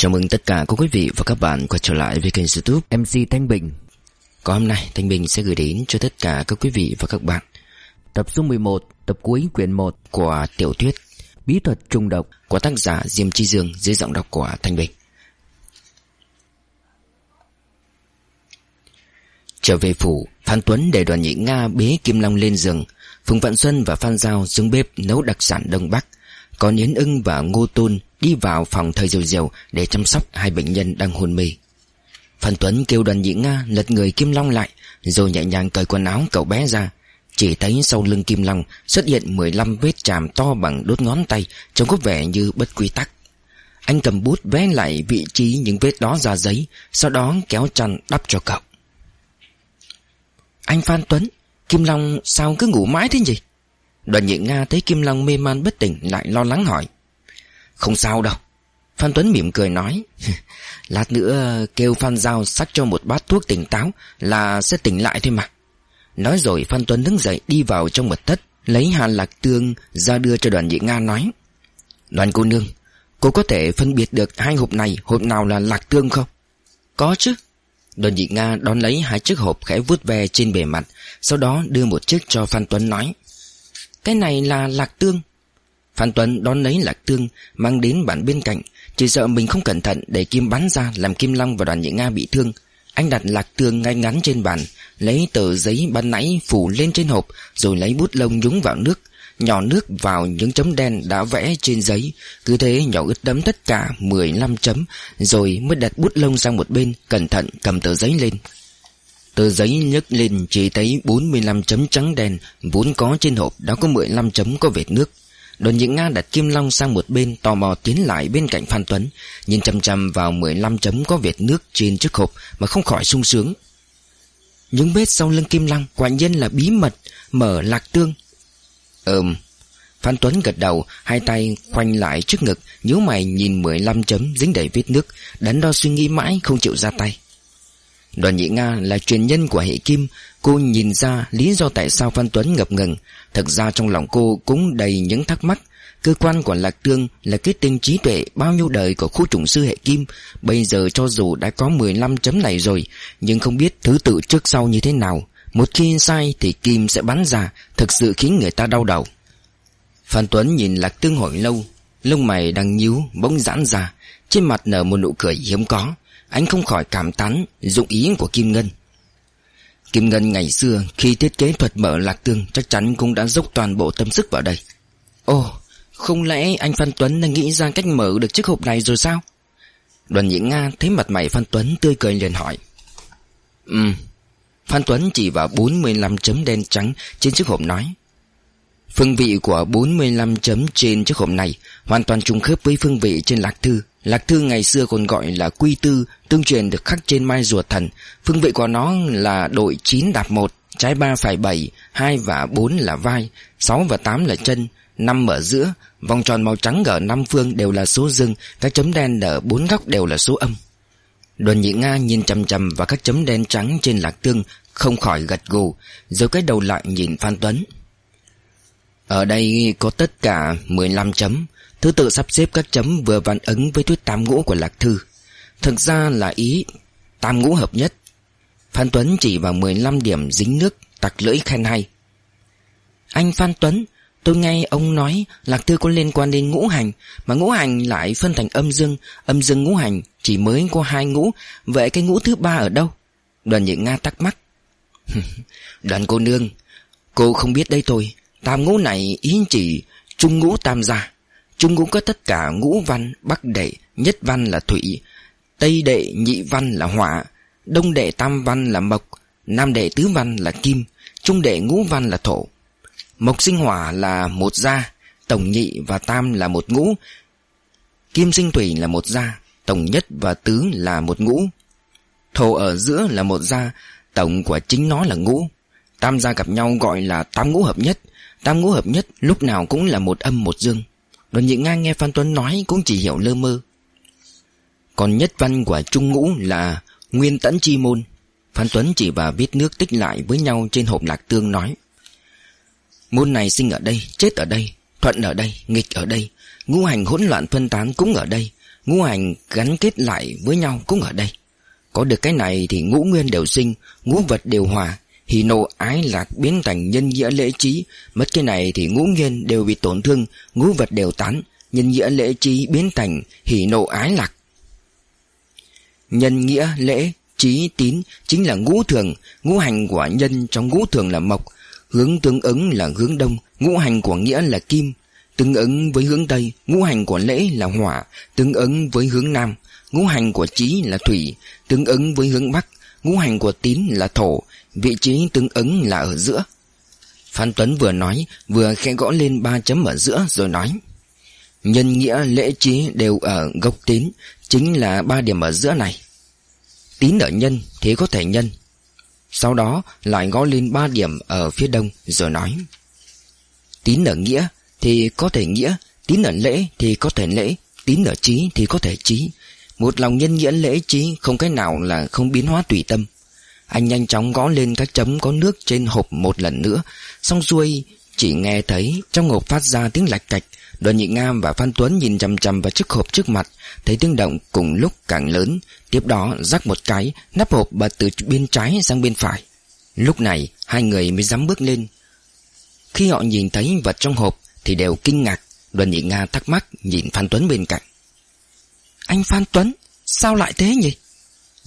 Chào mừng tất cả các quý vị và các bạn quay trở lại với kênh youtube MC Thanh Bình. Có hôm nay Thanh Bình sẽ gửi đến cho tất cả các quý vị và các bạn Tập số 11, tập cuối quyển 1 của tiểu thuyết Bí thuật Trung độc của tác giả Diêm Chi Dương dưới giọng đọc của Thanh Bình. Trở về phủ, Phan Tuấn để đoàn nhị Nga bế Kim Long lên giường Phùng Vạn Xuân và Phan Giao xuống bếp nấu đặc sản Đông Bắc. Còn Yến ưng và Ngô Tôn đi vào phòng thời diều diều để chăm sóc hai bệnh nhân đang hôn mê. Phan Tuấn kêu đoàn nhị Nga lật người Kim Long lại, rồi nhẹ nhàng cởi quần áo cậu bé ra. Chỉ thấy sau lưng Kim Long xuất hiện 15 vết chàm to bằng đốt ngón tay, trông có vẻ như bất quy tắc. Anh cầm bút vẽ lại vị trí những vết đó ra giấy, sau đó kéo chăn đắp cho cậu. Anh Phan Tuấn, Kim Long sao cứ ngủ mãi thế nhỉ? Đoàn nhị Nga thấy Kim Long mê man bất tỉnh lại lo lắng hỏi. Không sao đâu. Phan Tuấn mỉm cười nói. Lát nữa ờ, kêu Phan Giao sắc cho một bát thuốc tỉnh táo Là sẽ tỉnh lại thôi mà. Nói rồi Phan Tuấn đứng dậy đi vào trong mật thất, Lấy hàn lạc tương ra đưa cho đoàn nhị Nga nói. Đoàn cô nương, Cô có thể phân biệt được hai hộp này Hộp nào là lạc tương không? Có chứ. Đoàn nhị Nga đón lấy hai chiếc hộp khẽ vuốt ve trên bề mặt, Sau đó đưa một chiếc cho Phan Tuấn nói. Cái này là lạc tương. Phan Tuấn đón lấy lạc tương, Mang đến bản bên cạnh, Chỉ sợ mình không cẩn thận để kim bắn ra Làm Kim Long và đoàn nhị Nga bị thương. Anh đặt lạc tương ngay ngắn trên bàn, Lấy tờ giấy ban nãy phủ lên trên hộp, Rồi lấy bút lông nhúng vào nước. Nhỏ nước vào những chấm đen đã vẽ trên giấy. Cứ thế nhỏ ướt đấm tất cả 15 chấm, Rồi mới đặt bút lông sang một bên, Cẩn thận cầm tờ giấy lên. Tờ giấy nhấc lên chỉ thấy 45 chấm trắng đen, Vốn có trên hộp đã có 15 chấm có vệt nước. Đoàn những Nga đặt Kim Long sang một bên, Tò mò tiến lại bên cạnh Phan Tuấn, Nhìn chăm chăm vào 15 chấm có vệt nước trên chiếc hộp Mà không khỏi sung sướng. Những vết sau lưng Kim Long Quả nhiên là bí mật, Mở lạc tương. Ừm. Phan Tuấn gật đầu, Hai tay khoanh lại trước ngực, nhíu mày nhìn 15 chấm dính đầy vết nước, Đắn đo suy nghĩ mãi không chịu ra tay. Đoàn nhị Nga là truyền nhân của hệ kim. Cô nhìn ra lý do tại sao Phan Tuấn ngập ngừng. Thực ra trong lòng cô cũng đầy những thắc mắc. Cơ quan của Lạc Tương là kết tinh trí tuệ bao nhiêu đời của khu trùng sư hệ kim. Bây giờ cho dù đã có 15 chấm này rồi, Nhưng không biết thứ tự trước sau như thế nào. Một khi sai thì kim sẽ bắn ra Thực sự khiến người ta đau đầu. Phan Tuấn nhìn Lạc Tương hỏi lâu, Lông mày đang nhíu, bỗng giãn ra. Trên mặt nở một nụ cười hiếm có. Anh không khỏi cảm tán dụng ý của Kim Ngân Kim Ngân ngày xưa khi thiết kế thuật mở lạc tương chắc chắn cũng đã dốc toàn bộ tâm sức vào đây. Ồ, không lẽ anh Phan Tuấn đã nghĩ ra cách mở được chiếc hộp này rồi sao? Đoàn Nhĩ Nga thấy mặt mày Phan Tuấn tươi cười liền hỏi. Ừm. Phan Tuấn chỉ vào 45 chấm đen trắng trên chiếc hộp nói. Phương vị của 45 chấm trên chiếc hộp này hoàn toàn trùng khớp với phương vị trên lạc thư. Lạc thư ngày xưa còn gọi là quy tư, tương truyền được khắc trên mai rùa thần. Phương vị của nó là đội 9 đạp 1, trái 3 phải 7, 2 và 4 là vai, 6 và 8 là chân, 5 ở giữa, vòng tròn màu trắng ở năm phương đều là số dương, các chấm đen ở bốn góc đều là số âm. Đoàn nhị Nga nhìn chầm chầm vào các chấm đen trắng trên lạc tương, không khỏi gật gù, rồi cái đầu lại nhìn Phan Tuấn. Ở đây có tất cả 15 chấm, Thứ tự sắp xếp các chấm vừa vặn ứng với thuyết tam ngũ của Lạc Thư. Thực ra là ý tam ngũ hợp nhất. Phan Tuấn chỉ vào 15 điểm dính nước, Tặc lưỡi khen hay. Anh Phan Tuấn, Tôi nghe ông nói Lạc Thư có liên quan đến ngũ hành, Mà ngũ hành lại phân thành âm dương. Âm dương ngũ hành chỉ mới có hai ngũ, Vậy cái ngũ thứ ba ở đâu? Đoàn nhị Nga tắc mắc. Đoàn cô nương, Cô không biết đây thôi. Tam ngũ này ý chỉ trung ngũ tam gia. Trung cũng có tất cả ngũ văn, bắc đệ, nhất văn là thủy, tây đệ, nhị văn là hỏa, đông đệ tam văn là mộc, nam đệ tứ văn là kim, trung đệ ngũ văn là thổ. Mộc sinh hỏa là một gia, tổng nhị và tam là một ngũ, kim sinh thủy là một gia, tổng nhất và tứ là một ngũ. Thổ ở giữa là một gia, tổng của chính nó là ngũ. Tam gia gặp nhau gọi là tam ngũ hợp nhất, tam ngũ hợp nhất lúc nào cũng là một âm một dương. Đoàn nhị ngang nghe Phan Tuấn nói cũng chỉ hiểu lơ mơ. Còn nhất văn của Trung Ngũ là Nguyên tẫn chi môn. Phan Tuấn chỉ vào viết nước tích lại với nhau trên hộp lạc tương nói Môn này sinh ở đây, chết ở đây Thuận ở đây, nghịch ở đây Ngũ hành hỗn loạn phân tán cũng ở đây Ngũ hành gắn kết lại với nhau cũng ở đây. Có được cái này thì ngũ nguyên đều sinh Ngũ vật đều hòa Hỉ nộ ái lạc biến thành nhân nghĩa lễ trí. Mất cái này thì ngũ nguyên đều bị tổn thương, Ngũ vật đều tán. Nhân nghĩa lễ trí biến thành hỉ nộ ái lạc. Nhân nghĩa lễ trí tín chính là ngũ thường. Ngũ hành của nhân trong ngũ thường là mộc. Hướng tương ứng là hướng đông. Ngũ hành của nghĩa là kim. Tương ứng với hướng tây, Ngũ hành của lễ là hỏa. Tương ứng với hướng nam. Ngũ hành của trí là thủy. Tương ứng với hướng bắc Ngũ hành của tín là thổ, Vị trí tương ứng là ở giữa. Phan Tuấn vừa nói, Vừa khẽ gõ lên ba chấm ở giữa rồi nói, Nhân nghĩa, lễ trí đều ở gốc tín, Chính là ba điểm ở giữa này. Tín ở nhân thì có thể nhân. Sau đó lại gõ lên ba điểm ở phía đông rồi nói, Tín ở nghĩa thì có thể nghĩa, Tín ở lễ thì có thể lễ, Tín ở trí thì có thể trí. Một lòng nhân nghĩa lễ trí Không cái nào là không biến hóa tùy tâm. Anh nhanh chóng gõ lên các chấm có nước trên hộp một lần nữa, Xong xuôi Chỉ nghe thấy trong hộp phát ra tiếng lạch cạch. Đoàn nhị Ngam và Phan Tuấn nhìn chằm chằm vào chiếc hộp trước mặt, Thấy tiếng động cùng lúc càng lớn. Tiếp đó rắc một cái, Nắp hộp bật từ bên trái sang bên phải. Lúc này, hai người mới dám bước lên. Khi họ nhìn thấy vật trong hộp Thì đều kinh ngạc. Đoàn nhị Nga thắc mắc nhìn Phan Tuấn bên cạnh. Anh Phan Tuấn, Sao lại thế nhỉ?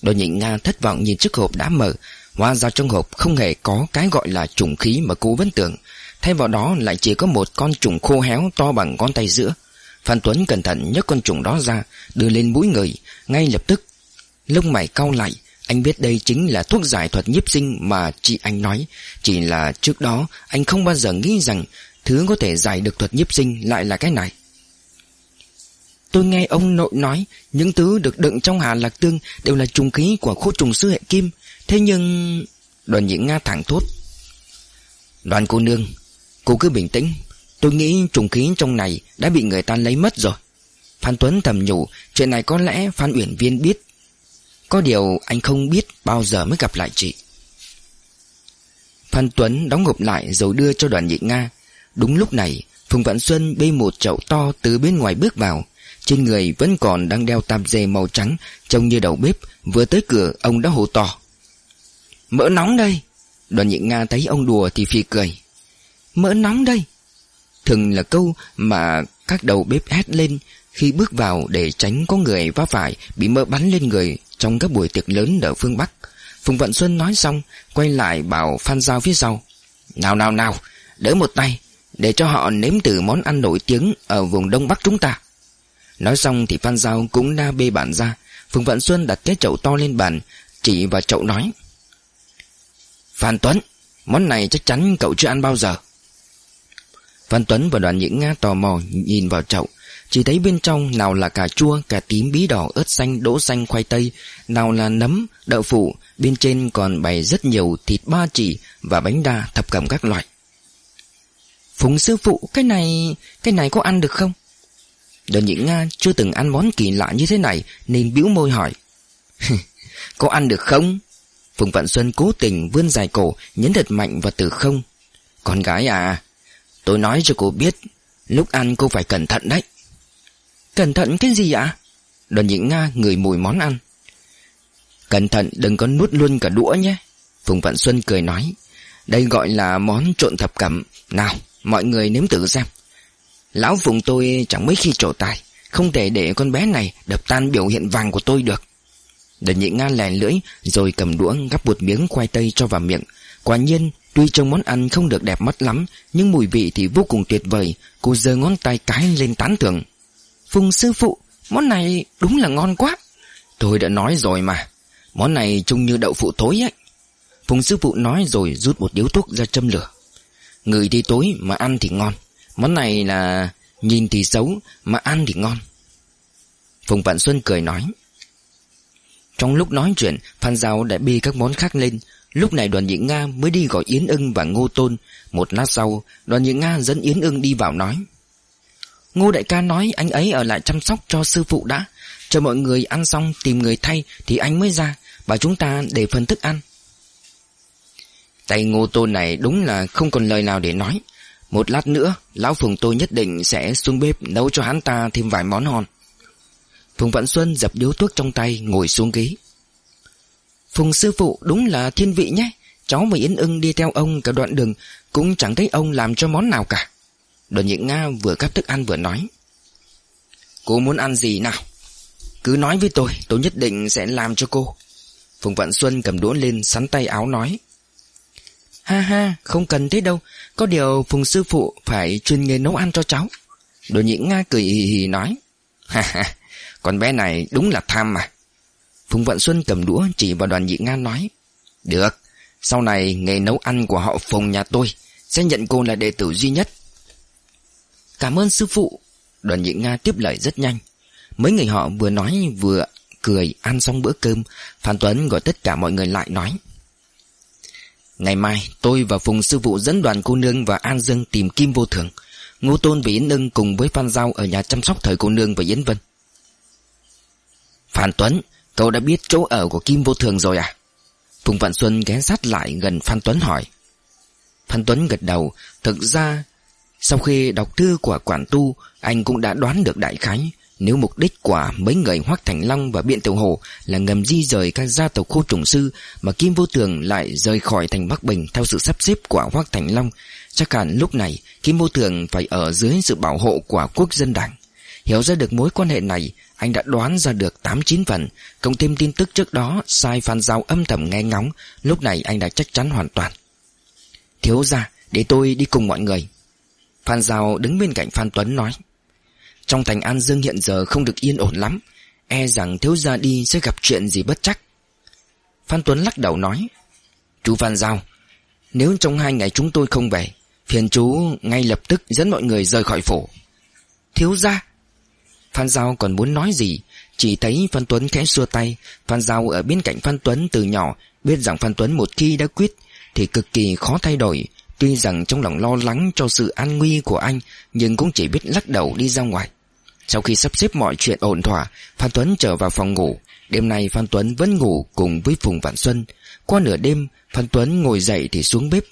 Đồ nhịn Nga thất vọng nhìn chiếc hộp đã mở. Hóa ra trong hộp không hề có cái gọi là trùng khí mà cô vẫn tưởng. Thay vào đó lại chỉ có một con trùng khô héo to bằng con tay giữa. Phan Tuấn cẩn thận nhấc con trùng đó ra, Đưa lên mũi người. Ngay lập tức, Lông mày cau lại. Anh biết đây chính là thuốc giải thuật nhiếp sinh mà chị anh nói. Chỉ là trước đó, Anh không bao giờ nghĩ rằng Thứ có thể giải được thuật nhiếp sinh lại là cái này. Tôi nghe ông nội nói, Những thứ được đựng trong hà lạc tương Đều là trùng khí của khô trùng sư hệ kim. Thế nhưng, Đoàn nhị Nga thẳng thốt. Đoàn cô nương, Cô cứ bình tĩnh. Tôi nghĩ trùng khí trong này đã bị người ta lấy mất rồi. Phan Tuấn thầm nhủ, Chuyện này có lẽ Phan Uyển Viên biết. Có điều anh không biết bao giờ mới gặp lại chị. Phan Tuấn đóng ngộp lại rồi đưa cho đoàn nhị Nga. Đúng lúc này, Phùng Vạn Xuân bê một chậu to từ bên ngoài bước vào. Trên người vẫn còn đang đeo tạp dề màu trắng, Trông như đầu bếp, Vừa tới cửa ông đã hô to. Mỡ nóng đây. Đoàn nhị Nga thấy ông đùa thì phì cười. Mỡ nóng đây. Thường là câu mà các đầu bếp hét lên Khi bước vào để tránh có người va phải, Bị mỡ bắn lên người Trong các buổi tiệc lớn ở phương Bắc. Phùng Vận Xuân nói xong, Quay lại bảo Phan Giao phía sau. Nào nào nào, Đỡ một tay, Để cho họ nếm thử món ăn nổi tiếng Ở vùng Đông Bắc chúng ta. Nói xong thì Phan Giao cũng đa bê bản ra. Phùng Vận Xuân đặt cái chậu to lên bàn Chỉ vào chậu nói Phan Tuấn Món này chắc chắn cậu chưa ăn bao giờ. Phan Tuấn và đoàn những Nga tò mò nhìn vào chậu Chỉ thấy bên trong nào là cà chua, cà tím bí đỏ, ớt xanh, đỗ xanh, khoai tây Nào là nấm, đậu phụ Bên trên còn bày rất nhiều thịt ba chỉ và bánh đa thập cẩm các loại. Phùng sư phụ, cái này, cái này có ăn được không? Đoàn Nhĩ Nga à, chưa từng ăn món kỳ lạ như thế này Nên bĩu môi hỏi. Có ăn được không? Phùng Vạn Xuân cố tình vươn dài cổ, Nhấn thật mạnh vào từ không. Con gái à Tôi nói cho cô biết, Lúc ăn cô phải cẩn thận đấy. Cẩn thận cái gì ạ? Đoàn Nhĩ Nga ngửi mùi món ăn. Cẩn thận đừng có nuốt luôn cả đũa nhé, Phùng Vạn Xuân cười nói. Đây gọi là món trộn thập cẩm. Nào, mọi người nếm thử xem. Lão phụng tôi chẳng mấy khi trổ tài, Không thể để con bé này đập tan biểu hiện vàng của tôi được. Đoàn nhị Nga lè lưỡi, Rồi cầm đũa gắp một miếng khoai tây cho vào miệng. Quả nhiên, Tuy trông món ăn không được đẹp mắt lắm, Nhưng mùi vị thì vô cùng tuyệt vời. Cô giơ ngón tay cái lên tán thưởng. Phùng sư phụ, Món này đúng là ngon quá. Tôi đã nói rồi mà. Món này trông như đậu phụ tối ấy. Phùng sư phụ nói rồi rút một điếu thuốc ra châm lửa. Người đi tối, mà ăn thì ngon. Món này là nhìn thì xấu, Mà ăn thì ngon. Phùng Vạn Xuân cười nói. Trong lúc nói chuyện, Phan Giao đã bê các món khác lên. Lúc này đoàn nhị Nga mới đi gọi Yến ưng và Ngô Tôn. Một lát sau, Đoàn nhị Nga dẫn Yến ưng đi vào nói. Ngô đại ca nói anh ấy ở lại chăm sóc cho sư phụ đã. Chờ mọi người ăn xong tìm người thay Thì anh mới ra và chúng ta để phần thức ăn. Tay ngô tôn này đúng là không còn lời nào để nói. Một lát nữa, Lão Phùng tôi nhất định sẽ xuống bếp Nấu cho hắn ta thêm vài món ngon. Phùng Vạn Xuân dập điếu thuốc trong tay, Ngồi xuống ghế. Phùng sư phụ, đúng là thiên vị nhé. Cháu và Yến ưng đi theo ông cả đoạn đường, Cũng chẳng thấy ông làm cho món nào cả. Đoàn nhị Nga vừa cắt thức ăn vừa nói. Cô muốn ăn gì nào? Cứ nói với tôi Tôi nhất định sẽ làm cho cô. Phùng Vạn Xuân cầm đũa lên, sắn tay áo nói. Ha ha. Không cần thế đâu. Có điều Phùng sư phụ phải chuyên nghề nấu ăn cho cháu. Đoàn nhị Nga cười hì hì nói. Ha ha. Con bé này đúng là tham mà. Phùng Vạn Xuân cầm đũa chỉ vào đoàn nhị Nga nói. Được. Sau này nghề nấu ăn của họ Phùng nhà tôi Sẽ nhận cô là đệ tử duy nhất. Cảm ơn sư phụ. Đoàn nhị Nga tiếp lời rất nhanh. Mấy người họ vừa nói vừa cười, ăn xong bữa cơm, Phan Tuấn gọi tất cả mọi người lại nói. Ngày mai, tôi và Phùng sư phụ dẫn đoàn cô nương và An Dương tìm Kim Vô Thường. Ngô Tôn và Yến Ưng cùng với Phan Giao ở nhà chăm sóc thời cô nương và Yến Vân. Phan Tuấn, Cậu đã biết chỗ ở của Kim Vô Thường rồi à? Phùng Vạn Xuân ghé sát lại gần Phan Tuấn hỏi. Phan Tuấn gật đầu, Thực ra, Sau khi đọc thư của quản tu, Anh cũng đã đoán được đại khái. Nếu mục đích của mấy người Hoác Thành Long và Biện Tiểu Hồ Là ngầm di rời các gia tộc khu trùng sư Mà Kim Vô tường lại rời khỏi thành Bắc Bình Theo sự sắp xếp của Hoác Thành Long, Chắc hẳn lúc này Kim Vô tường phải ở dưới sự bảo hộ của quốc dân đảng. Hiểu ra được mối quan hệ này, Anh đã đoán ra được 8-9 phần, Cộng thêm tin tức trước đó, Sai Phan Giao âm thầm nghe ngóng, Lúc này anh đã chắc chắn hoàn toàn. Thiếu ra để tôi đi cùng mọi người. Phan Giao đứng bên cạnh Phan Tuấn nói. Trong thành An Dương hiện giờ không được yên ổn lắm E rằng thiếu gia đi sẽ gặp chuyện gì bất chắc. Phan Tuấn lắc đầu nói, Chú Phan Giao, Nếu trong hai ngày chúng tôi không về, Phiền chú ngay lập tức dẫn mọi người rời khỏi phủ. Thiếu gia? Phan Giao còn muốn nói gì, Chỉ thấy Phan Tuấn khẽ xua tay. Phan Giao ở bên cạnh Phan Tuấn từ nhỏ, Biết rằng Phan Tuấn một khi đã quyết Thì cực kỳ khó thay đổi. Tuy rằng trong lòng lo lắng cho sự an nguy của anh, Nhưng cũng chỉ biết lắc đầu đi ra ngoài. Sau khi sắp xếp mọi chuyện ổn thỏa, Phan Tuấn trở vào phòng ngủ. Đêm nay Phan Tuấn vẫn ngủ cùng với Phùng Vạn Xuân. Qua nửa đêm, Phan Tuấn ngồi dậy thì xuống bếp,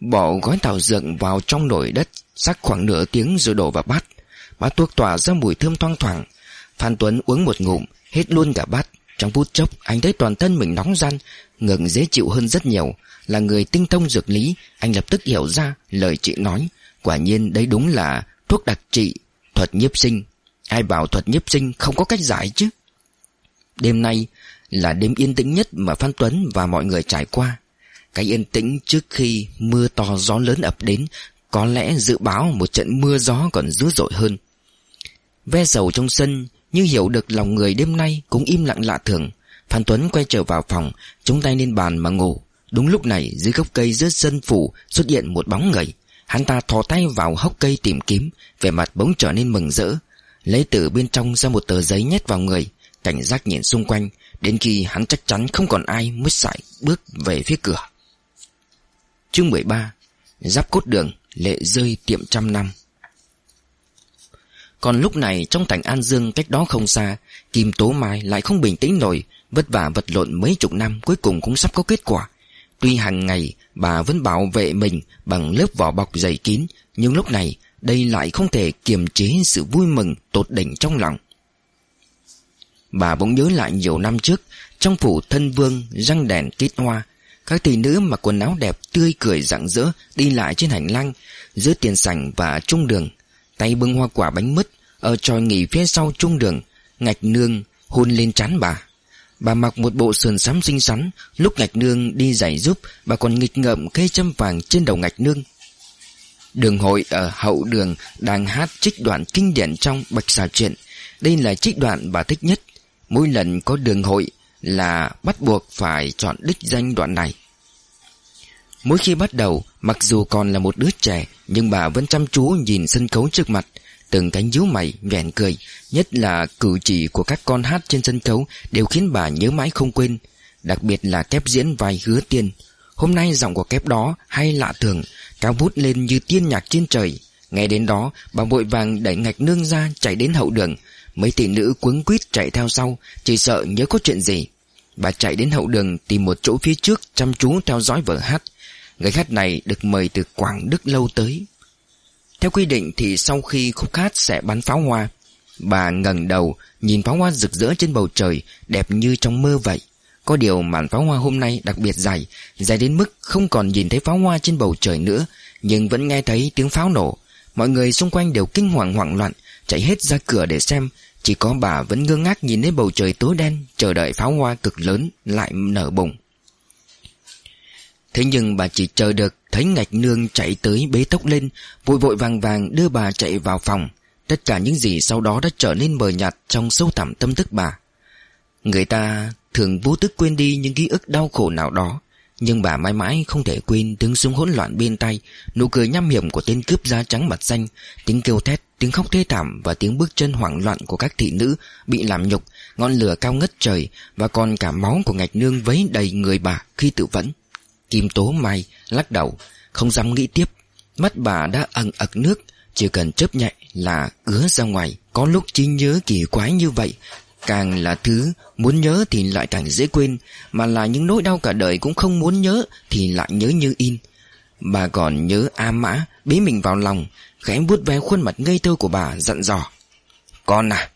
Bỏ gói thảo dược vào trong nồi đất Sắc khoảng nửa tiếng rồi đổ vào bát. Bát thuốc tỏa ra mùi thơm thoang thoảng. Phan Tuấn uống một ngụm, Hết luôn cả bát. Trong phút chốc, anh thấy toàn thân mình nóng gian Ngừng dễ chịu hơn rất nhiều. Là người tinh thông dược lý, Anh lập tức hiểu ra lời chị nói. Quả nhiên đấy đúng là thuốc đặc trị Thuật nhiếp sinh. Ai bảo thuật nhiếp sinh không có cách giải chứ? Đêm nay là đêm yên tĩnh nhất mà Phan Tuấn và mọi người trải qua. Cái yên tĩnh trước khi mưa to gió lớn ập đến, Có lẽ dự báo một trận mưa gió còn dữ dội hơn. Ve sầu trong sân, Như hiểu được lòng người đêm nay Cũng im lặng lạ thường. Phan Tuấn quay trở vào phòng, Chống tay lên bàn mà ngủ. Đúng lúc này, dưới gốc cây giữa sân phủ Xuất hiện một bóng người. Hắn ta thò tay vào hốc cây tìm kiếm, Vẻ mặt bỗng trở nên mừng rỡ. Lấy từ bên trong ra một tờ giấy nhét vào người, Cảnh giác nhìn xung quanh, Đến khi hắn chắc chắn không còn ai mới sải bước về phía cửa. Chương 13 Giáp cốt đường, Lệ rơi tiệm trăm năm. Còn lúc này, trong thành An Dương cách đó không xa, Kim Tố Mai lại không bình tĩnh nổi, Vất vả vật lộn mấy chục năm Cuối cùng cũng sắp có kết quả. Tuy hàng ngày bà vẫn bảo vệ mình Bằng lớp vỏ bọc dày kín, Nhưng lúc này đây lại không thể kiềm chế Sự vui mừng tột đỉnh trong lòng. Bà bỗng nhớ lại nhiều năm trước, Trong phủ thân vương răng đèn kết hoa, Các tỷ nữ mặc quần áo đẹp Tươi cười rạng rỡ Đi lại trên hành lang, Giữa tiền sảnh và trung đường. Tay bưng hoa quả bánh mứt, Ở tròi nghỉ phía sau trung đường, Ngạch nương hôn lên trán bà. Bà mặc một bộ sườn xám xinh xắn, Lúc ngạch nương đi giải giúp, Bà còn nghịch ngợm cây châm vàng trên đầu ngạch nương. Đường hội ở hậu đường Đang hát trích đoạn kinh điển trong Bạch xà chuyện Đây là trích đoạn bà thích nhất. Mỗi lần có đường hội Là bắt buộc phải chọn đích danh đoạn này. Mỗi khi bắt đầu, Mặc dù còn là một đứa trẻ, Nhưng bà vẫn chăm chú nhìn sân khấu trước mặt. Từng cánh díu mày, vẹn cười Nhất là cử chỉ của các con hát trên sân khấu Đều khiến bà nhớ mãi không quên Đặc biệt là kép diễn vai hứa tiên. Hôm nay giọng của kép đó hay lạ thường Cao vút lên như tiên nhạc trên trời. Nghe đến đó Bà vội vàng đẩy ngạch nương ra chạy đến hậu đường. Mấy tỷ nữ quấn quýt chạy theo sau Chỉ sợ nhớ có chuyện gì. Bà chạy đến hậu đường tìm một chỗ phía trước Chăm chú theo dõi vở hát. Người hát này được mời từ Quảng Đức lâu tới. Theo quy định thì sau khi khúc hát sẽ bắn pháo hoa, Bà ngẩng đầu Nhìn pháo hoa rực rỡ trên bầu trời, Đẹp như trong mơ vậy. Có điều màn pháo hoa hôm nay đặc biệt dài Dài đến mức không còn nhìn thấy pháo hoa trên bầu trời nữa, Nhưng vẫn nghe thấy tiếng pháo nổ. Mọi người xung quanh đều kinh hoàng hoảng loạn, Chạy hết ra cửa để xem, Chỉ có bà vẫn ngơ ngác nhìn thấy bầu trời tối đen, Chờ đợi pháo hoa cực lớn lại nở bùng. Thế nhưng bà chỉ chờ được Thấy ngạch nương chạy tới bế tóc lên Vội vội vàng vàng đưa bà chạy vào phòng. Tất cả những gì sau đó đã trở nên mờ nhạt Trong sâu thẳm tâm thức bà. Người ta thường vô thức quên đi Những ký ức đau khổ nào đó Nhưng bà mãi mãi không thể quên Tiếng súng hỗn loạn bên tay Nụ cười nham hiểm của tên cướp da trắng mặt xanh Tiếng kêu thét, tiếng khóc thê thảm Và tiếng bước chân hoảng loạn của các thị nữ Bị làm nhục, ngọn lửa cao ngất trời Và còn cả máu của ngạch nương vấy đầy người bà khi tự vẫn. Kim Tố Mai lắc đầu, Không dám nghĩ tiếp. Mắt bà đã ẩn ực nước, Chỉ cần chớp nhạy là ứa ra ngoài. Có lúc trí nhớ kỳ quái như vậy, Càng là thứ muốn nhớ thì lại càng dễ quên, Mà là những nỗi đau cả đời cũng không muốn nhớ Thì lại nhớ như in. Bà còn nhớ A Mã, Bế mình vào lòng, Khẽ vuốt ve khuôn mặt ngây thơ của bà, dặn dò. Con à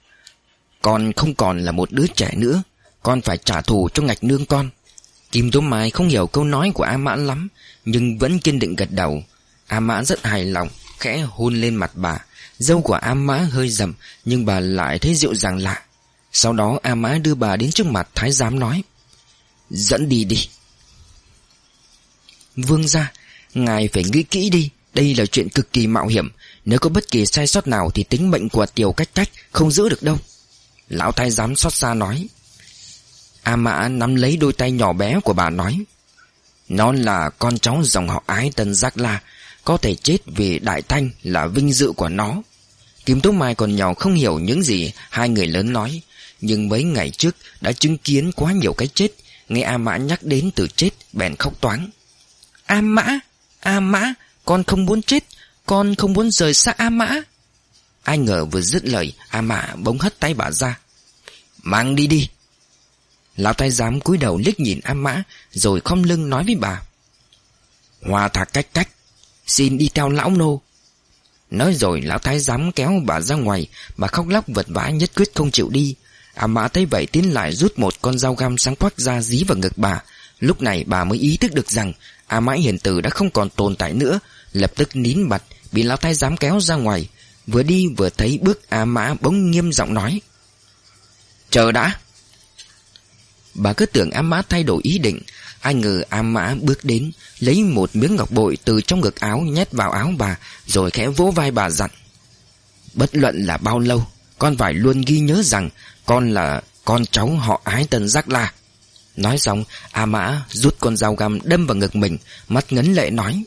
Con không còn là một đứa trẻ nữa. Con phải trả thù cho ngạch nương con. Kim Tố Mai không hiểu câu nói của A Mã lắm, Nhưng vẫn kiên định gật đầu. A Mã rất hài lòng, Khẽ hôn lên mặt bà. Dâu của A Mã hơi rầm Nhưng bà lại thấy dịu dàng lạ. Sau đó, A Mã đưa bà đến trước mặt Thái giám nói, Dẫn đi đi. Vương ra Ngài phải nghĩ kỹ đi. Đây là chuyện cực kỳ mạo hiểm. Nếu có bất kỳ sai sót nào Thì tính mệnh của tiểu cách cách Không giữ được đâu. Lão thái giám xót xa nói A Mã nắm lấy đôi tay nhỏ bé của bà nói Nó là con cháu dòng họ ái tân Giác La Có thể chết vì đại thanh là vinh dự của nó. Kim Tố Mai còn nhỏ không hiểu những gì hai người lớn nói Nhưng mấy ngày trước đã chứng kiến quá nhiều cái chết Nghe A Mã nhắc đến từ chết bèn khóc toáng. A Mã, A Mã, con không muốn chết Con không muốn rời xa A Mã. Ai ngờ vừa dứt lời A Mã bỗng hất tay bà ra. Mang đi đi Lão thái giám cúi đầu liếc nhìn A Mã, Rồi khom lưng nói với bà. Hòa thạc cách cách, Xin đi theo lão nô. Nói rồi, lão thái giám kéo bà ra ngoài. Bà khóc lóc vật vã nhất quyết không chịu đi. A Mã thấy vậy tiến lại rút một con dao găm sáng quắc ra dí vào ngực bà. Lúc này bà mới ý thức được rằng A Mã hiền tử đã không còn tồn tại nữa, Lập tức nín bặt Bị lão thái giám kéo ra ngoài. Vừa đi vừa thấy bước A Mã bỗng nghiêm giọng nói. Chờ đã. Bà cứ tưởng A Mã thay đổi ý định. Ai ngờ A Mã bước đến, Lấy một miếng ngọc bội từ trong ngực áo, Nhét vào áo bà, Rồi khẽ vỗ vai bà dặn. Bất luận là bao lâu, Con phải luôn ghi nhớ rằng Con là con cháu họ ái tân giác la. Nói xong, A Mã rút con dao găm đâm vào ngực mình, Mắt ngấn lệ nói,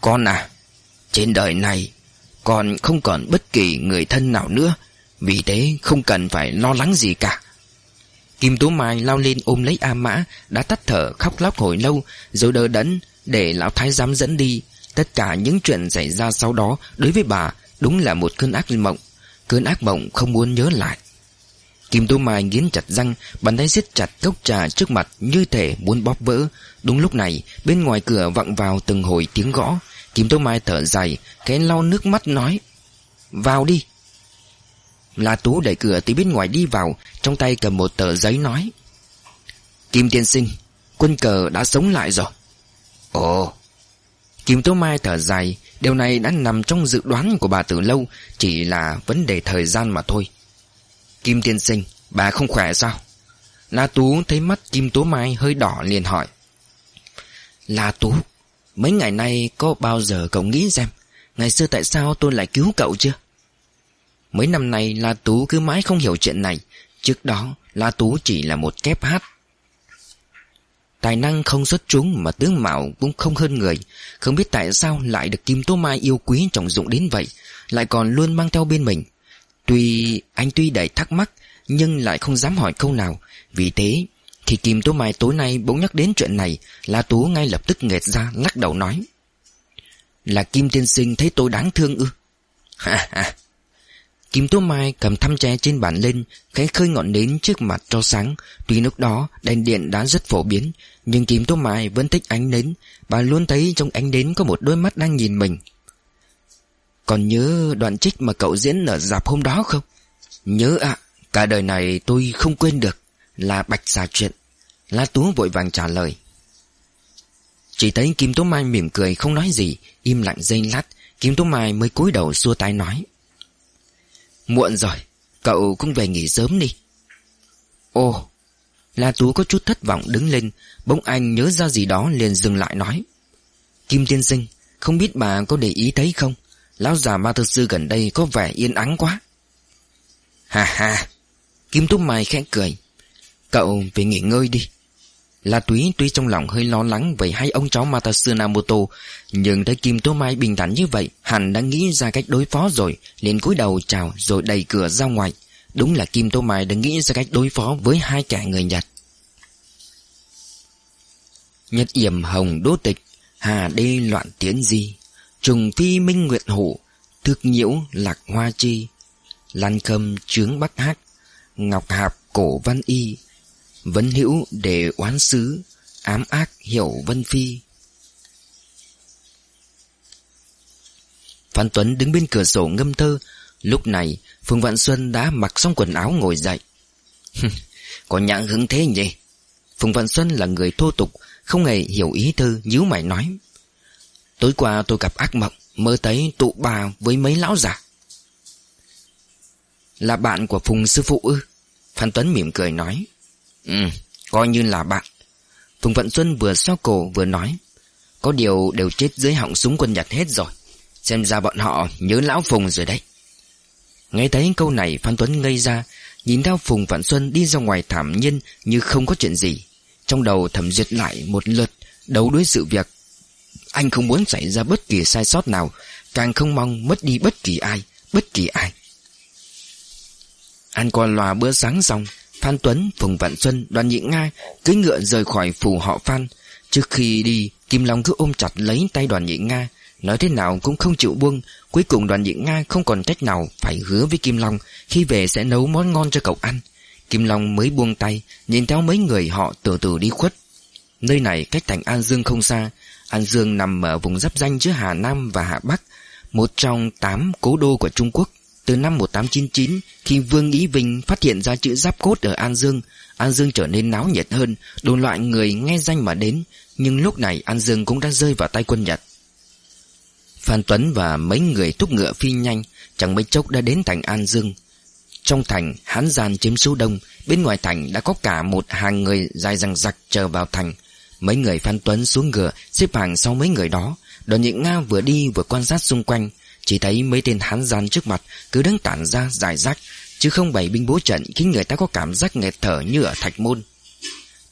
Con à Trên đời này Con không còn bất kỳ người thân nào nữa. Vì thế không cần phải lo lắng gì cả. Kim Tú Mai lao lên ôm lấy A Mã, Đã tắt thở, khóc lóc hồi lâu, Rồi đỡ đẫn để lão thái giám dẫn đi. Tất cả những chuyện xảy ra sau đó Đối với bà đúng là một cơn ác mộng. Cơn ác mộng không muốn nhớ lại. Kim Tú Mai nghiến chặt răng, Bàn tay siết chặt cốc trà trước mặt Như thể muốn bóp vỡ. Đúng lúc này, bên ngoài cửa vọng vào từng hồi tiếng gõ. Kim Tú Mai thở dài Cái lau nước mắt nói, Vào đi. La Tú đẩy cửa từ bên ngoài đi vào, Trong tay cầm một tờ giấy nói, Kim tiên sinh, Quân cờ đã sống lại rồi. Ồ. Kim Tố Mai thở dài, Điều này đã nằm trong dự đoán của bà từ lâu, Chỉ là vấn đề thời gian mà thôi. Kim tiên sinh, Bà không khỏe sao? La Tú thấy mắt Kim Tố Mai hơi đỏ liền hỏi. La Tú, Mấy ngày nay có bao giờ cậu nghĩ xem, Ngày xưa tại sao tôi lại cứu cậu chưa? Mấy năm nay, La Tú cứ mãi không hiểu chuyện này. Trước đó, La Tú chỉ là một kép hát. Tài năng không xuất chúng mà tướng mạo cũng không hơn người. Không biết tại sao lại được Kim Tố Mai yêu quý trọng dụng đến vậy, Lại còn luôn mang theo bên mình. Tuy anh tuy đầy thắc mắc, Nhưng lại không dám hỏi câu nào. Vì thế, Khi Kim Tố Mai tối nay bỗng nhắc đến chuyện này, La Tú ngay lập tức nghệt ra, lắc đầu nói, Là Kim Tiên Sinh thấy tôi đáng thương ư? Ha ha. Kim Tố Mai cầm thăm tre trên bàn lên, Khẽ khơi ngọn nến trước mặt cho sáng. Tuy lúc đó, đèn điện đã rất phổ biến, Nhưng Kim Tố Mai vẫn thích ánh nến. Bà luôn thấy trong ánh nến có một đôi mắt đang nhìn mình. Còn nhớ đoạn trích mà cậu diễn ở dạp hôm đó không? Nhớ ạ, Cả đời này tôi không quên được. Là bạch xà chuyện. La Tú vội vàng trả lời. Chỉ thấy Kim Tố Mai mỉm cười không nói gì, Im lặng dây lát. Kim Tố Mai mới cúi đầu xua tay nói. Muộn rồi, Cậu cũng về nghỉ sớm đi. Ồ, La Tú có chút thất vọng đứng lên, Bỗng anh nhớ ra gì đó liền dừng lại nói. Kim Tiên Sinh, Không biết bà có để ý thấy không? Lão già ma thư sư gần đây có vẻ yên ắng quá. Hà hà Kim Túc Mai khẽ cười. Cậu về nghỉ ngơi đi. La Túy tuy trong lòng hơi lo lắng về hai ông cháu Matasu Namoto Nhưng thấy Kim Tố Mai bình thản như vậy, Hẳn đã nghĩ ra cách đối phó rồi, liền cúi đầu chào rồi đẩy cửa ra ngoài. Đúng là Kim Tố Mai đã nghĩ ra cách đối phó với hai kẻ người Nhật. Nhật yểm hồng đô tịch, Hà đê loạn tiến di, Trùng phi minh nguyệt hổ Thực nhiễu lạc hoa chi, Lan khâm trướng bắc hát Ngọc hạp cổ văn y Vấn hữu để oán xứ, Ám ác hiểu vân phi. Phan Tuấn đứng bên cửa sổ ngâm thơ. Lúc này, Phương Vạn Xuân đã mặc xong quần áo ngồi dậy. Có nhãn hứng thế nhỉ? Phương Vạn Xuân là người thô tục, Không hề hiểu ý thư nhíu mày nói. Tối qua tôi gặp ác mộng, Mơ thấy tụ bà với mấy lão già Là bạn của Phùng sư phụ ư? Phan Tuấn mỉm cười nói. Ừ coi như là bạn. Phùng Vận Xuân vừa xoa cổ vừa nói, Có điều đều chết dưới họng súng quân Nhật hết rồi. Xem ra bọn họ nhớ lão Phùng rồi đấy. Nghe thấy câu này, Phan Tuấn ngây ra, Nhìn theo Phùng Vạn Xuân đi ra ngoài thảm nhiên Như không có chuyện gì. Trong đầu thẩm duyệt lại một lượt, Đấu đối sự việc. Anh không muốn xảy ra bất kỳ sai sót nào, Càng không mong mất đi bất kỳ ai, Bất kỳ ai. Ăn qua loa bữa sáng xong Phan Tuấn, Phùng Vạn Xuân, đoàn nhị Nga cưỡi ngựa rời khỏi phủ họ Phan. Trước khi đi Kim Long cứ ôm chặt lấy tay đoàn nhị Nga. Nói thế nào cũng không chịu buông. Cuối cùng đoàn nhị Nga không còn cách nào Phải hứa với Kim Long Khi về sẽ nấu món ngon cho cậu ăn. Kim Long mới buông tay Nhìn theo mấy người họ từ từ đi khuất. Nơi này cách thành An Dương không xa. An Dương nằm ở vùng giáp danh giữa Hà Nam và Hà Bắc Một trong tám cố đô của Trung Quốc. Từ năm 1899 Khi Vương Ý Vinh phát hiện ra chữ giáp cốt ở An Dương An Dương trở nên náo nhiệt hơn Đồn loại người nghe danh mà đến. Nhưng lúc này An Dương cũng đã rơi vào tay quân Nhật. Phan Tuấn và mấy người thúc ngựa phi nhanh, Chẳng mấy chốc đã đến thành An Dương. Trong thành, hán gian chiếm số đông, Bên ngoài thành đã có cả một hàng người dài răng rặc chờ vào thành. Mấy người Phan Tuấn xuống ngựa, Xếp hàng sau mấy người đó. Đoàn nhị Nga vừa đi vừa quan sát xung quanh. Chỉ thấy mấy tên hán gian trước mặt Cứ đứng tản ra dài rác, Chứ không bày binh bố trận Khiến người ta có cảm giác nghẹt thở như ở Thạch Môn.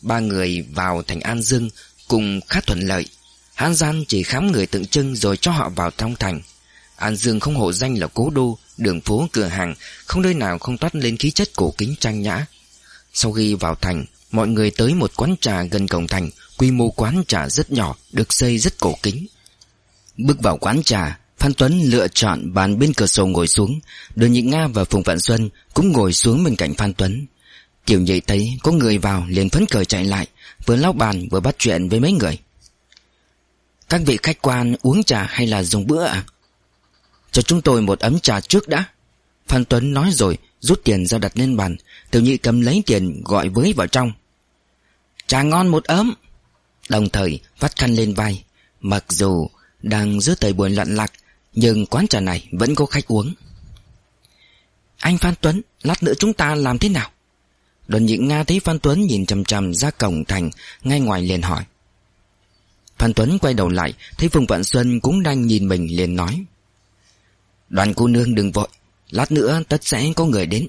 Ba người vào thành An Dương Cùng khá thuận lợi. Hán gian chỉ khám người tượng trưng Rồi cho họ vào trong thành. An Dương không hổ danh là cố đô, Đường phố, cửa hàng, Không nơi nào không toát lên khí chất cổ kính trang nhã. Sau khi vào thành, Mọi người tới một quán trà gần cổng thành, Quy mô quán trà rất nhỏ, Được xây rất cổ kính. Bước vào quán trà Phan Tuấn lựa chọn bàn bên cửa sổ ngồi xuống Đoàn Nhị Nga và Phùng Vạn Xuân Cũng ngồi xuống bên cạnh Phan Tuấn. Tiểu nhị thấy có người vào liền phấn khởi chạy lại, Vừa lau bàn vừa bắt chuyện với mấy người. Các vị khách quan uống trà hay là dùng bữa à Cho chúng tôi một ấm trà trước đã. Phan Tuấn nói rồi Rút tiền ra đặt lên bàn, Tiểu nhị cầm lấy tiền gọi với vào trong. Trà ngon một ấm. Đồng thời vắt khăn lên vai, Mặc dù đang giữa thời buồn lặn lạc nhưng quán trà này vẫn có khách uống. Anh Phan Tuấn, Lát nữa chúng ta làm thế nào? Đoàn nhị Nga thấy Phan Tuấn nhìn chầm chầm ra cổng thành, Ngay ngoài liền hỏi. Phan Tuấn quay đầu lại, Thấy Phùng Vạn Xuân cũng đang nhìn mình liền nói. Đoàn cô nương đừng vội, Lát nữa tất sẽ có người đến.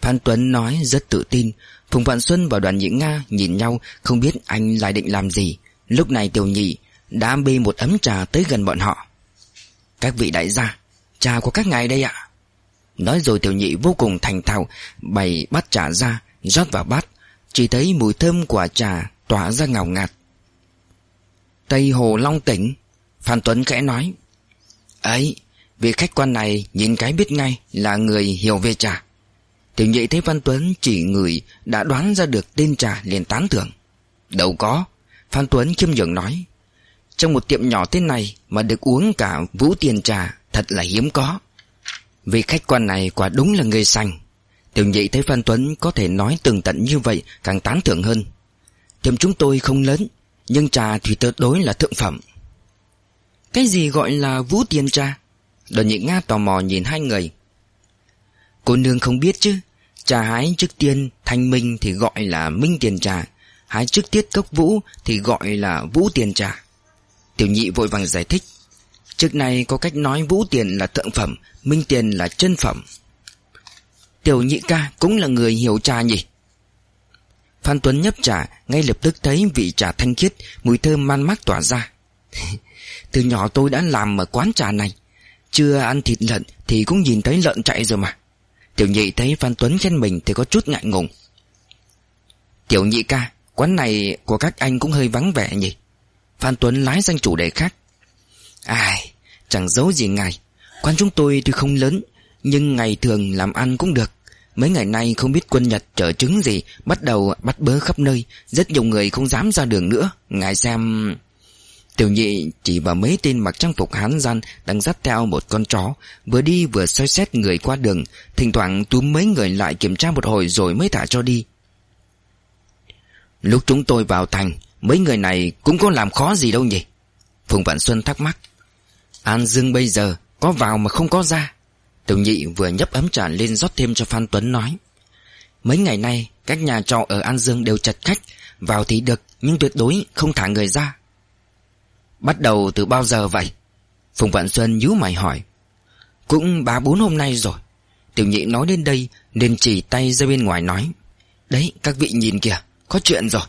Phan Tuấn nói rất tự tin. Phùng Vạn Xuân và đoàn nhị Nga nhìn nhau, Không biết anh lại định làm gì. Lúc này tiểu nhị đã bê một ấm trà tới gần bọn họ. Các vị đại gia, Trà của các ngài đây ạ. Nói rồi tiểu nhị vô cùng thành thạo, Bày bát trà ra, rót vào bát, Chỉ thấy mùi thơm của trà tỏa ra ngào ngạt. Tây Hồ Long Tỉnh, Phan Tuấn khẽ nói, Ấy, Vị khách quan này nhìn cái biết ngay Là người hiểu về trà. Tiểu nhị thấy Phan Tuấn chỉ người Đã đoán ra được tên trà liền tán thưởng. Đâu có, Phan Tuấn khiêm nhường nói trong một tiệm nhỏ thế này Mà được uống cả vũ tiền trà, Thật là hiếm có. Vị khách quan này quả đúng là người sành. Tiểu nhị thấy Phan Tuấn có thể nói tường tận như vậy Càng tán thưởng hơn. Tiệm chúng tôi không lớn, Nhưng trà thì tuyệt đối là thượng phẩm. Cái gì gọi là vũ tiền trà? Đoàn nhị Nga tò mò nhìn hai người. Cô nương không biết chứ, Trà hái trước tiên thanh minh thì gọi là minh tiền trà, Hái trước tiết cốc vũ thì gọi là vũ tiền trà. Tiểu nhị vội vàng giải thích. Trước này có cách nói vũ tiền là thượng phẩm, Minh tiền là chân phẩm. Tiểu nhị ca cũng là người hiểu trà nhỉ? Phan Tuấn nhấp trà, Ngay lập tức thấy vị trà thanh khiết, Mùi thơm man mát tỏa ra. Từ nhỏ tôi đã làm ở quán trà này, Chưa ăn thịt lợn Thì cũng nhìn thấy lợn chạy rồi mà. Tiểu nhị thấy Phan Tuấn khen mình Thì có chút ngại ngùng. Tiểu nhị ca, Quán này của các anh cũng hơi vắng vẻ nhỉ? Phan Tuấn lái sang chủ đề khác. Ai, Chẳng giấu gì ngài. Quán chúng tôi tuy không lớn, Nhưng ngày thường làm ăn cũng được. Mấy ngày nay không biết quân Nhật chở trứng gì, Bắt đầu bắt bớ khắp nơi. Rất nhiều người không dám ra đường nữa. Ngài xem. Tiểu nhị chỉ vào mấy tên mặc trang phục hán gian Đang dắt theo một con chó. Vừa đi vừa soi xét người qua đường. Thỉnh thoảng túm mấy người lại kiểm tra một hồi Rồi mới thả cho đi. Lúc chúng tôi vào thành Mấy người này cũng có làm khó gì đâu nhỉ? Phùng Vạn Xuân thắc mắc. An Dương bây giờ Có vào mà không có ra. Tiểu nhị vừa nhấp ấm trà lên rót thêm cho Phan Tuấn nói. Mấy ngày nay, Các nhà trọ ở An Dương đều chặt khách. Vào thì được, Nhưng tuyệt đối không thả người ra. Bắt đầu từ bao giờ vậy? Phùng Vạn Xuân nhíu mày hỏi. Cũng ba bốn hôm nay rồi. Tiểu nhị nói đến đây, Nên chỉ tay ra bên ngoài nói. Đấy, các vị nhìn kìa, Có chuyện rồi.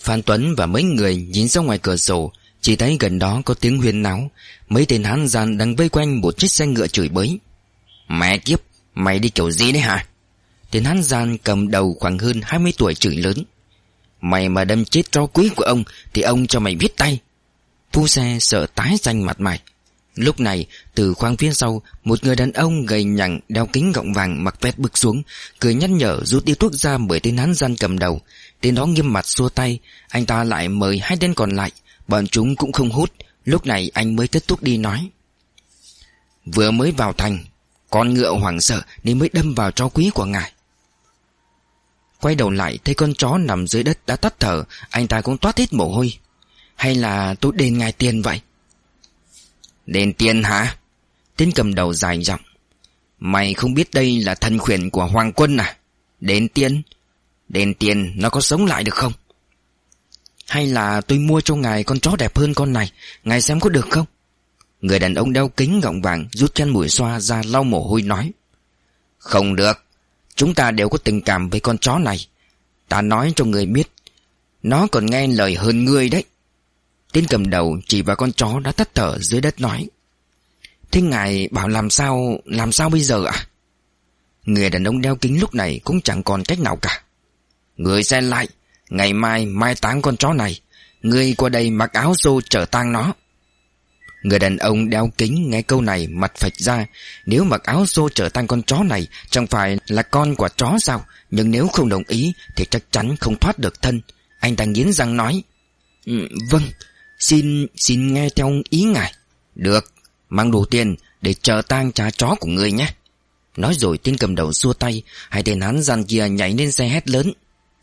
Phan Tuấn và mấy người nhìn ra ngoài cửa sổ, Chỉ thấy gần đó có tiếng huyên náo. Mấy tên hán gian đang vây quanh một chiếc xe ngựa chửi bới. Mẹ kiếp, Mày đi kiểu gì đấy hả? Tên hán gian cầm đầu khoảng hơn 20 tuổi chửi lớn. Mày mà đâm chết cho quý của ông Thì ông cho mày biết tay. Phu xe sợ tái xanh mặt mày. Lúc này, từ khoang phía sau, Một người đàn ông gầy nhẳng Đeo kính gọng vàng mặc vest bước xuống, Cười nhắc nhở rút đi thuốc ra bởi tên hán gian cầm đầu. Tên đó nghiêm mặt xua tay, Anh ta lại mời hai tên còn lại, Bọn chúng cũng không hút. Lúc này anh mới kết thúc đi nói. Vừa mới vào thành, Con ngựa hoảng sợ Nên mới đâm vào cho quý của ngài. Quay đầu lại thấy con chó nằm dưới đất đã tắt thở, Anh ta cũng toát hết mồ hôi. Hay là tôi đền ngài tiền vậy? Đền tiền hả? Tên cầm đầu dài giọng. Mày không biết đây là thần khuyển của hoàng quân à? Đền tiền Đền tiền nó có sống lại được không? Hay là tôi mua cho ngài con chó đẹp hơn con này, Ngài xem có được không? Người đàn ông đeo kính gọng vàng Rút chân mũi xoa ra lau mồ hôi nói. Không được, Chúng ta đều có tình cảm với con chó này. Ta nói cho người biết, Nó còn nghe lời hơn ngươi đấy. Tên cầm đầu, chỉ vào con chó đã tắt thở dưới đất nói. Thế ngài bảo làm sao Làm sao bây giờ ạ? Người đàn ông đeo kính lúc này Cũng chẳng còn cách nào cả. Người xe lại, Ngày mai mai táng con chó này. Người qua đây mặc áo xô trở tang nó. Người đàn ông đeo kính nghe câu này mặt phạch ra. Nếu mặc áo xô trở tang con chó này, Chẳng phải là con của chó sao? Nhưng nếu không đồng ý, Thì chắc chắn không thoát được thân. Anh ta nghiến răng nói. Ừ, vâng Xin xin nghe theo ý ngài. Được, Mang đủ tiền để chờ tang cha chó của người nhé. Nói rồi tên cầm đầu xua tay, Hai tên hắn gian kia nhảy lên xe hét lớn.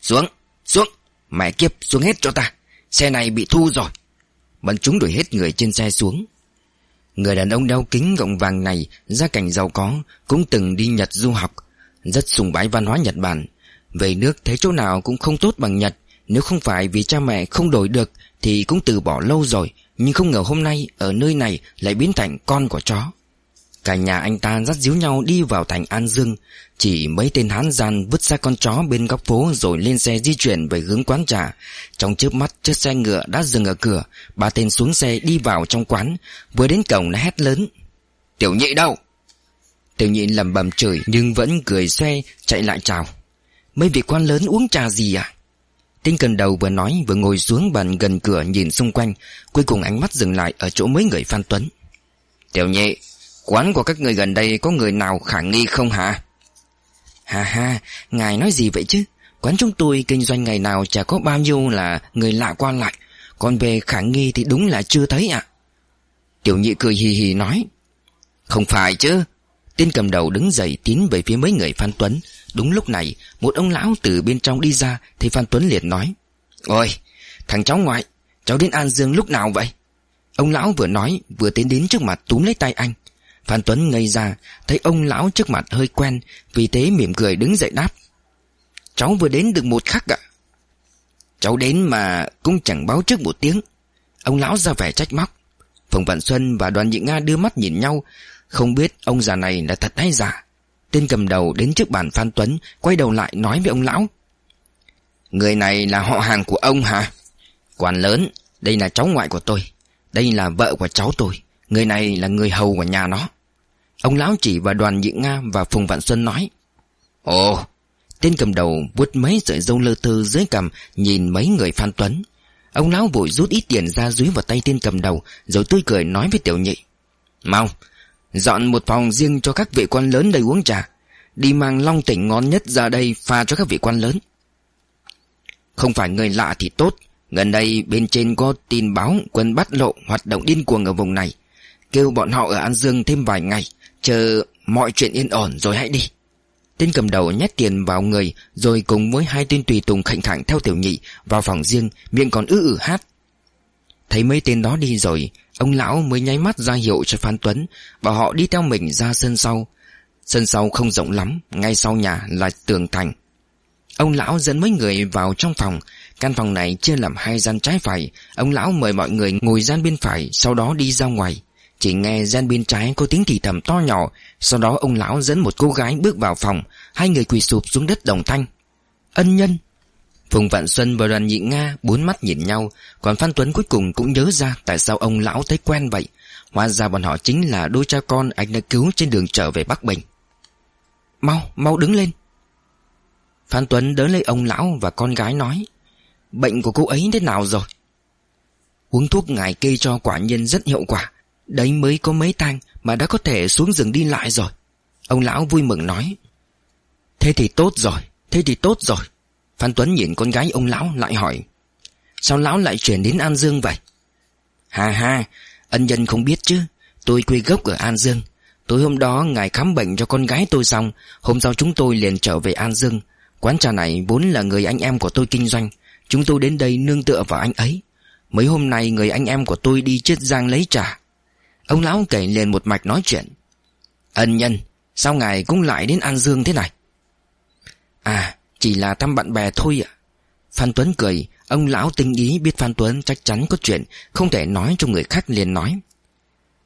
Xuống Xuống, Mẹ kiếp, xuống hết cho ta. Xe này bị thu rồi. Bọn chúng đuổi hết người trên xe xuống. Người đàn ông đeo kính gọng vàng này Gia cảnh giàu có, Cũng từng đi Nhật du học. Rất sùng bái văn hóa Nhật Bản. Về nước thấy chỗ nào cũng không tốt bằng Nhật, Nếu không phải vì cha mẹ không đổi được thì cũng từ bỏ lâu rồi, Nhưng không ngờ hôm nay Ở nơi này lại biến thành con của chó. Cả nhà anh ta dắt díu nhau đi vào thành An Dương, Chỉ mấy tên hán gian vứt ra con chó bên góc phố Rồi lên xe di chuyển về hướng quán trà. Trong chớp mắt, chiếc xe ngựa đã dừng ở cửa, Ba tên xuống xe đi vào trong quán, Vừa đến cổng đã hét lớn, Tiểu nhị đâu? Tiểu nhị lầm bầm chửi Nhưng vẫn cười xoe chạy lại chào, Mấy vị quan lớn uống trà gì à? Tên cần đầu vừa nói vừa ngồi xuống bàn gần cửa nhìn xung quanh Cuối cùng ánh mắt dừng lại ở chỗ mấy người Phan Tuấn Tiểu nhị Quán của các người gần đây có người nào khả nghi không hả? Hà ha, ngài nói gì vậy chứ? Quán chúng tôi kinh doanh ngày nào chả có bao nhiêu là người lạ qua lại. Còn về khả nghi thì đúng là chưa thấy ạ. Tiểu nhị cười hì hì nói. Không phải chứ. Tên cầm đầu đứng dậy tiến về phía mấy người Phan Tuấn Đúng lúc này, Một ông lão từ bên trong đi ra, Thì Phan Tuấn liền nói, Ôi, thằng cháu ngoại, Cháu đến An Dương lúc nào vậy? Ông lão vừa nói, vừa tiến đến trước mặt túm lấy tay anh. Phan Tuấn ngây ra, Thấy ông lão trước mặt hơi quen, Vì thế mỉm cười đứng dậy đáp, Cháu vừa đến được một khắc ạ. Cháu đến mà cũng chẳng báo trước một tiếng. Ông lão ra vẻ trách móc. Phùng Vạn Xuân và đoàn nhị Nga đưa mắt nhìn nhau, Không biết ông già này là thật hay giả. Tên cầm đầu đến trước bàn Phan Tuấn, Quay đầu lại nói với ông lão. Người này là họ hàng của ông hả? Quản lớn, Đây là cháu ngoại của tôi. Đây là vợ của cháu tôi. Người này là người hầu của nhà nó. Ông lão chỉ vào đoàn nhị Nga và Phùng Vạn Xuân nói. Ồ, Tên cầm đầu vuốt mấy sợi dâu lơ tơ dưới cầm Nhìn mấy người Phan Tuấn. Ông lão vội rút ít tiền ra dưới vào tay tên cầm đầu, Rồi tươi cười nói với tiểu nhị. Mau Dọn một phòng riêng cho các vị quan lớn đây uống trà. Đi mang long tỉnh ngon nhất ra đây pha cho các vị quan lớn. Không phải người lạ thì tốt. Gần đây bên trên có tin báo quân bắt lộ hoạt động điên cuồng ở vùng này. Kêu bọn họ ở An Dương thêm vài ngày. Chờ mọi chuyện yên ổn rồi hãy đi. Tên cầm đầu nhét tiền vào người, Rồi cùng với hai tên tùy tùng khệnh khẳng theo tiểu nhị Vào phòng riêng, Miệng còn ư ử hát. Thấy mấy tên đó đi rồi Ông lão mới nháy mắt ra hiệu cho Phan Tuấn, Bảo họ đi theo mình ra sân sau. Sân sau không rộng lắm, Ngay sau nhà là tường thành. Ông lão dẫn mấy người vào trong phòng. Căn phòng này chia làm hai gian trái phải. Ông lão mời mọi người ngồi gian bên phải, Sau đó đi ra ngoài. Chỉ nghe gian bên trái có tiếng thì thầm to nhỏ. Sau đó ông lão dẫn một cô gái bước vào phòng. Hai người quỳ sụp xuống đất đồng thanh. Ân nhân Phùng Vạn Xuân và đoàn nhị Nga bốn mắt nhìn nhau Còn Phan Tuấn cuối cùng cũng nhớ ra Tại sao ông lão thấy quen vậy. Hóa ra bọn họ chính là đôi cha con anh đã cứu trên đường trở về Bắc Bình. Mau, mau đứng lên. Phan Tuấn đỡ lấy ông lão và con gái nói Bệnh của cô ấy thế nào rồi? Uống thuốc ngài kê cho quả nhiên rất hiệu quả Đấy mới có mấy tang Mà đã có thể xuống rừng đi lại rồi. Ông lão vui mừng nói Thế thì tốt rồi Thế thì tốt rồi. Phan Tuấn nhìn con gái ông lão lại hỏi, Sao lão lại chuyển đến An Dương vậy? Hà hà Ân nhân không biết chứ. Tôi quê gốc ở An Dương. Tối hôm đó ngài khám bệnh cho con gái tôi xong, Hôm sau chúng tôi liền trở về An Dương. Quán trà này vốn là người anh em của tôi kinh doanh. Chúng tôi đến đây nương tựa vào anh ấy. Mấy hôm nay người anh em của tôi đi chiết giang lấy trà. Ông lão kể liền một mạch nói chuyện, Ân nhân, Sao ngài cũng lại đến An Dương thế này? À chỉ là thăm bạn bè thôi ạ. Phan Tuấn cười, Ông lão tinh ý biết Phan Tuấn chắc chắn có chuyện, Không thể nói cho người khác liền nói.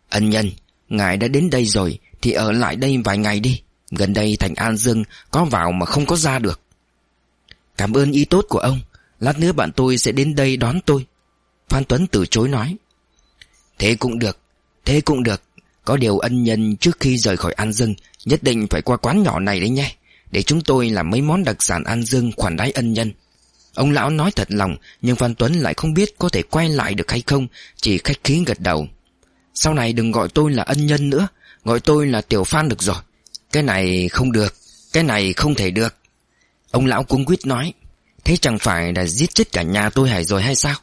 Ân nhân, Ngài đã đến đây rồi, Thì ở lại đây vài ngày đi. Gần đây thành An Dương Có vào mà không có ra được. Cảm ơn ý tốt của ông, Lát nữa bạn tôi sẽ đến đây đón tôi. Phan Tuấn từ chối nói. Thế cũng được, Thế cũng được. Có điều ân nhân trước khi rời khỏi An Dương, Nhất định phải qua quán nhỏ này đấy nhé. Để chúng tôi làm mấy món đặc sản An Dương khoản đái ân nhân. Ông lão nói thật lòng, Nhưng Phan Tuấn lại không biết có thể quay lại được hay không, Chỉ khách khí gật đầu. Sau này đừng gọi tôi là ân nhân nữa, Gọi tôi là Tiểu Phan được rồi. Cái này không được, Cái này không thể được. Ông lão cuống quýt nói, Thế chẳng phải là giết chết cả nhà tôi hải rồi hay sao?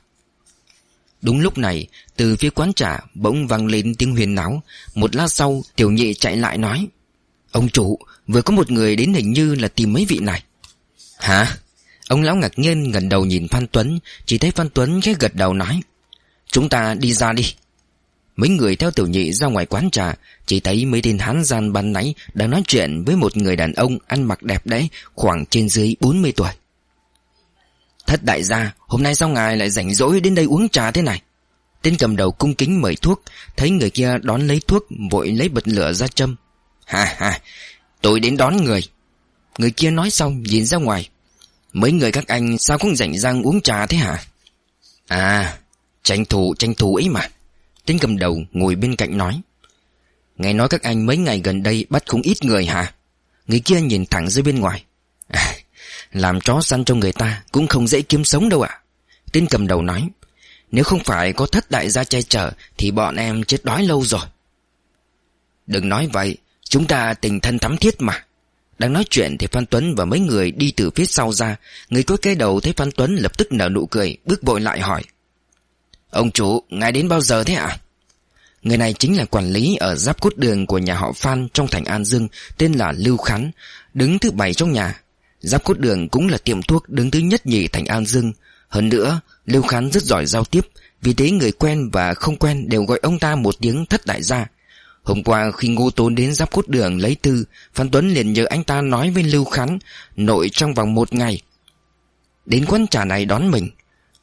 Đúng lúc này, Từ phía quán trà bỗng vang lên tiếng huyền náo. Một lát sau, tiểu nhị chạy lại nói Ông chủ, Vừa có một người đến hình như là tìm mấy vị này. Hả? Ông lão ngạc nhiên ngẩng đầu nhìn Phan Tuấn, Chỉ thấy Phan Tuấn khẽ gật đầu nói, Chúng ta đi ra đi. Mấy người theo tiểu nhị ra ngoài quán trà, Chỉ thấy mấy tên hán gian ban nãy Đang nói chuyện với một người đàn ông Ăn mặc đẹp đấy Khoảng trên dưới 40 tuổi. Thất đại gia, Hôm nay sao ngài lại rảnh rỗi đến đây uống trà thế này? Tên cầm đầu cung kính mời thuốc, Thấy người kia đón lấy thuốc, Vội lấy bật lửa ra châm. Ha ha. Tôi đến đón người. Người kia nói xong nhìn ra ngoài. Mấy người các anh sao cũng rảnh rang uống trà thế hả? À Tranh thủ tranh thủ ấy mà. Tên cầm đầu ngồi bên cạnh nói. Nghe nói các anh mấy ngày gần đây bắt không ít người hả? Người kia nhìn thẳng ra bên ngoài. À, Làm chó săn cho người ta Cũng không dễ kiếm sống đâu ạ. Tên cầm đầu nói. Nếu không phải có thất đại gia che chở Thì bọn em chết đói lâu rồi. Đừng nói vậy Chúng ta tình thân thắm thiết mà. Đang nói chuyện thì Phan Tuấn và mấy người đi từ phía sau ra. Người có cái đầu thấy Phan Tuấn lập tức nở nụ cười Bước vội lại hỏi. Ông chủ, ngài đến bao giờ thế ạ? Người này chính là quản lý ở giáp cốt đường của nhà họ Phan trong thành An Dương Tên là Lưu Khán Đứng thứ bảy trong nhà. Giáp cốt đường cũng là tiệm thuốc đứng thứ nhất nhì thành An Dương. Hơn nữa Lưu Khán rất giỏi giao tiếp Vì thế người quen và không quen đều gọi ông ta một tiếng thất đại gia. Hôm qua khi Ngô Tốn đến giáp cốt đường lấy tư, Phan Tuấn liền nhờ anh ta nói với Lưu Khán, Nội trong vòng một ngày. Đến quán trà này đón mình.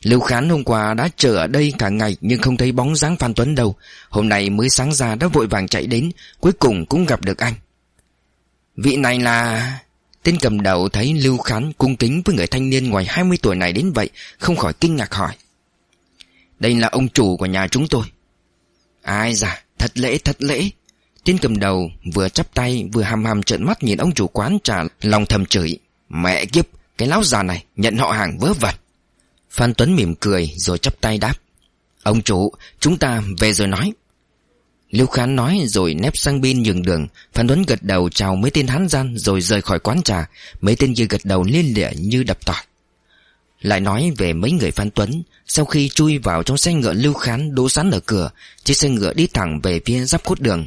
Lưu Khán hôm qua đã chờ ở đây cả ngày Nhưng không thấy bóng dáng Phan Tuấn đâu. Hôm nay mới sáng ra đã vội vàng chạy đến, Cuối cùng cũng gặp được anh. Vị này là... Tên cầm đầu thấy Lưu Khán cung kính với người thanh niên ngoài 20 tuổi này đến vậy, Không khỏi kinh ngạc hỏi. Đây là ông chủ của nhà chúng tôi. Ai da Thật lễ thật lễ. Tên cầm đầu, vừa chắp tay, vừa hàm hàm trợn mắt nhìn ông chủ quán trà lòng thầm chửi, Mẹ kiếp, Cái lão già này nhận họ hàng vớ vẩn. Phan Tuấn mỉm cười rồi chắp tay đáp, Ông chủ, Chúng ta về rồi nói. Lưu Khán nói rồi nép sang bên nhường đường. Phan Tuấn gật đầu chào mấy tên hán gian Rồi rời khỏi quán trà. Mấy tên kia gật đầu liên lịa như đập tỏi. Lại nói về mấy người Phan Tuấn, Sau khi chui vào trong xe ngựa Lưu Khán đỗ sẵn ở cửa, Chiếc xe ngựa đi thẳng về phía giáp khuất đường.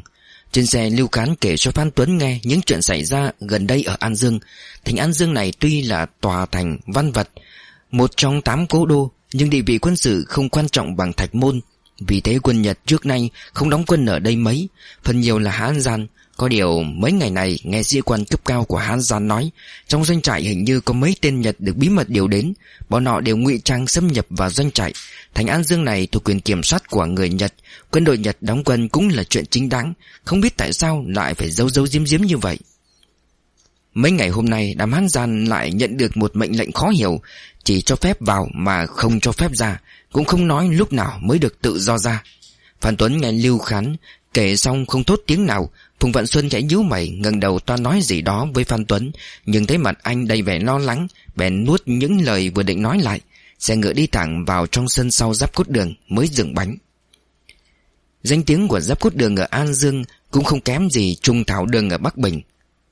Trên xe Lưu Khán kể cho Phan Tuấn nghe Những chuyện xảy ra gần đây ở An Dương. Thành An Dương này tuy là tòa thành văn vật, Một trong tám cố đô, Nhưng địa vị quân sự không quan trọng bằng Thạch Môn. Vì thế quân Nhật trước nay không đóng quân ở đây mấy, Phần nhiều là Hán Gian có điều mấy ngày này nghe sĩ quan cấp cao của Hán Gian nói, Trong doanh trại hình như có mấy tên Nhật được bí mật điều đến. Bọn họ đều ngụy trang xâm nhập vào doanh trại. Thành An Dương này thuộc quyền kiểm soát của người Nhật. Quân đội Nhật đóng quân cũng là chuyện chính đáng. Không biết tại sao lại phải giấu giấu diếm diếm như vậy. Mấy ngày hôm nay, đám Hán Gian lại nhận được một mệnh lệnh khó hiểu. Chỉ cho phép vào mà không cho phép ra. Cũng không nói lúc nào mới được tự do ra. Phan Tuấn nghe Lưu Khán Kể xong không thốt tiếng nào Phùng Vạn Xuân chạy nhíu mày, ngẩng đầu toan nói gì đó với Phan Tuấn, Nhưng thấy mặt anh đầy vẻ lo lắng, Bèn nuốt những lời vừa định nói lại. Xe ngựa đi thẳng vào trong sân sau giáp cốt đường Mới dừng bánh. Danh tiếng của giáp cốt đường ở An Dương Cũng không kém gì Trung Thảo đường ở Bắc Bình.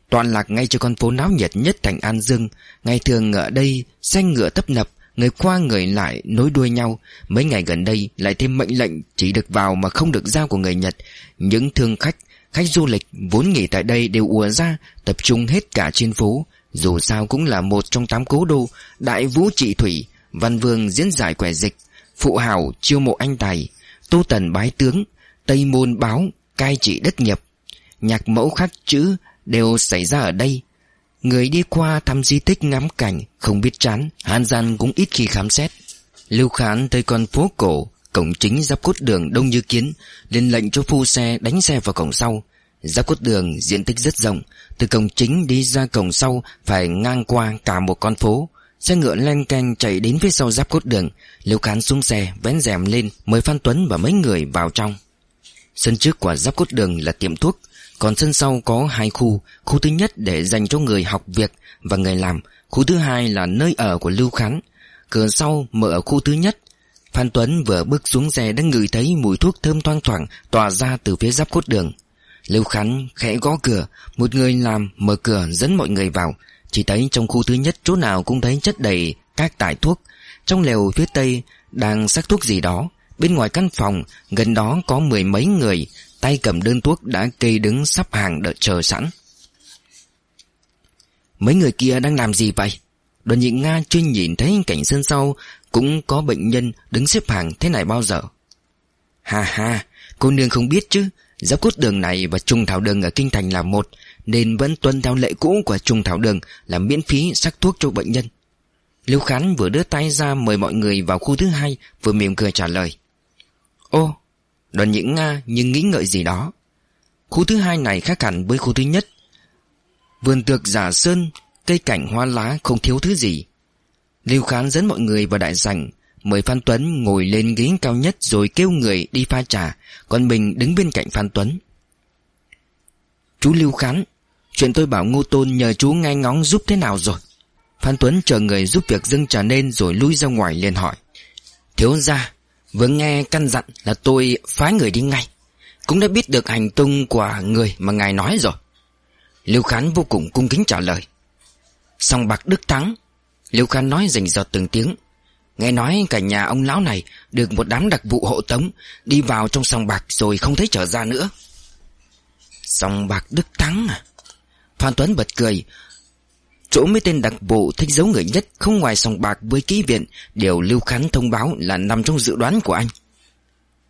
Toàn lạc ngay cho con phố náo nhiệt nhất thành An Dương. Ngày thường ở đây, Xe ngựa tấp nập, Người qua người lại nối đuôi nhau. Mấy ngày gần đây lại thêm mệnh lệnh Chỉ được vào mà không được giao của người Nhật. Những thương khách Khách du lịch vốn nghỉ tại đây đều ùa ra, Tập trung hết cả trên phố. Dù sao cũng là một trong tám cố đô, Đại vũ trị thủy, Văn vương diễn giải quẻ dịch, Phụ hảo, chiêu mộ anh tài, Tô tần bái tướng, Tây môn báo, cai trị đất nghiệp. Nhạc mẫu khắc chữ đều xảy ra ở đây. Người đi qua thăm di tích ngắm cảnh, Không biết chán Hàn gian cũng ít khi khám xét. Lưu Khán tới con phố cổ Cổng chính giáp cốt đường đông như kiến liền lệnh cho phu xe đánh xe vào cổng sau. Giáp cốt đường diện tích rất rộng, Từ cổng chính đi ra cổng sau Phải ngang qua cả một con phố. Xe ngựa len canh chạy đến phía sau giáp cốt đường Lưu Khán xuống xe, vén rèm lên, Mời Phan Tuấn và mấy người vào trong. Sân trước của giáp cốt đường là tiệm thuốc, còn sân sau có hai khu. Khu thứ nhất để dành cho người học việc và người làm, Khu thứ hai là nơi ở của Lưu Khán. Cửa sau mở ở khu thứ nhất Phan Tuấn vừa bước xuống xe đã ngửi thấy mùi thuốc thơm thoang thoảng tỏa ra từ phía giáp cốt đường. Lưu Khán khẽ gõ cửa, một người làm mở cửa dẫn mọi người vào. Chỉ thấy trong khu thứ nhất chỗ nào cũng thấy chất đầy các tải thuốc. Trong lều phía tây đang sắc thuốc gì đó. Bên ngoài căn phòng gần đó có mười mấy người Tay cầm đơn thuốc đã kê đứng sắp hàng đợi chờ sẵn Mấy người kia đang làm gì vậy? Đoàn nhị Nga chưa nhìn thấy cảnh sân sau cũng có bệnh nhân đứng xếp hàng thế này bao giờ? Ha ha, Cô nương không biết chứ. Giáo cốt đường này và trung thảo đường ở Kinh Thành là một, Nên vẫn tuân theo lệ cũ của trung thảo đường Là miễn phí sắc thuốc cho bệnh nhân. Liêu Khán vừa đưa tay ra mời mọi người vào khu thứ hai, Vừa mỉm cười trả lời. Ô, Đoàn những Nga, nhưng nghĩ ngợi gì đó. Khu thứ hai này khác hẳn với khu thứ nhất. Vườn tược giả sơn, Cây cảnh hoa lá không thiếu thứ gì. Lưu Khán dẫn mọi người vào đại sảnh, Mời Phan Tuấn ngồi lên ghế cao nhất Rồi kêu người đi pha trà, Còn mình đứng bên cạnh Phan Tuấn. Chú Lưu Khán, Chuyện tôi bảo Ngô Tôn nhờ chú ngay ngóng giúp thế nào rồi? Phan Tuấn chờ người giúp việc dâng trà lên Rồi lui ra ngoài liền hỏi. Thiếu ra Vừa nghe căn dặn là tôi phái người đi ngay, Cũng đã biết được hành tung của người mà ngài nói rồi. Lưu Khán vô cùng cung kính trả lời. Song bạc đức thắng Liêu Khan nói rành giọt từng tiếng. Nghe nói cả nhà ông lão này Được một đám đặc vụ hộ tống, Đi vào trong sòng bạc rồi không thấy trở ra nữa. Sòng bạc Đức Thắng à? Phan Tuấn bật cười. Chỗ mấy tên đặc vụ thích giấu người nhất Không ngoài sòng bạc với ký viện Đều Lưu Khánh thông báo là nằm trong dự đoán của anh.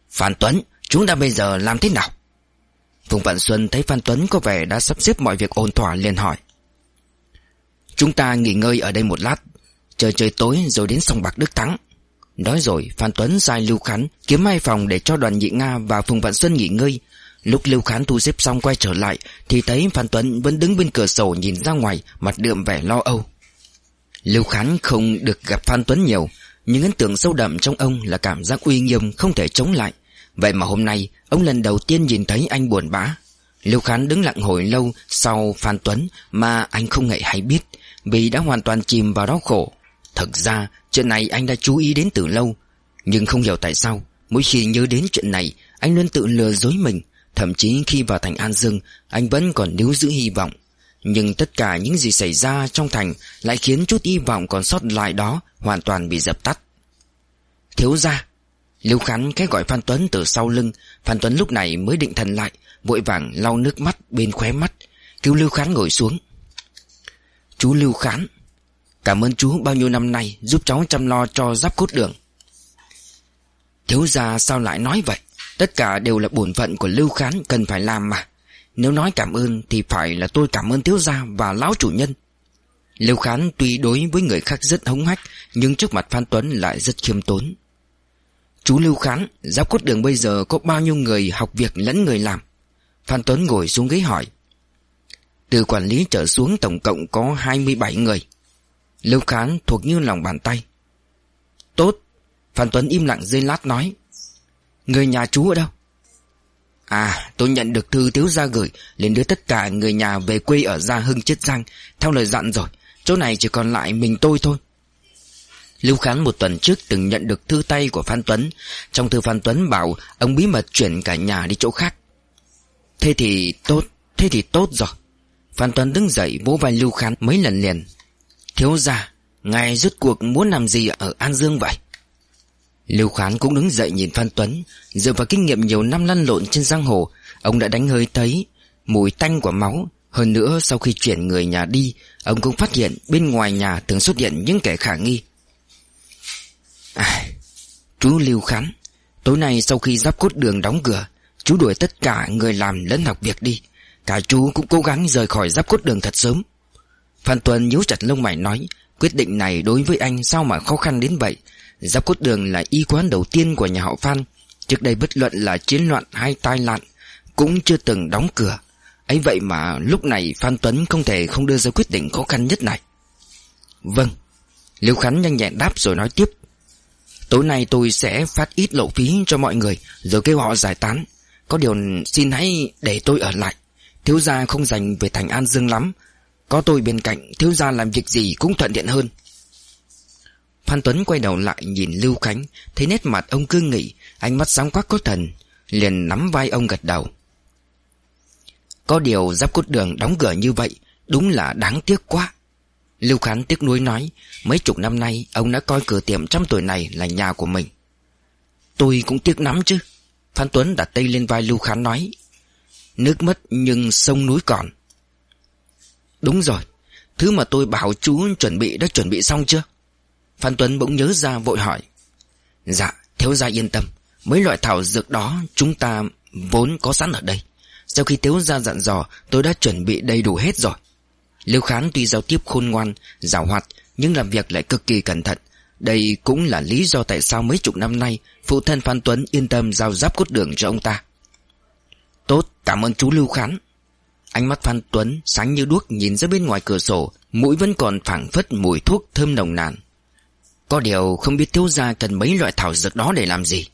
Phan Tuấn, Chúng ta bây giờ làm thế nào? Phùng Vạn Xuân thấy Phan Tuấn có vẻ đã sắp xếp mọi việc ổn thỏa liền hỏi. Chúng ta nghỉ ngơi ở đây một lát. Chờ trời tối rồi đến sông Bạc Đức Thắng. Nói rồi, Phan Tuấn sai Lưu Khán Kiếm hai phòng để cho đoàn nhị Nga và Phùng Vạn Xuân nghỉ ngơi. Lúc Lưu Khán thu xếp xong quay trở lại, Thì thấy Phan Tuấn vẫn đứng bên cửa sổ nhìn ra ngoài, Mặt đượm vẻ lo âu. Lưu Khán không được gặp Phan Tuấn nhiều, Nhưng ấn tượng sâu đậm trong ông là cảm giác uy nghiêm không thể chống lại. Vậy mà hôm nay, Ông lần đầu tiên nhìn thấy anh buồn bã. Lưu Khán đứng lặng hồi lâu sau Phan Tuấn Mà anh không hề hay biết. Vì đã hoàn toàn chìm vào đau khổ. Thực ra, chuyện này anh đã chú ý đến từ lâu, Nhưng không hiểu tại sao, Mỗi khi nhớ đến chuyện này, Anh luôn tự lừa dối mình. Thậm chí khi vào thành An Dương, Anh vẫn còn níu giữ hy vọng. Nhưng tất cả những gì xảy ra trong thành Lại khiến chút hy vọng còn sót lại đó Hoàn toàn bị dập tắt. Thiếu ra Lưu Khán cái gọi Phan Tuấn từ sau lưng. Phan Tuấn lúc này mới định thần lại, Vội vàng lau nước mắt bên khóe mắt. Cứu Lưu Khán ngồi xuống. Chú Lưu Khán. Cảm ơn chú bao nhiêu năm nay Giúp cháu chăm lo cho giáp cốt đường. Thiếu gia sao lại nói vậy? Tất cả đều là bổn phận của Lưu Khán Cần phải làm mà. Nếu nói cảm ơn thì phải là tôi cảm ơn thiếu gia Và lão chủ nhân. Lưu Khán tuy đối với người khác rất hống hách, Nhưng trước mặt Phan Tuấn lại rất khiêm tốn. Chú Lưu Khán, Giáp cốt đường bây giờ có bao nhiêu người học việc lẫn người làm? Phan Tuấn ngồi xuống ghế hỏi. Từ quản lý trở xuống tổng cộng có 27 người. Lưu kháng thuộc như lòng bàn tay. Tốt, Phan Tuấn im lặng dây lát nói. Người nhà chú ở đâu? À tôi nhận được thư thiếu gia gửi liền đưa tất cả người nhà về quê ở Gia Hưng, Chiết Giang. Theo lời dặn rồi, Chỗ này chỉ còn lại mình tôi thôi. Lưu Khán một tuần trước từng nhận được thư tay của Phan Tuấn. Trong thư Phan Tuấn bảo Ông bí mật chuyển cả nhà đi chỗ khác. Thế thì tốt, Thế thì tốt rồi. Phan Tuấn đứng dậy vỗ vai Lưu Khán mấy lần liền. Thiếu gia Ngài rốt cuộc muốn làm gì ở An Dương vậy? Lưu Khán cũng đứng dậy nhìn Phan Tuấn. Dựa vào kinh nghiệm nhiều năm lăn lộn trên giang hồ Ông đã đánh hơi thấy Mùi tanh của máu. Hơn nữa sau khi chuyển người nhà đi Ông cũng phát hiện bên ngoài nhà thường xuất hiện những kẻ khả nghi. À, Chú Lưu Khán Tối nay sau khi giáp cốt đường đóng cửa Chú đuổi tất cả người làm lẫn học việc đi. Cả chú cũng cố gắng rời khỏi giáp cốt đường thật sớm. Phan Tuấn nhíu chặt lông mày nói, Quyết định này đối với anh sao mà khó khăn đến vậy? Giáp cốt đường là y quán đầu tiên của nhà họ Phan. Trước đây bất luận là chiến loạn hay tai nạn, Cũng chưa từng đóng cửa. Ấy vậy mà lúc này Phan Tuấn không thể không đưa ra quyết định khó khăn nhất này. Vâng. Liêu Khánh nhanh nhẹn đáp rồi nói tiếp. Tối nay tôi sẽ phát ít lộ phí cho mọi người, Rồi kêu họ giải tán. Có điều xin hãy để tôi ở lại. Thiếu gia không dành về thành An Dương lắm. Có tôi bên cạnh, Thiếu gia làm việc gì cũng thuận tiện hơn. Phan Tuấn quay đầu lại nhìn Lưu Khánh, Thấy nét mặt ông cương nghị, Ánh mắt sáng quắc có thần, Liền nắm vai ông gật đầu. Có điều giáp cốt đường đóng cửa như vậy, Đúng là đáng tiếc quá. Lưu Khánh tiếc nuối nói, Mấy chục năm nay, Ông đã coi cửa tiệm trăm tuổi này là nhà của mình. Tôi cũng tiếc lắm chứ. Phan Tuấn đặt tay lên vai Lưu Khán nói Nước mất nhưng sông núi còn. Đúng rồi, Thứ mà tôi bảo chú chuẩn bị đã chuẩn bị xong chưa? Phan Tuấn bỗng nhớ ra vội hỏi. Dạ thiếu gia yên tâm, Mấy loại thảo dược đó chúng ta vốn có sẵn ở đây. Sau khi thiếu gia dặn dò, Tôi đã chuẩn bị đầy đủ hết rồi. Liêu Khán tuy giao tiếp khôn ngoan Giảo hoạt, Nhưng làm việc lại cực kỳ cẩn thận. Đây cũng là lý do tại sao mấy chục năm nay Phụ thân Phan Tuấn yên tâm giao giáp cốt đường cho ông ta. Tốt, cảm ơn chú Lưu Khán. Ánh mắt Phan Tuấn sáng như đuốc nhìn ra bên ngoài cửa sổ, Mũi vẫn còn phảng phất mùi thuốc thơm nồng nàn. Có điều không biết thiếu gia cần mấy loại thảo dược đó để làm gì?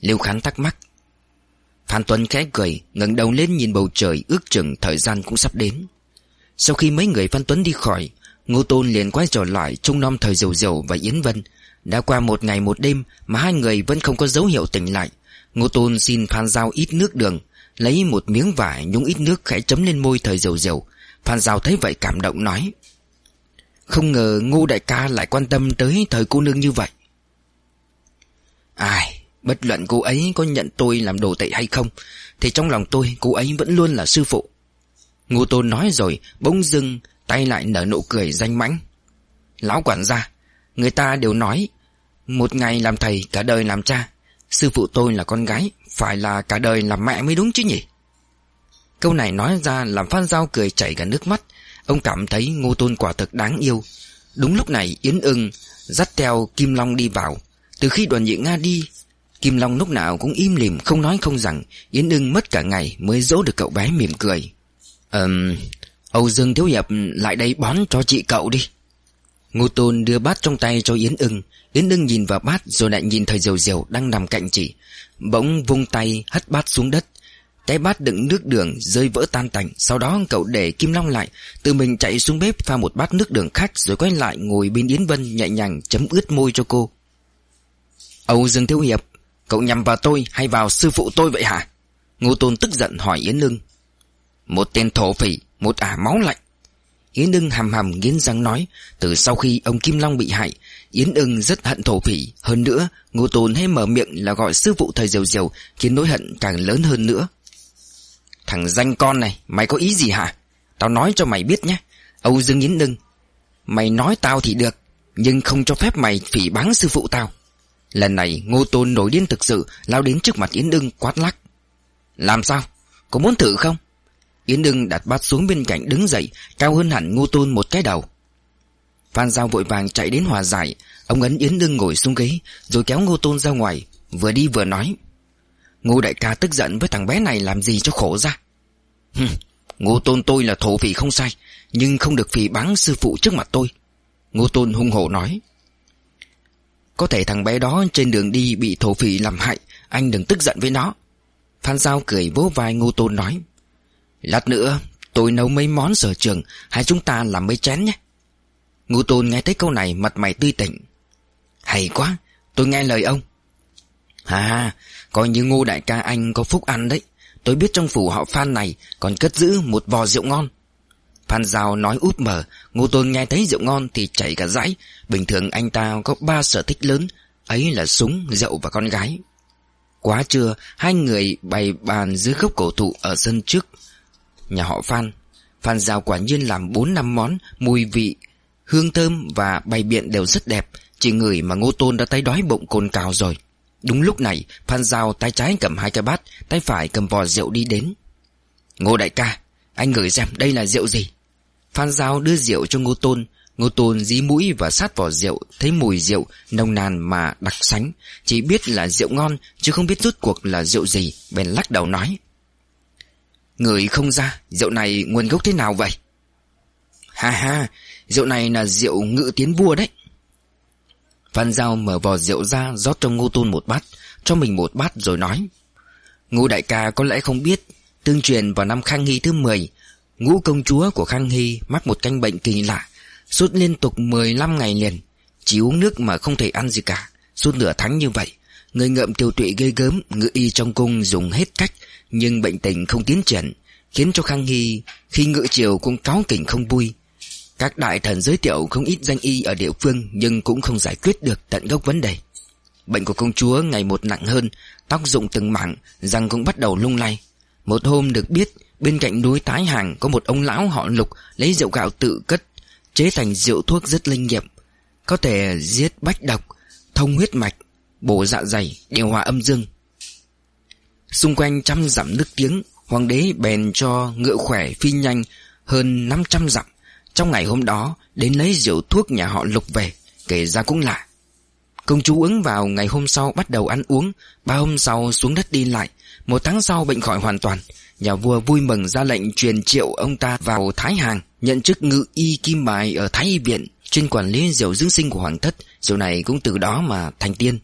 Lưu Khán thắc mắc. Phan Tuấn khẽ cười, ngẩng đầu lên nhìn bầu trời, ước chừng thời gian cũng sắp đến. Sau khi mấy người Phan Tuấn đi khỏi, Ngô Tôn liền quay trở lại Trung Nom thời Diều Diều và Yến Vân. Đã qua một ngày một đêm Mà hai người vẫn không có dấu hiệu tỉnh lại. Ngô Tôn xin Phan Giao ít nước đường Lấy một miếng vải nhúng ít nước khẽ chấm lên môi thời dầu dầu. Phan Giao thấy vậy cảm động nói, Không ngờ Ngô Đại ca lại quan tâm tới thời cô nương như vậy. Ai, Bất luận cô ấy có nhận tôi làm đồ tệ hay không, Thì trong lòng tôi cô ấy vẫn luôn là sư phụ. Ngô Tôn nói rồi Bỗng dưng tay lại nở nụ cười danh mãnh. Lão quản gia, Người ta đều nói, Một ngày làm thầy, cả đời làm cha. Sư phụ tôi là con gái phải là cả đời làm mẹ mới đúng chứ nhỉ? Câu này nói ra làm Phan Giao cười chảy cả nước mắt. Ông cảm thấy Ngô Tôn quả thực đáng yêu. Đúng lúc này, Yến ưng Dắt theo Kim Long đi vào. Từ khi đoàn nhị Nga đi, Kim Long lúc nào cũng im lìm, không nói không rằng Yến ưng mất cả ngày mới dỗ được cậu bé mỉm cười. Ờm, Âu Dương Thiếu Hiệp lại đây bón cho chị cậu đi. Ngô Tôn đưa bát trong tay cho Yến ưng. Yến ưng nhìn vào bát rồi lại nhìn thời diều diều đang nằm cạnh chị. Bỗng vung tay hất bát xuống đất. Cái bát đựng nước đường rơi vỡ tan tành. Sau đó cậu để Kim Long lại, Tự mình chạy xuống bếp pha một bát nước đường khác Rồi quay lại ngồi bên Yến Vân Nhẹ nhàng chấm ướt môi cho cô. Âu Dương Thiếu Hiệp, Cậu nhằm vào tôi hay vào sư phụ tôi vậy hả? Ngô Tôn tức giận hỏi Yến Nương Một tên thổ phỉ, Một ả máu lạnh. Yến Nương hàm hàm nghiến răng nói, Từ sau khi ông Kim Long bị hại Yến Ưng rất hận thổ phỉ. Hơn nữa, Ngô Tôn hay mở miệng là gọi sư phụ thầy Diều Diều, Khiến nỗi hận càng lớn hơn nữa. Thằng danh con này, Mày có ý gì hả? Tao nói cho mày biết nhé. Âu Dương Yến Ưng, Mày nói tao thì được, Nhưng không cho phép mày phỉ báng sư phụ tao. Lần này, Ngô Tôn nổi điên thực sự, Lao đến trước mặt Yến Ưng quát lắc. Làm sao? Có muốn thử không? Yến Ưng đặt bát xuống bên cạnh đứng dậy, Cao hơn hẳn Ngô Tôn một cái đầu. Phan Giao vội vàng chạy đến hòa giải. Ông ấn Yến đương ngồi xuống ghế Rồi kéo Ngô Tôn ra ngoài Vừa đi vừa nói. Ngô đại ca tức giận với thằng bé này làm gì cho khổ ra? Hừm, Ngô Tôn tôi là thổ phỉ không sai Nhưng không được phỉ báng sư phụ trước mặt tôi. Ngô Tôn hung hổ nói. Có thể thằng bé đó trên đường đi bị thổ phỉ làm hại Anh đừng tức giận với nó. Phan Giao cười vỗ vai Ngô Tôn nói. Lát nữa tôi nấu mấy món sở trường Hai chúng ta làm mấy chén nhé. Ngô Tôn nghe thấy câu này mặt mày tươi tỉnh. Hay quá Tôi nghe lời ông. À Coi như ngô đại ca anh có phúc ăn đấy. Tôi biết trong phủ họ Phan này Còn cất giữ một vò rượu ngon. Phan Giao nói úp mở Ngô Tôn nghe thấy rượu ngon thì chảy cả dãi. Bình thường anh ta có ba sở thích lớn Ấy là súng, rượu và con gái. Quá trưa Hai người bày bàn dưới gốc cổ thụ Ở sân trước Nhà họ Phan. Phan Giao quả nhiên làm bốn năm món Mùi vị, hương thơm và bày biện đều rất đẹp, Chỉ người mà Ngô Tôn đã tay đói bụng cồn cào rồi. Đúng lúc này, Phan Giao tay trái cầm hai cái bát, Tay phải cầm vò rượu đi đến. Ngô đại ca, Anh ngửi xem đây là rượu gì? Phan Giao đưa rượu cho Ngô Tôn. Ngô Tôn dí mũi và sát vỏ rượu, Thấy mùi rượu nồng nàn mà đặc sánh. Chỉ biết là rượu ngon, Chứ không biết rút cuộc là rượu gì, Bèn lắc đầu nói. Người không ra, Rượu này nguồn gốc thế nào vậy? Ha ha Rượu này là rượu ngự tiến vua đấy Phan Giao mở vò rượu ra rót cho Ngô Tôn một bát, cho mình một bát rồi nói. Ngô đại ca có lẽ không biết, tương truyền vào năm Khang Hy thứ 10, ngũ công chúa của Khang Hy mắc một căn bệnh kỳ lạ, suốt liên tục 15 ngày liền, chỉ uống nước mà không thể ăn gì cả, suốt nửa tháng như vậy. Người ngợm tiêu tụy gây gớm, ngự y trong cung dùng hết cách, nhưng bệnh tình không tiến triển, khiến cho Khang Hy khi ngự triều cũng cáo kỉnh không vui. Các đại thần giới thiệu không ít danh y ở địa phương nhưng cũng không giải quyết được tận gốc vấn đề. Bệnh của công chúa ngày một nặng hơn, tóc rụng từng mảng, răng cũng bắt đầu lung lay. Một hôm được biết, bên cạnh núi Tái Hàng có một ông lão họ lục lấy rượu gạo tự cất, chế thành rượu thuốc rất linh nghiệm. Có thể giết bách độc, thông huyết mạch, bổ dạ dày, điều hòa âm dương. Xung quanh trăm dặm nước tiếng, hoàng đế bèn cho ngựa khỏe phi nhanh hơn 500 dặm. Trong ngày hôm đó, Đến lấy rượu thuốc nhà họ lục về, Kể ra cũng lạ. Công chúa ứng vào ngày hôm sau bắt đầu ăn uống, Ba hôm sau xuống đất đi lại. Một tháng sau bệnh khỏi hoàn toàn, Nhà vua vui mừng ra lệnh truyền triệu ông ta vào Thái Hàng, Nhận chức ngự y kim bài ở Thái Y Viện, Chuyên quản lý rượu dưỡng sinh của hoàng thất. Rượu này cũng từ đó mà thành tiên.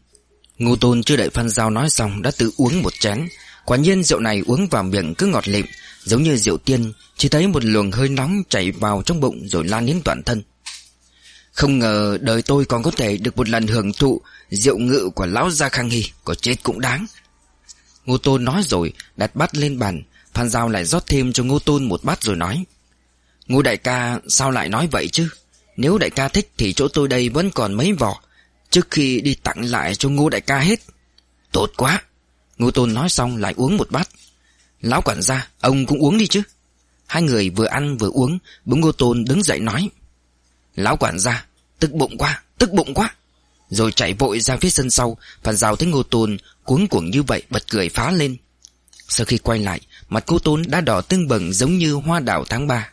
Ngô Tôn chưa đợi Phan Giao nói xong, Đã tự uống một chén. Quả nhiên rượu này uống vào miệng cứ ngọt lịm. Giống như rượu tiên, Chỉ thấy một luồng hơi nóng chảy vào trong bụng Rồi lan đến toàn thân. Không ngờ đời tôi còn có thể được một lần hưởng thụ Rượu ngự của lão Gia Khang Hy, Có chết cũng đáng. Ngô Tôn nói rồi, đặt bát lên bàn, Phan Giao lại rót thêm cho Ngô Tôn một bát rồi nói, Ngô đại ca, sao lại nói vậy chứ? Nếu đại ca thích thì chỗ tôi đây vẫn còn mấy vỏ, Trước khi đi tặng lại cho Ngô đại ca hết. Tốt quá. Ngô Tôn nói xong lại uống một bát. Lão quản gia, Ông cũng uống đi chứ. Hai người vừa ăn vừa uống Bỗng Ngô Tôn đứng dậy nói. Lão quản gia, Tức bụng quá, Tức bụng quá. Rồi chạy vội ra phía sân sau Phan Giao thấy Ngô Tôn cuống cuồng như vậy, bật cười phá lên. Sau khi quay lại, Mặt cô Tôn đã đỏ tưng bừng giống như hoa đảo tháng 3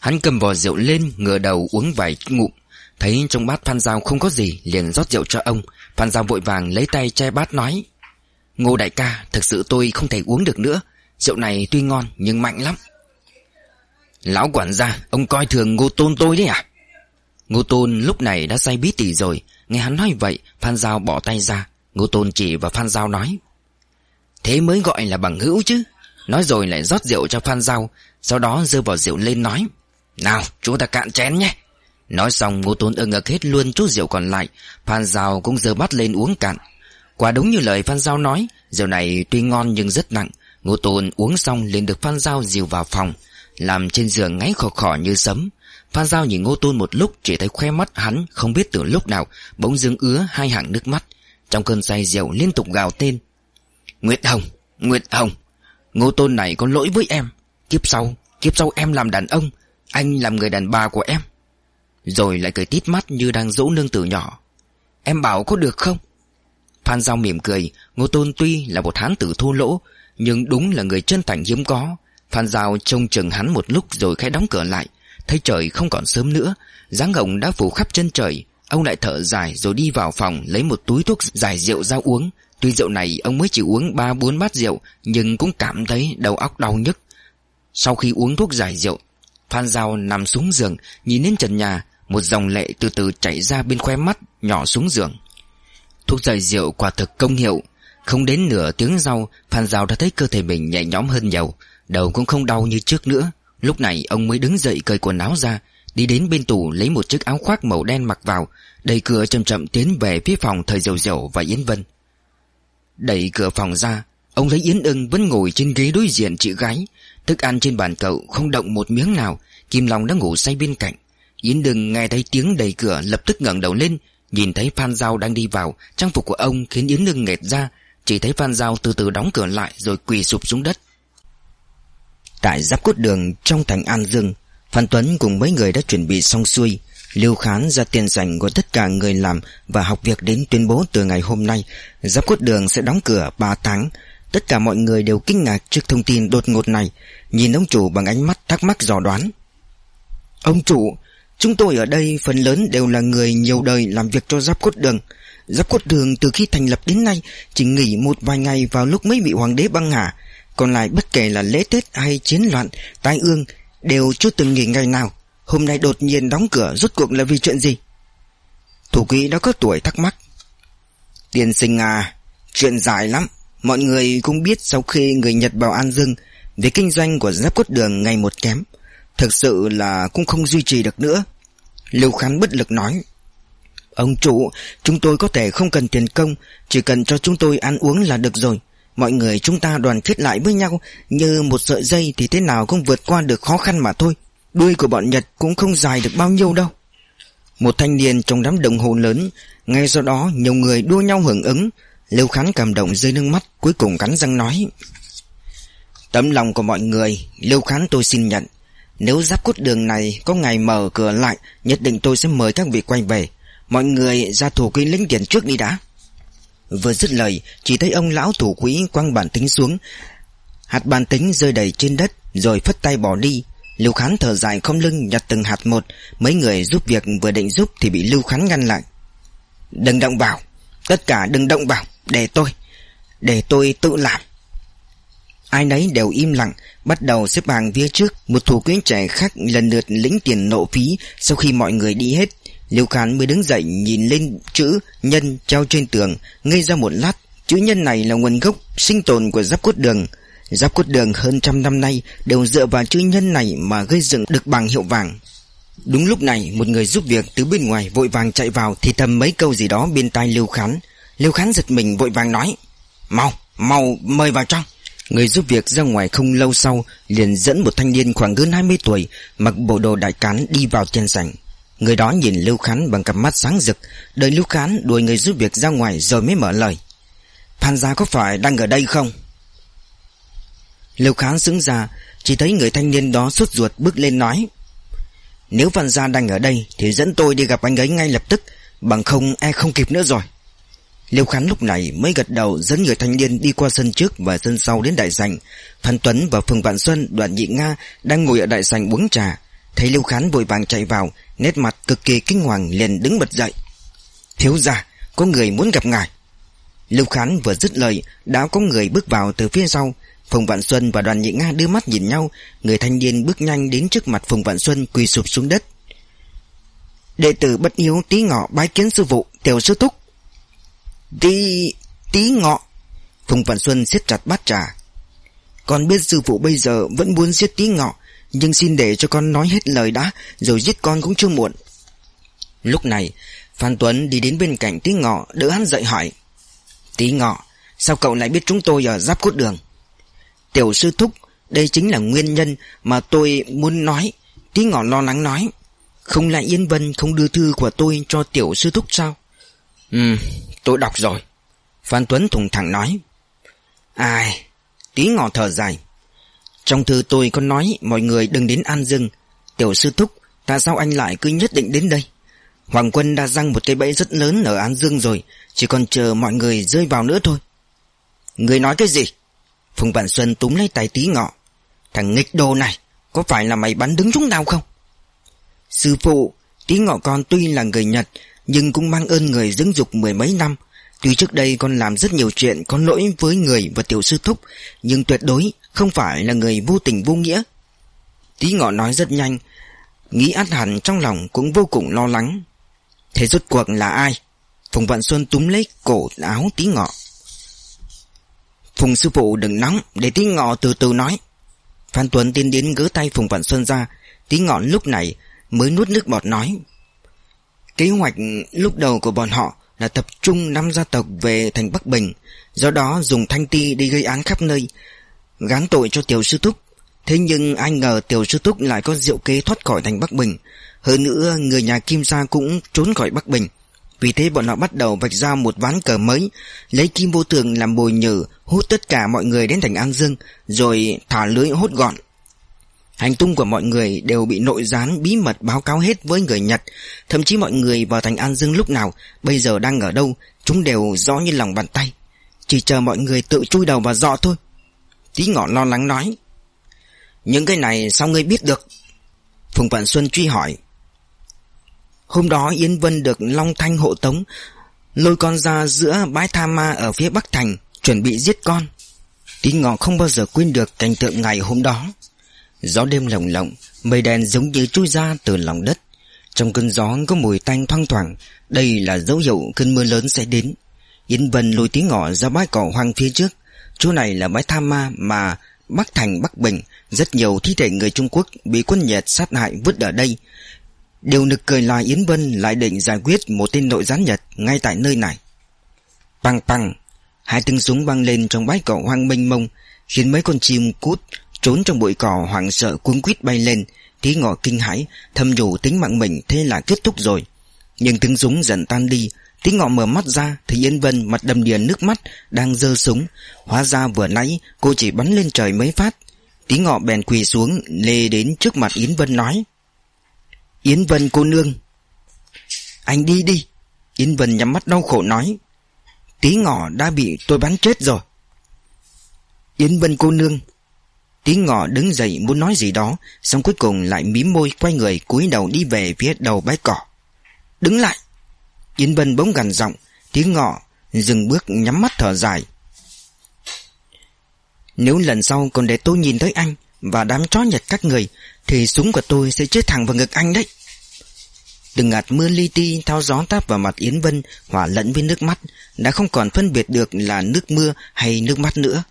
Hắn cầm vò rượu lên, ngửa đầu uống vài ngụm. Thấy trong bát Phan Giao không có gì, Liền rót rượu cho ông. Phan Giao vội vàng lấy tay che bát nói. Ngô đại ca, Thực sự tôi không thể uống được nữa. Rượu này tuy ngon nhưng mạnh lắm. Lão quản gia, Ông coi thường ngô tôn tôi đấy à? Ngô tôn lúc này đã say bí tỉ rồi. Nghe hắn nói vậy, Phan Giao bỏ tay ra. Ngô tôn chỉ và Phan Giao nói, Thế mới gọi là bằng hữu chứ. Nói rồi lại rót rượu cho Phan Giao, Sau đó dơ vào rượu lên nói, Nào chúng ta cạn chén nhé. Nói xong, ngô tôn ưng ực hết luôn chút rượu còn lại. Phan Giao cũng dơ bắt lên uống cạn. Quả đúng như lời Phan Giao nói, Rượu này tuy ngon nhưng rất nặng. Ngô tôn uống xong liền được Phan Giao dìu vào phòng Làm trên giường ngáy khò khò như sấm. Phan Giao nhìn Ngô Tôn một lúc Chỉ thấy khoe mắt hắn không biết từ lúc nào Bỗng dưng ứa hai hàng nước mắt. Trong cơn say rượu liên tục gào tên Nguyệt Hồng, Nguyệt Hồng Ngô Tôn này có lỗi với em. Kiếp sau, kiếp sau em làm đàn ông Anh làm người đàn bà của em. Rồi lại cười tít mắt như đang dỗ nương tử nhỏ. Em bảo có được không? Phan Giao mỉm cười Ngô Tôn tuy là một hán tử thô lỗ nhưng đúng là người chân thành hiếm có. Phan Giao trông chừng hắn một lúc rồi khẽ đóng cửa lại. Thấy trời không còn sớm nữa, dáng ngộng đã phủ khắp chân trời. Ông lại thở dài rồi đi vào phòng Lấy một túi thuốc giải rượu ra uống. Tuy rượu này ông mới chỉ uống ba bốn bát rượu, Nhưng cũng cảm thấy đầu óc đau nhức. Sau khi uống thuốc giải rượu, Phan Giao nằm xuống giường, Nhìn lên trần nhà, Một dòng lệ từ từ chảy ra bên khóe mắt, Nhỏ xuống giường. Thuốc giải rượu quả thực công hiệu. Không đến nửa tiếng sau, Phan Giao đã thấy cơ thể mình nhẹ nhõm hơn nhiều, Đầu cũng không đau như trước nữa. Lúc này, ông mới đứng dậy cởi quần áo ra, Đi đến bên tủ lấy một chiếc áo khoác màu đen mặc vào. Đẩy cửa chậm chậm tiến về phía phòng thời Diệu Diệu và Yến Vân. Đẩy cửa phòng ra, Ông thấy Yến ưng vẫn ngồi trên ghế đối diện chị gái. Thức ăn trên bàn cậu không động một miếng nào, Kim Long đã ngủ say bên cạnh. Yến đừng nghe thấy tiếng đẩy cửa lập tức ngẩng đầu lên, Nhìn thấy Phan Giao đang đi vào, Trang phục của ông khiến Yến ưng nghẹt ra. Chỉ thấy Phan Giao từ từ đóng cửa lại Rồi quỳ sụp xuống đất. Tại giáp cốt đường trong thành An Dương, Phan Tuấn cùng mấy người đã chuẩn bị xong xuôi, Lưu Khán ra tiền dành của tất cả người làm Và học việc đến tuyên bố từ ngày hôm nay, Giáp cốt đường sẽ đóng cửa 3 tháng. Tất cả mọi người đều kinh ngạc trước thông tin đột ngột này, Nhìn ông chủ bằng ánh mắt thắc mắc dò đoán. Ông chủ, Chúng tôi ở đây phần lớn đều là người nhiều đời làm việc cho giáp cốt đường. Giáp cốt đường từ khi thành lập đến nay Chỉ nghỉ một vài ngày vào lúc mới bị hoàng đế băng hà còn lại bất kể là lễ Tết hay chiến loạn, Tai ương Đều chưa từng nghỉ ngày nào. Hôm nay đột nhiên đóng cửa, rốt cuộc là vì chuyện gì? Thủ quỹ đã có tuổi thắc mắc. Tiền sinh à Chuyện dài lắm. Mọi người cũng biết sau khi người Nhật vào An Dương, Về kinh doanh của giáp cốt đường ngày một kém. Thực sự là cũng không duy trì được nữa. Lưu Khán bất lực nói Ông chủ, Chúng tôi có thể không cần tiền công, Chỉ cần cho chúng tôi ăn uống là được rồi. Mọi người chúng ta đoàn kết lại với nhau, Như một sợi dây thì thế nào cũng vượt qua được khó khăn mà thôi. Đuôi của bọn Nhật cũng không dài được bao nhiêu đâu. Một thanh niên trong đám đồng hồ lớn, Ngay sau đó nhiều người đua nhau hưởng ứng. Lưu Khán cảm động rơi nước mắt, Cuối cùng cắn răng nói, Tấm lòng của mọi người, Lưu Khán tôi xin nhận. Nếu giáp cốt đường này có ngày mở cửa lại, Nhất định tôi sẽ mời các vị quay về. Mọi người ra thủ quỹ lĩnh tiền trước đi đã. Vừa dứt lời, Chỉ thấy ông lão thủ quỹ quăng bản tính xuống, Hạt bàn tính rơi đầy trên đất, Rồi phất tay bỏ đi. Lưu Khán thở dài không lưng, nhặt từng hạt một. Mấy người giúp việc vừa định giúp Thì bị Lưu Khán ngăn lại. Đừng động vào, Tất cả đừng động vào, Để tôi Để tôi tự làm. Ai nấy đều im lặng, Bắt đầu xếp hàng phía trước. Một thủ quỹ trẻ khác lần lượt lĩnh tiền nộ phí Sau khi mọi người đi hết. Liêu Khán mới đứng dậy nhìn lên chữ nhân treo trên tường, ngây ra một lát. Chữ nhân này là nguồn gốc sinh tồn của giáp cốt đường. Giáp cốt đường hơn trăm năm nay đều dựa vào chữ nhân này mà gây dựng được bằng hiệu vàng. Đúng lúc này một người giúp việc từ bên ngoài vội vàng chạy vào thì thầm mấy câu gì đó bên tai Liêu Khán. Liêu Khán giật mình vội vàng nói Mau, mau mời vào trong. Người giúp việc ra ngoài không lâu sau liền dẫn một thanh niên khoảng hơn 20 tuổi mặc bộ đồ đại cán đi vào tiền sảnh. Người đó nhìn Lưu Khán bằng cặp mắt sáng rực Đợi Lưu Khán đuổi người giúp việc ra ngoài rồi mới mở lời Phan gia có phải đang ở đây không Lưu khán xứng ra Chỉ thấy người thanh niên đó sốt ruột bước lên nói Nếu Phan gia đang ở đây Thì dẫn tôi đi gặp anh ấy ngay lập tức Bằng không e không kịp nữa rồi Liêu Khán lúc này mới gật đầu dẫn người thanh niên đi qua sân trước và sân sau đến đại sảnh. Phan Tuấn và Phùng Vạn Xuân, Đoạn Nhị Nga đang ngồi ở đại sảnh uống trà. Thấy Lưu Khán vội vàng chạy vào, nét mặt cực kỳ kinh hoàng liền đứng bật dậy. Thiếu gia, có người muốn gặp ngài. Lưu Khán vừa dứt lời, đã có người bước vào từ phía sau. Phùng Vạn Xuân và Đoàn Nhị Nga đưa mắt nhìn nhau, người thanh niên bước nhanh đến trước mặt Phùng Vạn Xuân quỳ sụp xuống đất. Đệ tử bất yếu tí ngọ bái kiến sư phụ, tiểu sư thúc. Tí... tí ngọ Phùng Vạn Xuân siết chặt bát trà còn biết sư phụ bây giờ vẫn muốn giết tí ngọ nhưng xin để cho con nói hết lời đã, Rồi giết con cũng chưa muộn. Lúc này, Phan Tuấn đi đến bên cạnh tí ngọ, Đỡ hắn dậy hỏi Tí ngọ, Sao cậu lại biết chúng tôi ở giáp cốt đường? Tiểu sư thúc, Đây chính là nguyên nhân mà tôi muốn nói. Tí ngọ lo lắng nói, Không lại Yên Vân không đưa thư của tôi cho tiểu sư thúc sao? Ừ Tôi đọc rồi. Phan Tuấn thùng thẳng nói, Ai? Tí ngọ thở dài trong thư tôi có nói mọi người đừng đến An Dương. Tiểu sư thúc Tại sao anh lại cứ nhất định đến đây? Hoàng quân đã răng một cái bẫy rất lớn ở An Dương rồi Chỉ còn chờ mọi người rơi vào nữa thôi. Người nói cái gì? Phùng Vạn Xuân túm lấy tay tí ngọ. Thằng nghịch đồ này Có phải là mày bắn đứng chúng tao không? Sư phụ Tí ngọ con tuy là người Nhật nhưng cũng mang ơn người dưỡng dục mười mấy năm. Tuy trước đây con làm rất nhiều chuyện có lỗi với người và tiểu sư thúc, nhưng tuyệt đối không phải là người vô tình vô nghĩa. Tí ngọ nói rất nhanh, nghĩ át hẳn trong lòng cũng vô cùng lo lắng. Thế rốt cuộc là ai? Phùng Vạn Xuân túm lấy cổ áo tí ngọ. Phùng sư phụ đừng nóng, để tí ngọ từ từ nói. Phan Tuấn tiến đến gỡ tay Phùng Vạn Xuân ra, tí ngọ lúc này mới nuốt nước bọt nói. Kế hoạch lúc đầu của bọn họ là tập trung năm gia tộc về thành Bắc Bình, do đó dùng thanh ti đi gây án khắp nơi, gán tội cho tiểu sư thúc. Thế nhưng anh ngờ tiểu sư thúc lại có diệu kế thoát khỏi thành Bắc Bình. Hơn nữa người nhà Kim Sa cũng trốn khỏi Bắc Bình. Vì thế bọn họ bắt đầu vạch ra một ván cờ mới, lấy kim vô tường làm bồi nhử, hút tất cả mọi người đến thành An Dương, rồi thả lưới hốt gọn. Hành tung của mọi người đều bị nội gián bí mật báo cáo hết với người Nhật Thậm chí mọi người vào thành An Dương lúc nào Bây giờ đang ở đâu Chúng đều rõ như lòng bàn tay Chỉ chờ mọi người tự chui đầu vào dọ thôi Tí ngọ lo lắng nói. Những cái này sao ngươi biết được? Phùng Vạn Xuân truy hỏi. Hôm đó Yến Vân được Long Thanh hộ tống, Lôi con ra giữa bãi tha ma ở phía Bắc Thành, Chuẩn bị giết con. Tí ngọ không bao giờ quên được cảnh tượng ngày hôm đó. Gió đêm lồng lộng, Mây đen giống như chui ra từ lòng đất. Trong cơn gió có mùi tanh thoang thoảng, Đây là dấu hiệu cơn mưa lớn sẽ đến. Yến Vân lùi Tí ngỏ ra bãi cỏ hoang phía trước. Chỗ này là bãi tham ma mà Bắc Thành, Bắc Bình, Rất nhiều thi thể người Trung Quốc bị quân Nhật sát hại vứt ở đây. Điều nực cười là Yến Vân lại định giải quyết một tên nội gián Nhật ngay tại nơi này. Păng păng, Hai tiếng súng băng lên trong bãi cỏ hoang mênh mông, Khiến mấy con chim cút Trốn trong bụi cỏ hoảng sợ cuống quýt bay lên, Tí ngọ kinh hãi, Thầm nhủ tính mạng mình thế là kết thúc rồi. Nhưng tiếng súng dần tan đi Tí ngọ mở mắt ra Thì Yên Vân mặt đầm đìa nước mắt, Đang dơ súng. Hóa ra vừa nãy, cô chỉ bắn lên trời mấy phát. Tí ngọ bèn quỳ xuống, Lê đến trước mặt Yến Vân nói. Yến Vân cô nương. Anh đi đi. Yến Vân nhắm mắt đau khổ nói. Tí ngọ đã bị tôi bắn chết rồi. Yến Vân cô nương. Tí ngọ đứng dậy muốn nói gì đó, Xong cuối cùng lại mím môi quay người cúi đầu đi về phía đầu bãi cỏ. Đứng lại. Yến Vân bỗng gần giọng, Tiếng ngọ, dừng bước nhắm mắt thở dài. Nếu lần sau còn để tôi nhìn thấy anh Và đám chó nhật các người, Thì súng của tôi sẽ chết thẳng vào ngực anh đấy. Từng ngạt mưa li ti thao gió táp vào mặt Yến Vân, Hòa lẫn với nước mắt, Đã không còn phân biệt được là nước mưa hay nước mắt nữa.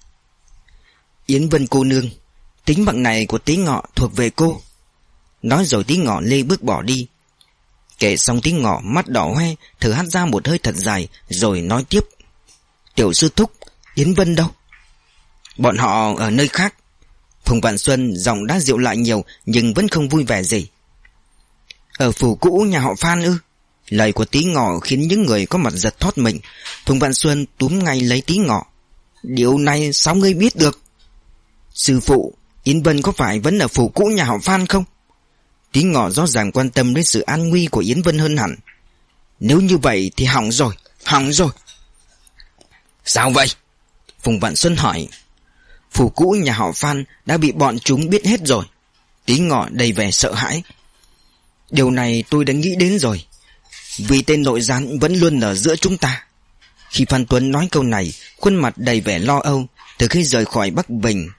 Yến Vân cô nương, Tính mạng này của tí ngọ thuộc về cô. Nói rồi tí ngọ lê bước bỏ đi Kể xong tí ngọ, mắt đỏ hoe thử hát ra một hơi thật dài, Rồi nói tiếp. Tiểu sư thúc, Yến Vân đâu? Bọn họ ở nơi khác. Phùng Vạn Xuân giọng đã dịu lại nhiều, Nhưng vẫn không vui vẻ gì. Ở phủ cũ nhà họ Phan ư? Lời của tí ngọ khiến những người có mặt giật thoát mình. Phùng Vạn Xuân túm ngay lấy tí ngọ. Điều này sao ngươi biết được? Sư phụ, Yến Vân có phải vẫn ở phủ cũ nhà họ Phan không? Tí ngọ rõ ràng quan tâm đến sự an nguy của Yến Vân hơn hẳn. Nếu như vậy thì hỏng rồi Hỏng rồi. Sao vậy? Phùng Vạn Xuân hỏi. Phủ cũ nhà họ Phan đã bị bọn chúng biết hết rồi. Tí ngọ đầy vẻ sợ hãi. Điều này tôi đã nghĩ đến rồi. Vì tên nội gián vẫn luôn ở giữa chúng ta. Khi Phan Tuấn nói câu này Khuôn mặt đầy vẻ lo âu Từ khi rời khỏi Bắc Bình.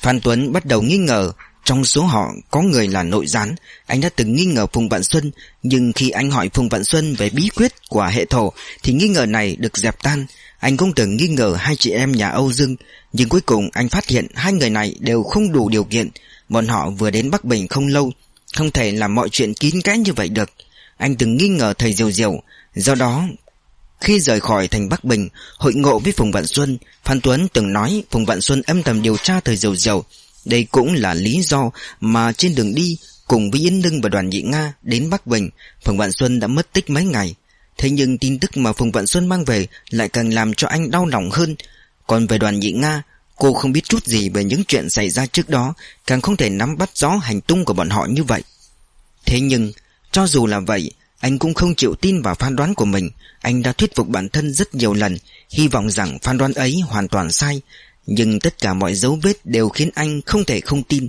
Phan Tuấn bắt đầu nghi ngờ trong số họ, có người là nội gián. Anh đã từng nghi ngờ Phùng Vạn Xuân, Nhưng khi anh hỏi Phùng Vạn Xuân về bí quyết của hệ thổ, Thì nghi ngờ này được dẹp tan. Anh cũng từng nghi ngờ hai chị em nhà Âu Dương, Nhưng cuối cùng anh phát hiện hai người này đều không đủ điều kiện. Bọn họ vừa đến Bắc Bình không lâu, Không thể làm mọi chuyện kín kẽ như vậy được. Anh từng nghi ngờ thầy Diều Diều. Do đó, khi rời khỏi thành Bắc Bình, Hội ngộ với Phùng Vạn Xuân, Phan Tuấn từng nói Phùng Vạn Xuân âm thầm điều tra thời Diều Diều. Đây cũng là lý do mà trên đường đi, Cùng với Yến Lưng và đoàn nhị Nga Đến Bắc Bình, Phùng Vạn Xuân đã mất tích mấy ngày. Thế nhưng tin tức mà Phùng Vạn Xuân mang về Lại càng làm cho anh đau lòng hơn. Còn về đoàn nhị Nga, Cô không biết chút gì về những chuyện xảy ra trước đó, Càng không thể nắm bắt rõ hành tung của bọn họ như vậy. Thế nhưng, Cho dù là vậy, Anh cũng không chịu tin vào phán đoán của mình. Anh đã thuyết phục bản thân rất nhiều lần, Hy vọng rằng phán đoán ấy hoàn toàn sai. Nhưng tất cả mọi dấu vết đều khiến anh không thể không tin.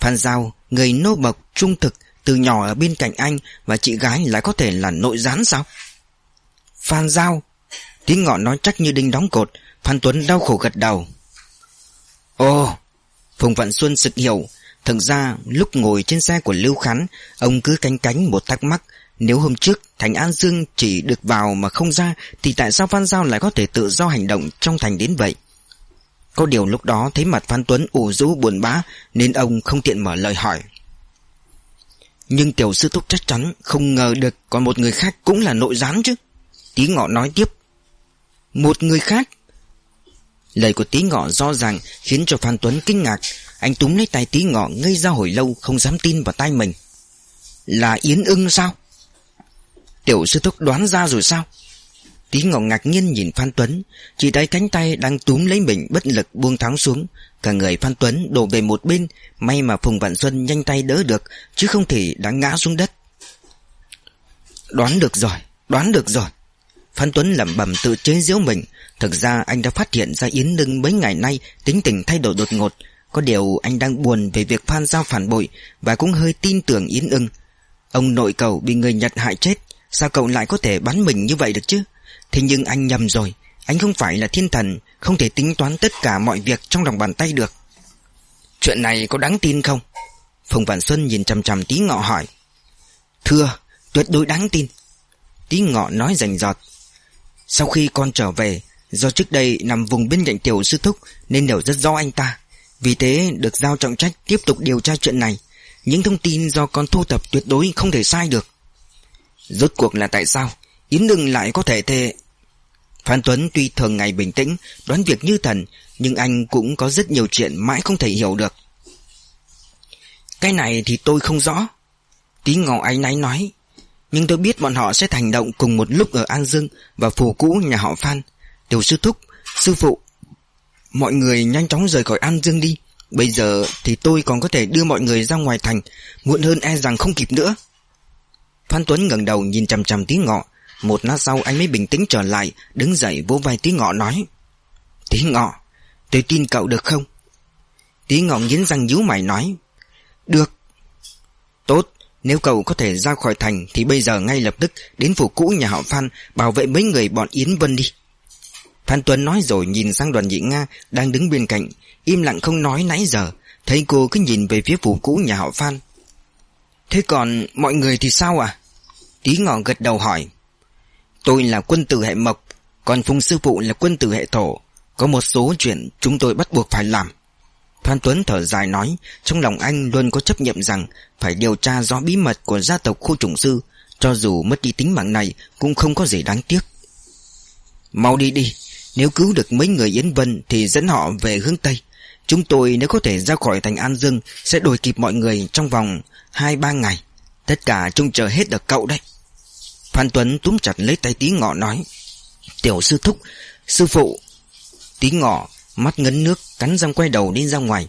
Phan Giao, người nô bộc, trung thực Từ nhỏ ở bên cạnh anh Và chị gái lại có thể là nội gián sao? Phan Giao Tiếng ngọn nói chắc như đinh đóng cột. Phan Tuấn đau khổ gật đầu. Ồ Phùng Vạn Xuân sực hiểu. Thực ra lúc ngồi trên xe của Lưu Khán Ông cứ canh cánh một thắc mắc. Nếu hôm trước Thành An Dương chỉ được vào mà không ra Thì tại sao Phan Giao lại có thể tự do hành động trong thành đến vậy? Có điều lúc đó thấy mặt Phan Tuấn ủ rũ buồn bã, Nên ông không tiện mở lời hỏi. Nhưng tiểu sư thúc chắc chắn Không ngờ được còn một người khác cũng là nội gián chứ. Tí ngọ nói tiếp. Một người khác? Lời của tí ngọ rõ ràng khiến cho Phan Tuấn kinh ngạc. Anh túm lấy tay tí ngọ ngây ra hồi lâu không dám tin vào tay mình. Là Yến ưng sao? Tiểu sư thúc đoán ra rồi sao? Tí Ngọc ngạc nhiên nhìn Phan Tuấn Chỉ thấy cánh tay đang túm lấy mình bất lực buông tháo xuống. Cả người Phan Tuấn đổ về một bên May mà Phùng Vạn Xuân nhanh tay đỡ được Chứ không thể đã ngã xuống đất. Đoán được rồi, đoán được rồi. Phan Tuấn lẩm bẩm tự chế giễu mình. Thực ra anh đã phát hiện ra Yến đưng mấy ngày nay tính tình thay đổi đột ngột. Có điều anh đang buồn về việc Phan Giao phản bội Và cũng hơi tin tưởng Yến ưng Ông nội cậu bị người Nhật hại chết Sao cậu lại có thể bắn mình như vậy được chứ? Thế nhưng anh nhầm rồi. Anh không phải là thiên thần, Không thể tính toán tất cả mọi việc trong lòng bàn tay được. Chuyện này có đáng tin không? Phùng Vạn Xuân nhìn chằm chằm tí ngọ hỏi. Thưa, Tuyệt đối đáng tin. Tí ngọ nói rành giọt Sau khi con trở về, Do trước đây nằm vùng bên cạnh tiểu sư thúc Nên đều rất rõ anh ta. Vì thế được giao trọng trách tiếp tục điều tra chuyện này. Những thông tin do con thu thập tuyệt đối không thể sai được. Rốt cuộc là tại sao? Yến Đừng lại có thể thề Phan Tuấn tuy thường ngày bình tĩnh, Đoán việc như thần, Nhưng anh cũng có rất nhiều chuyện mãi không thể hiểu được. Cái này thì tôi không rõ, Tí ngọ áy náy nói, Nhưng tôi biết bọn họ sẽ hành động cùng một lúc ở An Dương Và phủ cũ nhà họ Phan. Tiểu sư thúc, Sư phụ, Mọi người nhanh chóng rời khỏi An Dương đi. Bây giờ thì tôi còn có thể đưa mọi người ra ngoài thành, Muộn hơn e rằng không kịp nữa. Phan Tuấn ngẩng đầu nhìn chằm chằm tí ngọ. Một lát sau anh mới bình tĩnh trở lại, Đứng dậy vỗ vai tí ngọ nói Tí ngọ, Tôi tin cậu được không? Tí ngọ nghiến răng nhíu mày nói, Được. Tốt, Nếu cậu có thể ra khỏi thành Thì bây giờ ngay lập tức Đến phủ cũ nhà họ Phan Bảo vệ mấy người bọn Yến Vân đi. Phan Tuấn nói rồi nhìn sang đoàn nhị Nga Đang đứng bên cạnh, Im lặng không nói nãy giờ, Thấy cô cứ nhìn về phía phủ cũ nhà họ Phan. Thế còn mọi người thì sao à Tí ngọ gật đầu hỏi. Tôi là quân tử hệ mộc, Còn Phùng Sư Phụ là quân tử hệ thổ. Có một số chuyện chúng tôi bắt buộc phải làm. Phan Tuấn thở dài nói, Trong lòng anh luôn có chấp nhận rằng Phải điều tra rõ bí mật của gia tộc khu trùng sư. Cho dù mất đi tính mạng này, Cũng không có gì đáng tiếc. Mau đi đi, nếu cứu được mấy người Yến Vân Thì dẫn họ về hướng Tây. Chúng tôi nếu có thể ra khỏi thành An Dương, Sẽ đổi kịp mọi người trong vòng 2-3 ngày. Tất cả trông chờ hết được cậu đấy. Phan Tuấn túm chặt lấy tay tí ngọ nói, Tiểu sư thúc, Sư phụ. Tí ngọ mắt ngấn nước, Cắn răng quay đầu đi ra ngoài.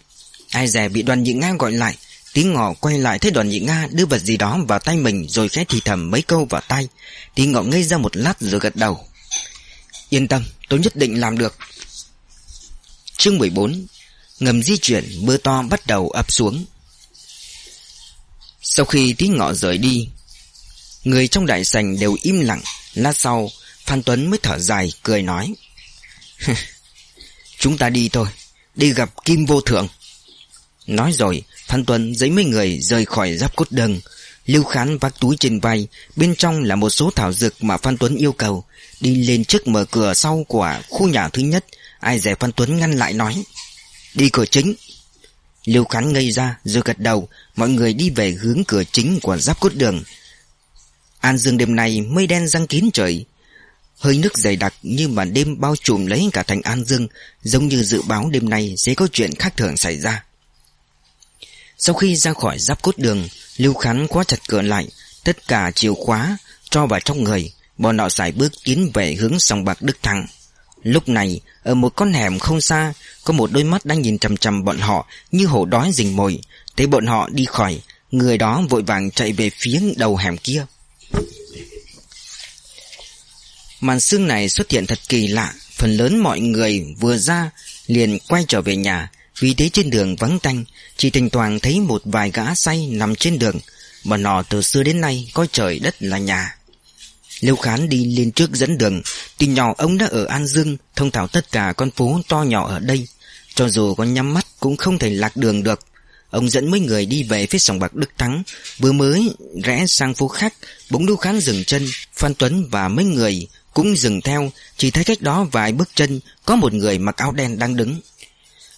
Ai dè bị đoàn nhị Nga gọi lại Tí ngọ quay lại thấy đoàn nhị Nga đưa vật gì đó vào tay mình Rồi khẽ thì thầm mấy câu vào tay Tí ngọ ngây ra một lát rồi gật đầu. Yên tâm, tôi nhất định làm được. Chương 14 Ngầm di chuyển, mưa to bắt đầu ập xuống. Sau khi tí ngọ rời đi Người trong đại sành đều im lặng. Lát sau Phan Tuấn mới thở dài cười nói. Chúng ta đi thôi. Đi gặp Kim Vô Thượng. Nói rồi Phan Tuấn giấy mấy người rời khỏi giáp cốt đường, Lưu Khán vác túi trên vai. Bên trong là một số thảo dược mà Phan Tuấn yêu cầu. Đi lên trước mở cửa sau của khu nhà thứ nhất. Ai dè Phan Tuấn ngăn lại nói. Đi cửa chính. Lưu Khán ngây ra rồi gật đầu. Mọi người đi về hướng cửa chính của giáp cốt đường. An dương đêm nay mây đen răng kín trời. Hơi nước dày đặc như màn đêm bao trùm lấy cả thành An Dương, Giống như dự báo đêm nay sẽ có chuyện khác thường xảy ra. Sau khi ra khỏi giáp cốt đường, Lưu Khán khóa chặt cửa lại, Tất cả chìa khóa cho vào trong người, Bọn họ xài bước tiến về hướng sông bạc Đức Thắng Lúc này, Ở một con hẻm không xa, Có một đôi mắt đang nhìn chằm chằm bọn họ Như hổ đói rình mồi. Thấy bọn họ đi khỏi, Người đó vội vàng chạy về phía đầu hẻm kia. Màn sương này xuất hiện thật kỳ lạ. Phần lớn mọi người vừa ra, Liền quay trở về nhà. Vì thế trên đường vắng tanh, Chỉ thỉnh thoảng thấy một vài gã say nằm trên đường. Bọn họ từ xưa đến nay Coi trời đất là nhà. Liêu Khán đi lên trước dẫn đường Từ nhỏ ông đã ở An Dương, Thông thảo tất cả con phố to nhỏ ở đây. Cho dù có nhắm mắt cũng không thể lạc đường được. Ông dẫn mấy người đi về phía sòng bạc Đức Thắng. Vừa mới rẽ sang phố khác, Bỗng Liêu Khán dừng chân, Phan Tuấn và mấy người cũng dừng theo, Chỉ thấy cách đó vài bước chân, Có một người mặc áo đen đang đứng.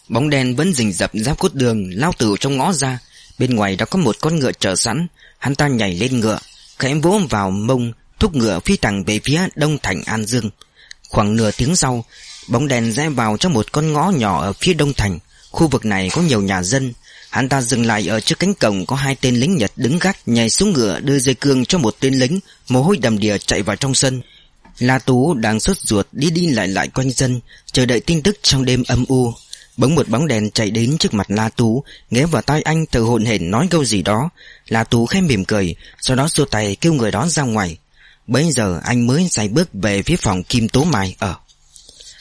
Bóng đen vẫn rình rập giáp cốt đường, Lao từ trong ngõ ra. Bên ngoài đã có một con ngựa chờ sẵn. Hắn ta nhảy lên ngựa, Khẽ vỗ vào mông, Thúc ngựa phi thẳng về phía đông thành An Dương. Khoảng nửa tiếng sau, Bóng đèn rẽ vào trong một con ngõ nhỏ ở phía đông thành. Khu vực này có nhiều nhà dân. Hắn ta dừng lại ở trước cánh cổng, Có hai tên lính Nhật đứng gác Nhảy xuống ngựa, đưa dây cương cho một tên lính, Mồ hôi đầm đìa chạy vào trong sân. La Tú đang sốt ruột đi đi lại lại quanh dân Chờ đợi tin tức trong đêm âm u. Bỗng một bóng đèn chạy đến trước mặt La Tú, Ghé vào tai anh từ hồn hển nói câu gì đó. La Tú khẽ mỉm cười, Sau đó xua tay kêu người đó ra ngoài. Bây giờ anh mới dài bước về phía phòng Kim Tố Mai ở.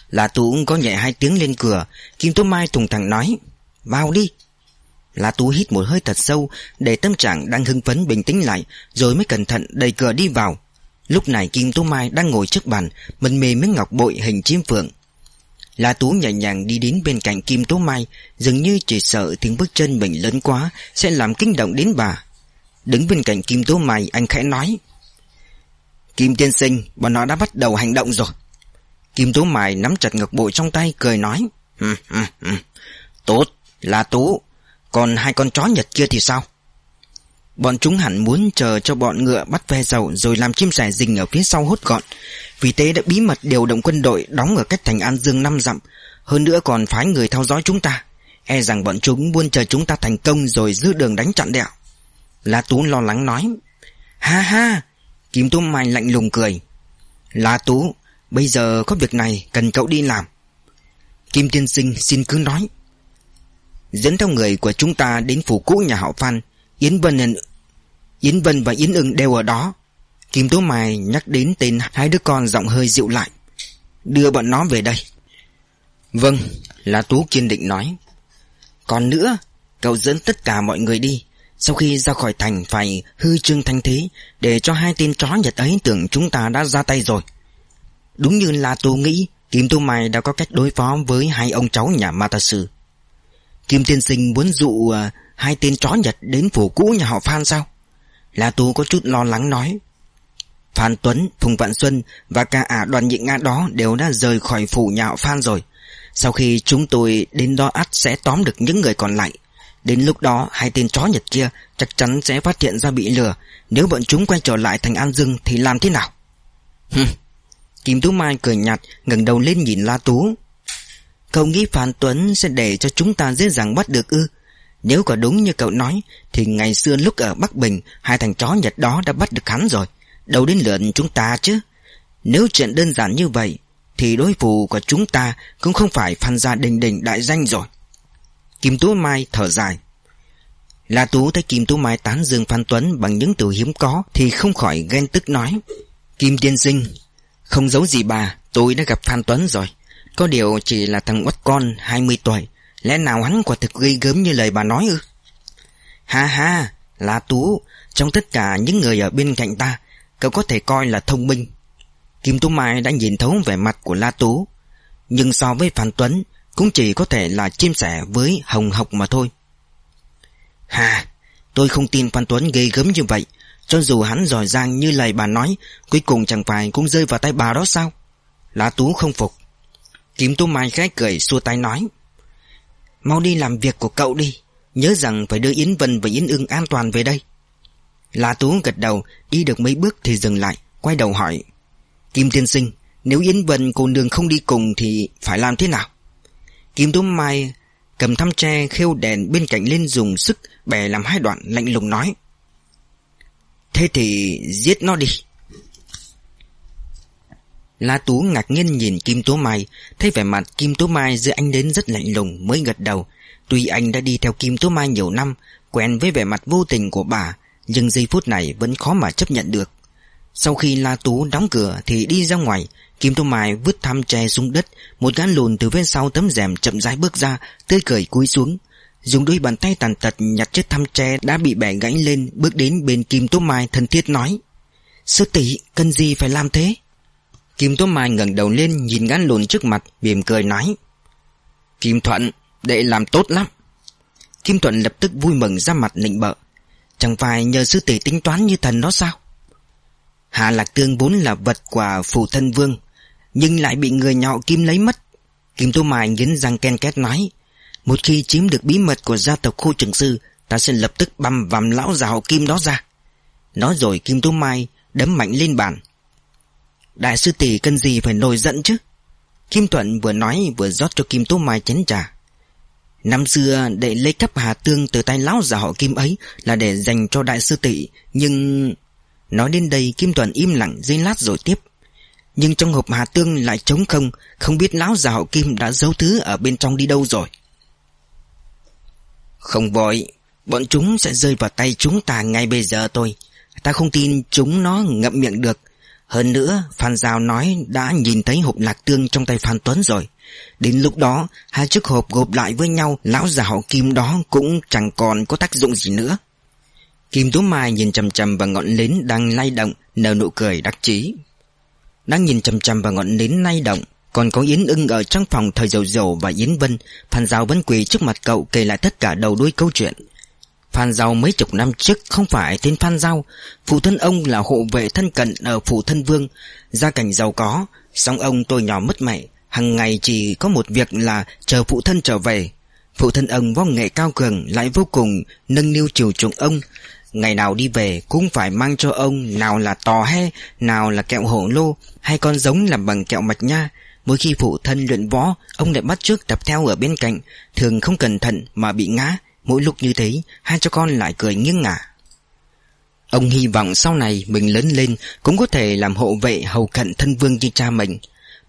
La Tú có nhẹ hai tiếng lên cửa, Kim Tố Mai thùng thẳng nói, Vào đi. La Tú hít một hơi thật sâu, Để tâm trạng đang hưng phấn bình tĩnh lại, Rồi mới cẩn thận đẩy cửa đi vào. Lúc này Kim tú Mai đang ngồi trước bàn, Mình mề miếng ngọc bội hình chim phượng. La Tú nhẹ nhàng đi đến bên cạnh Kim tú Mai, Dường như chỉ sợ tiếng bước chân mình lớn quá Sẽ làm kinh động đến bà. Đứng bên cạnh Kim tú Mai, anh khẽ nói, Kim tiên sinh, Bọn nó đã bắt đầu hành động rồi. Kim tú Mai nắm chặt ngọc bội trong tay, Cười nói. Tốt, La Tú, Còn hai con chó nhật kia thì sao? Bọn chúng hẳn muốn chờ cho bọn ngựa bắt ve dầu rồi làm chim sẻ rình ở phía sau hốt gọn. Vì thế đã bí mật điều động quân đội đóng ở cách thành An Dương năm dặm. Hơn nữa còn phái người theo dõi chúng ta. E rằng bọn chúng muốn chờ chúng ta thành công rồi giữ đường đánh chặn đẹo. La Tú lo lắng nói. Ha ha! Kim Tú Mai lạnh lùng cười. La Tú, bây giờ có việc này cần cậu đi làm. Kim Tiên Sinh xin cứ nói. Dẫn theo người của chúng ta đến phủ cũ nhà họ Phan Yến Vân Yến Vân và Yến ưng đều ở đó. Kim Tố Mai nhắc đến tên hai đứa con giọng hơi dịu lại. Đưa bọn nó về đây. Vâng là Tú kiên định nói. Còn nữa Cậu dẫn tất cả mọi người đi. Sau khi ra khỏi thành phải hư trương thanh thế Để cho hai tên chó nhật ấy tưởng chúng ta đã ra tay rồi. Đúng như là Tú nghĩ Kim Tố Mai đã có cách đối phó với hai ông cháu nhà Mata Sư. Kim Tiên Sinh muốn dụ uh, Hai tên chó Nhật đến phủ cũ nhà họ Phan sao? La Tú có chút lo lắng nói. Phan Tuấn, Phùng Vạn Xuân Và cả ả đoàn nhị Nga đó Đều đã rời khỏi phủ nhà họ Phan rồi. Sau khi chúng tôi đến đó ắt Sẽ tóm được những người còn lại. Đến lúc đó hai tên chó Nhật kia Chắc chắn sẽ phát hiện ra bị lừa. Nếu bọn chúng quay trở lại thành An Dương Thì làm thế nào? Kim Tú Mai cười nhạt ngẩng đầu lên nhìn La Tú. Cậu nghĩ Phan Tuấn sẽ để cho chúng ta dễ dàng bắt được ư? Nếu có đúng như cậu nói, Thì ngày xưa lúc ở Bắc Bình, Hai thằng chó Nhật đó đã bắt được hắn rồi. Đâu đến lượt chúng ta chứ? Nếu chuyện đơn giản như vậy, Thì đối phủ của chúng ta Cũng không phải phan gia đình đình đại danh rồi. Kim Tú Mai thở dài. La Tú thấy Kim Tú Mai tán dương Phan Tuấn Bằng những từ hiếm có Thì không khỏi ghen tức nói, Kim Tiên Sinh, Không giấu gì bà, Tôi đã gặp Phan Tuấn rồi. Có điều chỉ là thằng uất con 20 tuổi Lẽ nào hắn quả thực gây gớm như lời bà nói ư? Ha ha, La Tú, Trong tất cả những người ở bên cạnh ta, Cậu có thể coi là thông minh. Kim Tú Mai đã nhìn thấu vẻ mặt của La Tú, Nhưng so với Phan Tuấn Cũng chỉ có thể là chim sẻ với Hồng Học mà thôi. Hà Tôi không tin Phan Tuấn ghê gớm như vậy, Cho dù hắn giỏi giang như lời bà nói, Cuối cùng chẳng phải cũng rơi vào tay bà đó sao? La Tú không phục. Kim Tú Mai khẽ cười xua tay nói Mau đi làm việc của cậu đi. Nhớ rằng phải đưa Yến Vân và Yến ưng an toàn về đây. La Tú gật đầu, Đi được mấy bước thì dừng lại, Quay đầu hỏi. Kim tiên sinh, Nếu Yến Vân cô nương không đi cùng Thì phải làm thế nào? Kim Tú Mai cầm thăm tre khêu đèn bên cạnh lên dùng sức bè làm hai đoạn lạnh lùng nói. Thế thì giết nó đi. La Tú ngạc nhiên nhìn Kim Tố Mai, Thấy vẻ mặt Kim Tố Mai giữa anh đến rất lạnh lùng mới gật đầu. Tuy anh đã đi theo Kim Tố Mai nhiều năm, Quen với vẻ mặt vô tình của bà, Nhưng giây phút này vẫn khó mà chấp nhận được. Sau khi La Tú đóng cửa Thì đi ra ngoài, Kim Tố Mai vứt thăm tre xuống đất, Một gã lùn từ bên sau tấm rèm chậm rãi bước ra, Tươi cười cúi xuống. Dùng đôi bàn tay tàn tật nhặt chiếc thăm tre Đã bị bẻ gãy lên, Bước đến bên Kim Tố Mai thân thiết nói, Sư tỷ, cần gì phải làm thế? Kim Tố Mai ngẩng đầu lên Nhìn gã lùn trước mặt, mỉm cười nói, Kim Thuận, Đệ làm tốt lắm. Kim Thuận lập tức vui mừng ra mặt nịnh bợ, Chẳng phải nhờ sư tỷ tính toán như thần đó sao? Hạ Lạc Tương vốn là vật của phụ thân vương, Nhưng lại bị người nhỏ Kim lấy mất. Kim Tô Mai nghiến răng ken két nói, Một khi chiếm được bí mật của gia tộc khu trường sư, Ta sẽ lập tức băm vằm lão già họ Kim đó ra. Nói rồi Kim Tô Mai đấm mạnh lên bàn Đại sư tỷ cần gì phải nổi giận chứ? Kim Thuận vừa nói vừa rót cho Kim Tố Mai chén trà. Năm xưa để lấy cắp Hà Tương từ tay lão già họ Kim ấy là để dành cho đại sư tỷ, Nhưng... Nói đến đây Kim Thuận im lặng giây lát rồi tiếp. Nhưng trong hộp Hà Tương lại trống không Không biết lão già họ Kim đã giấu thứ ở bên trong đi đâu rồi. Không vội, Bọn chúng sẽ rơi vào tay chúng ta ngay bây giờ thôi. Ta không tin chúng nó ngậm miệng được hơn nữa, Phan Giao nói đã nhìn thấy hộp lạc tương trong tay Phan Tuấn rồi. Đến lúc đó, hai chiếc hộp gộp lại với nhau, lão già họ Kim đó cũng chẳng còn có tác dụng gì nữa. Kim Tú Mai nhìn chầm chầm vào ngọn nến đang lay động, nở nụ cười đắc chí. Đang nhìn chầm chầm vào ngọn nến lay động, còn có Yến ưng ở trong phòng thời dầu dầu và Yến Vân, Phan Giao vẫn quỳ trước mặt cậu kể lại tất cả đầu đuôi câu chuyện. Phan Giao mấy chục năm trước không phải tên Phan Giao. Phụ thân ông là hộ vệ thân cận ở phủ thân Vương. Gia cảnh giàu có Xong ông tôi nhỏ mất mẹ. Hàng ngày chỉ có một việc là chờ phụ thân trở về. Phụ thân ông vong nghệ cao cường, Lại vô cùng nâng niu chiều chuộng ông. Ngày nào đi về cũng phải mang cho ông Nào là tò he, Nào là kẹo hổ lô, Hay con giống làm bằng kẹo mạch nha. Mỗi khi phụ thân luyện võ, Ông lại bắt trước tập theo ở bên cạnh, Thường không cẩn thận mà bị ngã. Mỗi lúc như thế, Hai cha con lại cười nghiêng ngả. Ông hy vọng sau này mình lớn lên Cũng có thể làm hộ vệ hầu cận thân vương như cha mình.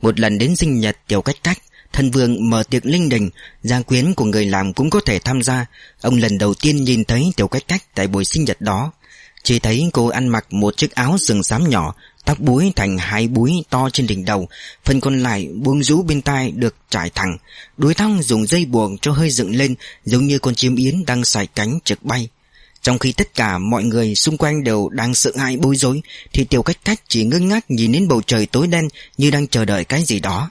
Một lần đến sinh nhật tiểu cách cách, Thân vương mở tiệc linh đình, Gia quyến của người làm cũng có thể tham gia. Ông lần đầu tiên nhìn thấy tiểu cách cách Tại buổi sinh nhật đó. Chỉ thấy cô ăn mặc một chiếc áo sừng xám nhỏ Tóc búi thành hai búi to trên đỉnh đầu, Phần còn lại buông rũ bên tai được trải thẳng. Đuôi tóc dùng dây buộc cho hơi dựng lên, Giống như con chim yến đang xài cánh trực bay. Trong khi tất cả mọi người xung quanh đều đang sợ hãi bối rối, Thì tiểu cách cách chỉ ngơ ngác nhìn đến bầu trời tối đen Như đang chờ đợi cái gì đó.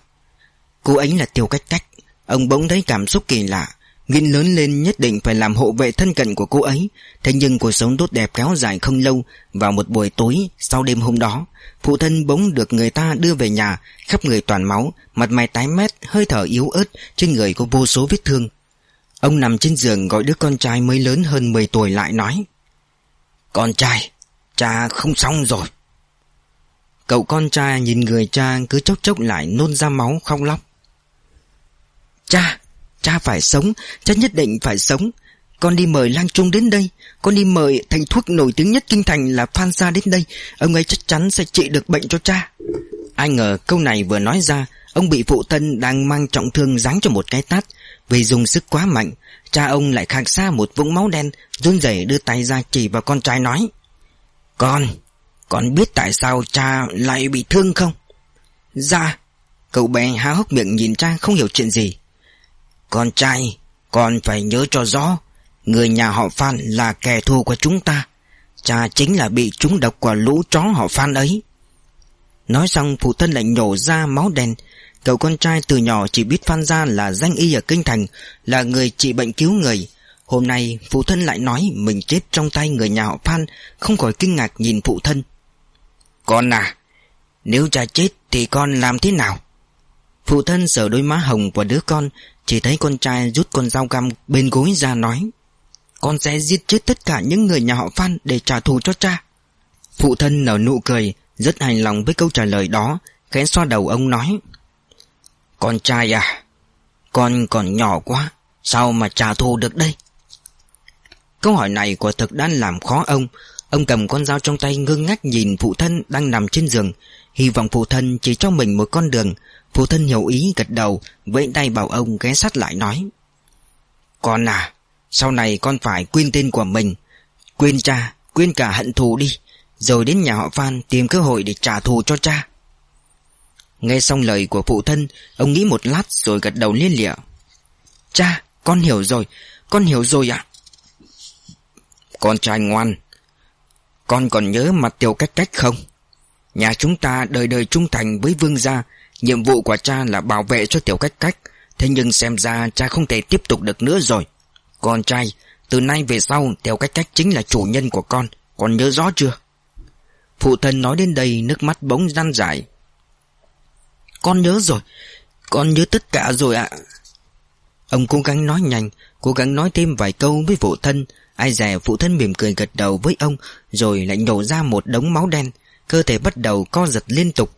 Cô ấy là tiểu cách cách. Ông bỗng thấy cảm xúc kỳ lạ. Nghiên lớn lên nhất định phải làm hộ vệ thân cận của cô ấy. Thế nhưng cuộc sống tốt đẹp kéo dài không lâu, Vào một buổi tối, sau đêm hôm đó, Phụ thân bỗng được người ta đưa về nhà, Khắp người toàn máu, Mặt mày tái mét, Hơi thở yếu ớt, Trên người có vô số vết thương. Ông nằm trên giường gọi đứa con trai mới lớn hơn 10 tuổi lại nói, Con trai, Cha không xong rồi. Cậu con trai nhìn người cha cứ chốc chốc lại nôn ra máu khóc lóc. Cha Cha phải sống, Cha nhất định phải sống. Con đi mời Lang Trung đến đây. Con đi mời thành thuốc nổi tiếng nhất kinh thành là Phan Gia đến đây. Ông ấy chắc chắn sẽ trị được bệnh cho cha. Ai ngờ câu này vừa nói ra, Ông bị phụ thân đang mang trọng thương giáng cho một cái tát. Vì dùng sức quá mạnh, Cha ông lại khạc xa một vũng máu đen, run rẩy đưa tay ra chỉ vào con trai nói, Con Con biết tại sao cha lại bị thương không? Dạ. Cậu bé há hốc miệng nhìn cha, không hiểu chuyện gì. Con trai, Con phải nhớ cho rõ, Người nhà họ Phan là kẻ thù của chúng ta. Cha chính là bị trúng độc của lũ chó họ Phan ấy. Nói xong, phụ thân lại nhổ ra máu đen. Cậu con trai từ nhỏ chỉ biết Phan Gia là danh y ở Kinh Thành, Là người trị bệnh cứu người. Hôm nay, phụ thân lại nói mình chết trong tay người nhà họ Phan, Không khỏi kinh ngạc nhìn phụ thân. Con à Nếu cha chết thì con làm thế nào? Phụ thân sờ đôi má hồng của đứa con chỉ thấy con trai rút con dao găm bên gối ra nói, Con sẽ giết chết tất cả những người nhà họ Phan để trả thù cho cha. Phụ thân nở nụ cười, Rất hài lòng với câu trả lời đó, Khẽ xoa đầu ông nói, Con trai à Con còn nhỏ quá, Sao mà trả thù được đây? Câu hỏi này của thực đã làm khó ông. Ông cầm con dao trong tay ngưng ngắt nhìn phụ thân đang nằm trên giường. Hy vọng phụ thân chỉ cho mình một con đường Phụ thân hiểu ý gật đầu, Vẫy tay bảo ông ghé sát lại nói. Con à Sau này con phải quên tên của mình. Quên cha, Quên cả hận thù đi. Rồi đến nhà họ Phan tìm cơ hội để trả thù cho cha. Nghe xong lời của phụ thân, Ông nghĩ một lát rồi gật đầu liên lịa. Cha, con hiểu rồi, Con hiểu rồi ạ. Con trai ngoan, Con còn nhớ mặt tiểu cách cách không? Nhà chúng ta đời đời trung thành với vương gia Nhiệm vụ của cha là bảo vệ cho tiểu cách cách. Thế nhưng xem ra cha không thể tiếp tục được nữa rồi. Con trai, Từ nay về sau, tiểu cách cách chính là chủ nhân của con. Con nhớ rõ chưa? Phụ thân nói đến đây, nước mắt bỗng răn rải. Con nhớ rồi. Con nhớ tất cả rồi ạ. Ông cố gắng nói nhanh, Cố gắng nói thêm vài câu với phụ thân. Ai dè phụ thân mỉm cười gật đầu với ông, Rồi lại nhổ ra một đống máu đen. Cơ thể bắt đầu co giật liên tục.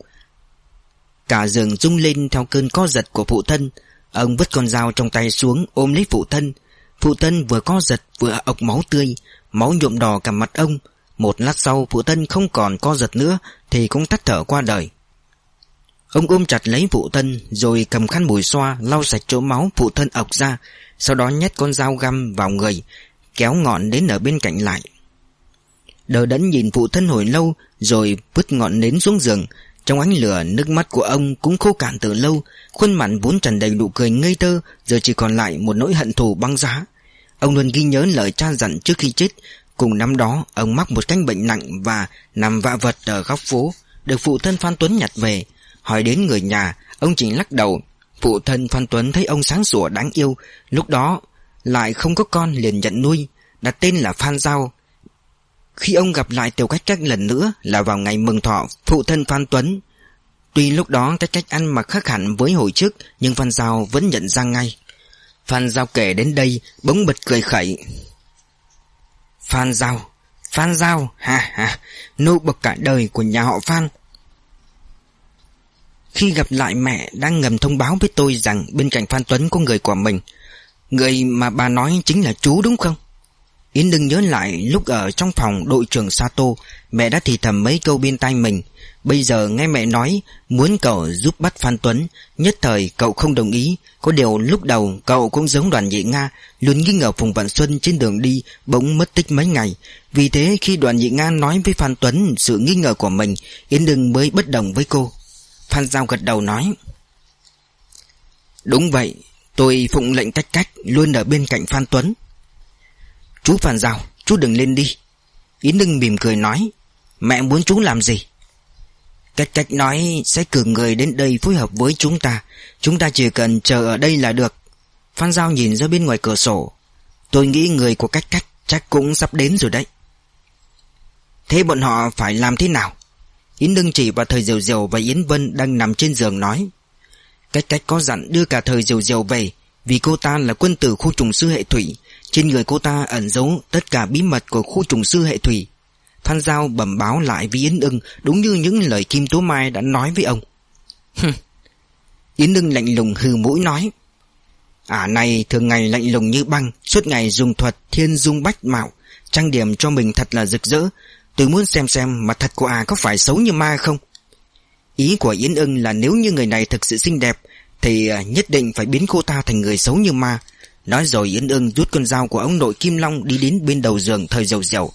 Cả giường rung lên theo cơn co giật của phụ thân. Ông vứt con dao trong tay xuống, ôm lấy phụ thân. Phụ thân vừa co giật, vừa ọc máu tươi, Máu nhuộm đỏ cả mặt ông. Một lát sau, phụ thân không còn co giật nữa, Thì cũng tắt thở qua đời. Ông ôm chặt lấy phụ thân, Rồi cầm khăn mùi xoa, lau sạch chỗ máu phụ thân ọc ra, Sau đó nhét con dao găm vào người, Kéo ngọn đến ở bên cạnh lại. Đờ đẫn nhìn phụ thân hồi lâu, Rồi vứt ngọn nến xuống giường trong ánh lửa, nước mắt của ông cũng khô cạn từ lâu, Khuôn mặt vốn tràn đầy nụ cười ngây thơ, Giờ chỉ còn lại một nỗi hận thù băng giá. Ông luôn ghi nhớ lời cha dặn trước khi chết. Cùng năm đó, ông mắc một căn bệnh nặng Và nằm vạ vật ở góc phố, Được phụ thân Phan Tuấn nhặt về. Hỏi đến người nhà, Ông chỉ lắc đầu. Phụ thân Phan Tuấn thấy ông sáng sủa đáng yêu, Lúc đó lại không có con liền nhận nuôi, Đặt tên là Phan Giao khi ông gặp lại Tiểu Cách Trách lần nữa là vào ngày mừng thọ phụ thân Phan Tuấn. Tuy lúc đó Cách Cách ăn mặc khác hẳn với hồi trước nhưng Phan Giao vẫn nhận ra ngay. Phan Giao kể đến đây bỗng bật cười khẩy. Phan Giao, Phan Giao, ha ha, nô bậc cả đời của nhà họ Phan. Khi gặp lại mẹ đang ngầm thông báo với tôi rằng bên cạnh Phan Tuấn có người của mình. Người mà bà nói chính là chú đúng không? Yến đừng nhớ lại lúc ở trong phòng đội trưởng Sato, Mẹ đã thì thầm mấy câu bên tai mình. Bây giờ nghe mẹ nói, Muốn cậu giúp bắt Phan Tuấn, Nhất thời cậu không đồng ý. Có điều lúc đầu cậu cũng giống đoàn nhị Nga, Luôn nghi ngờ Phùng Vạn Xuân trên đường đi Bỗng mất tích mấy ngày. Vì thế khi đoàn nhị Nga nói với Phan Tuấn Sự nghi ngờ của mình, Yến đừng mới bất đồng với cô. Phan Giao gật đầu nói, Đúng vậy, Tôi phụng lệnh cách cách Luôn ở bên cạnh Phan Tuấn. Chú Phan Giao, Chú đừng lên đi. Yến Ninh mỉm cười nói, Mẹ muốn chú làm gì? Cách cách nói, sẽ cử người đến đây phối hợp với chúng ta. Chúng ta chỉ cần chờ ở đây là được. Phan Giao nhìn ra bên ngoài cửa sổ. Tôi nghĩ người của cách cách chắc cũng sắp đến rồi đấy. Thế bọn họ phải làm thế nào? Yến đương chỉ vào thời Diều Diều và Yến Vân đang nằm trên giường nói, Cách cách có dặn đưa cả thời Diều Diều về, Vì cô ta là quân tử khu trùng sư hệ thủy trên người cô ta ẩn giấu tất cả bí mật của khu trùng sư hệ thủy. Phan Giao bẩm báo lại với Yến ưng, Đúng như những lời Kim Tố Mai đã nói với ông. Yến ưng lạnh lùng hừ mũi nói, Ả này thường ngày lạnh lùng như băng, Suốt ngày dùng thuật thiên dung bách mạo. Trang điểm cho mình thật là rực rỡ. Tôi muốn xem xem mặt thật của Ả có phải xấu như ma không? Ý của Yến ưng là nếu như người này thực sự xinh đẹp, Thì à, nhất định phải biến cô ta thành người xấu như ma. Nói rồi Yến ưng rút con dao của ông nội Kim Long Đi đến bên đầu giường thời dầu dầu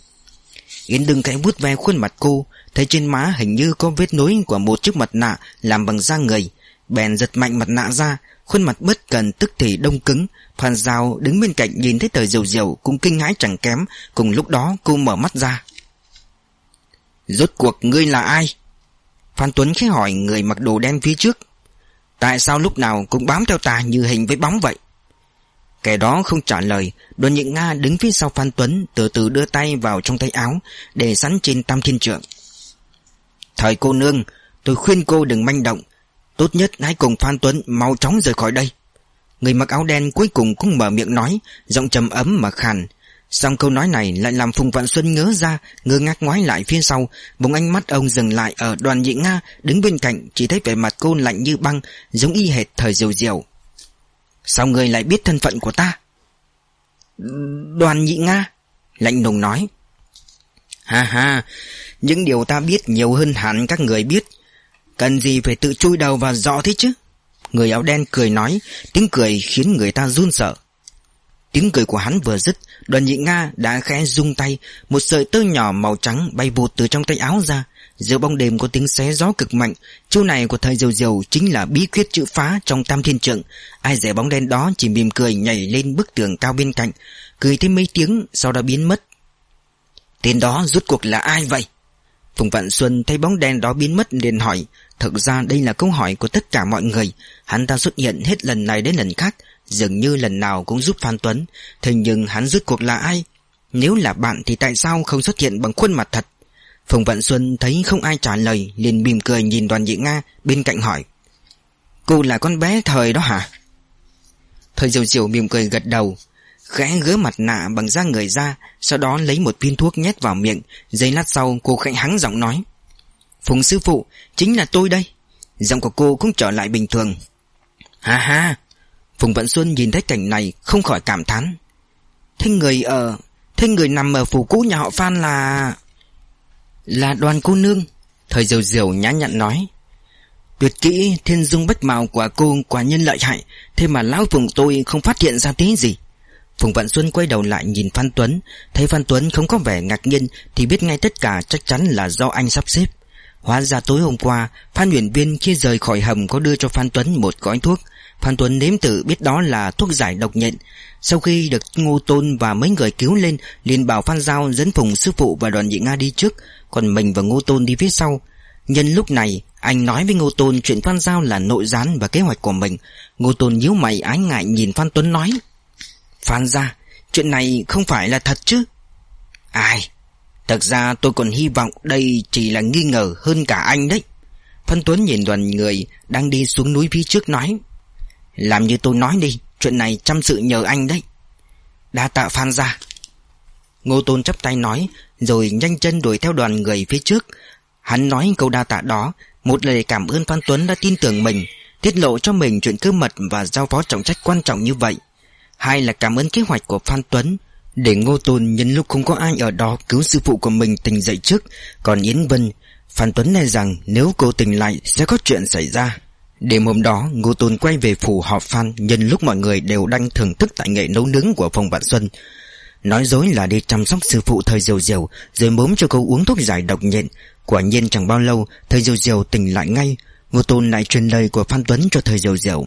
Yến ưng khẽ vuốt ve khuôn mặt cô, Thấy trên má hình như có vết nối của một chiếc mặt nạ Làm bằng da người. Bèn giật mạnh mặt nạ ra, Khuôn mặt bất cần tức thì đông cứng, Phan Giao đứng bên cạnh nhìn thấy thời dầu dầu Cũng kinh hãi chẳng kém, Cùng lúc đó cô mở mắt ra. Rốt cuộc ngươi là ai? Phan Tuấn khẽ hỏi, người mặc đồ đen phía trước. Tại sao lúc nào cũng bám theo ta như hình với bóng vậy? Kẻ đó không trả lời Đoàn nhị Nga đứng phía sau Phan Tuấn, Từ từ đưa tay vào trong tay áo, Để sẵn trên tam thiên trượng. Thời cô nương, Tôi khuyên cô đừng manh động, Tốt nhất hãy cùng Phan Tuấn mau chóng rời khỏi đây. Người mặc áo đen cuối cùng cũng mở miệng nói, Giọng trầm ấm mà khàn. Xong câu nói này lại làm Phùng Vạn Xuân ngớ ra, Ngơ ngác ngoái lại phía sau, Bỗng ánh mắt ông dừng lại ở đoàn nhị Nga Đứng bên cạnh, chỉ thấy vẻ mặt cô lạnh như băng, Giống y hệt thời diều diều. Sao người lại biết thân phận của ta? Đoàn nhị Nga, Lạnh lùng nói. Ha ha, Những điều ta biết nhiều hơn hẳn các người biết. Cần gì phải tự chui đầu vào rõ thế chứ? Người áo đen cười nói, Tiếng cười khiến người ta run sợ. Tiếng cười của hắn vừa dứt, Đoàn nhị Nga đã khẽ rung tay, Một sợi tơ nhỏ màu trắng bay vụt từ trong tay áo ra Giữa bóng đêm có tiếng xé gió cực mạnh, Chiêu này của thời diều diều chính là bí quyết chữ phá trong tam thiên trượng. Ai rẻ bóng đen đó chỉ mỉm cười nhảy lên bức tường cao bên cạnh, Cười thêm mấy tiếng sau đó biến mất. Tên đó rút cuộc là ai vậy? Phùng Vạn Xuân thấy bóng đen đó biến mất liền hỏi. Thực ra đây là câu hỏi của tất cả mọi người. Hắn ta xuất hiện hết lần này đến lần khác, Dường như lần nào cũng giúp Phan Tuấn. Thế nhưng hắn rút cuộc là ai? Nếu là bạn thì tại sao không xuất hiện bằng khuôn mặt thật? Phùng Vạn Xuân thấy không ai trả lời, liền mỉm cười nhìn đoàn dị Nga bên cạnh hỏi, Cô là con bé thời đó hả? Thời diều diều mỉm cười gật đầu, Khẽ gỡ mặt nạ bằng da người ra Sau đó lấy một viên thuốc nhét vào miệng. Giây lát sau, cô khẽ hắng giọng nói, Phùng sư phụ, Chính là tôi đây. Giọng của cô cũng trở lại bình thường. Ha ha. Phùng Vận Xuân nhìn thấy cảnh này Không khỏi cảm thán, Thế người ở, Thế người nằm ở phủ cũ nhà họ Phan là là đoàn cô nương Thời diều diều nhã nhặn nói. Tuyệt kỹ thiên dung bách màu của cô quả nhân lợi hại, Thế mà lão phùng tôi không phát hiện ra tí gì. Phùng Vạn Xuân quay đầu lại nhìn Phan Tuấn, Thấy Phan Tuấn không có vẻ ngạc nhiên Thì biết ngay tất cả chắc chắn là do anh sắp xếp. Hóa ra tối hôm qua, Phan Huyền Viên khi rời khỏi hầm Có đưa cho Phan Tuấn một gói thuốc. Phan Tuấn nếm tự biết đó là thuốc giải độc nhện. Sau khi được Ngô Tôn và mấy người cứu lên, liền bảo Phan Giao dẫn Phùng sư phụ và đoàn nhị Nga đi trước, Còn mình và Ngô Tôn đi phía sau. Nhân lúc này, anh nói với Ngô Tôn chuyện Phan Giao là nội gián và kế hoạch của mình. Ngô Tôn nhíu mày ái ngại nhìn Phan Tuấn nói, Phan ra Chuyện này không phải là thật chứ? Ai? Thật ra tôi còn hy vọng đây chỉ là nghi ngờ hơn cả anh đấy. Phan Tuấn nhìn đoàn người Đang đi xuống núi phía trước nói làm như tôi nói đi, Chuyện này chăm sự nhờ anh đấy. Đa tạ Phan ra Ngô Tôn chắp tay nói, Rồi nhanh chân đuổi theo đoàn người phía trước. Hắn nói câu đa tạ đó, Một lời cảm ơn Phan Tuấn đã tin tưởng mình, Tiết lộ cho mình chuyện cơ mật Và giao phó trọng trách quan trọng như vậy. Hai là cảm ơn kế hoạch của Phan Tuấn, Để Ngô Tôn nhân lúc không có ai ở đó Cứu sư phụ của mình tỉnh dậy trước. Còn Yến Vân, Phan Tuấn nói rằng nếu cô tỉnh lại Sẽ có chuyện xảy ra. Đêm hôm đó, Ngô Tôn quay về phủ họp Phan, Nhân lúc mọi người đều đang thưởng thức Tại nghệ nấu nướng của phòng Vạn Xuân. Nói dối là đi chăm sóc sư phụ thời diều diều Rồi mớm cho cô uống thuốc giải độc nhện. Quả nhiên chẳng bao lâu, Thời diều diều tỉnh lại ngay. Ngô Tôn lại truyền lời của Phan Tuấn cho thời diều diều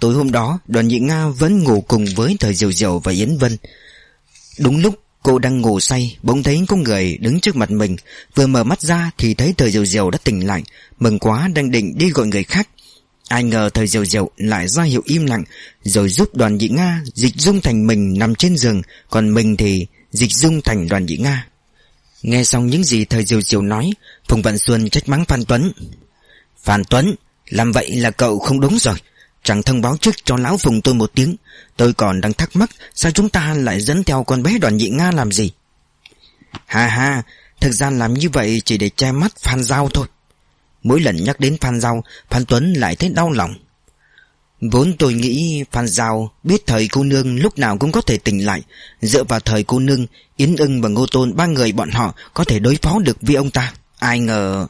Tối hôm đó, đoàn nhị Nga vẫn ngủ cùng với thời diều diều và Yến Vân. Đúng lúc, cô đang ngủ say, Bỗng thấy có người đứng trước mặt mình. Vừa mở mắt ra thì thấy thời diều diều đã tỉnh lại. Mừng quá, đang định đi gọi người khác. Ai ngờ thời diều diều lại ra hiệu im lặng, Rồi giúp đoàn nhị Nga dịch dung thành mình nằm trên giường, Còn mình thì dịch dung thành đoàn nhị Nga. Nghe xong những gì thời diều diều nói, Phùng vạn Xuân trách mắng Phan Tuấn. Phan Tuấn, Làm vậy là cậu không đúng rồi. Chẳng thông báo trước cho lão Phùng tôi một tiếng. Tôi còn đang thắc mắc Sao chúng ta lại dẫn theo con bé đoàn nhị Nga làm gì? Ha ha, Thực ra làm như vậy chỉ để che mắt Phan Giao thôi. Mỗi lần nhắc đến Phan Giao, Phan Tuấn lại thấy đau lòng. Vốn tôi nghĩ Phan Giao biết thời cô nương lúc nào cũng có thể tỉnh lại. Dựa vào thời cô nương, Yến ưng và Ngô Tôn, ba người bọn họ Có thể đối phó được với ông ta. Ai ngờ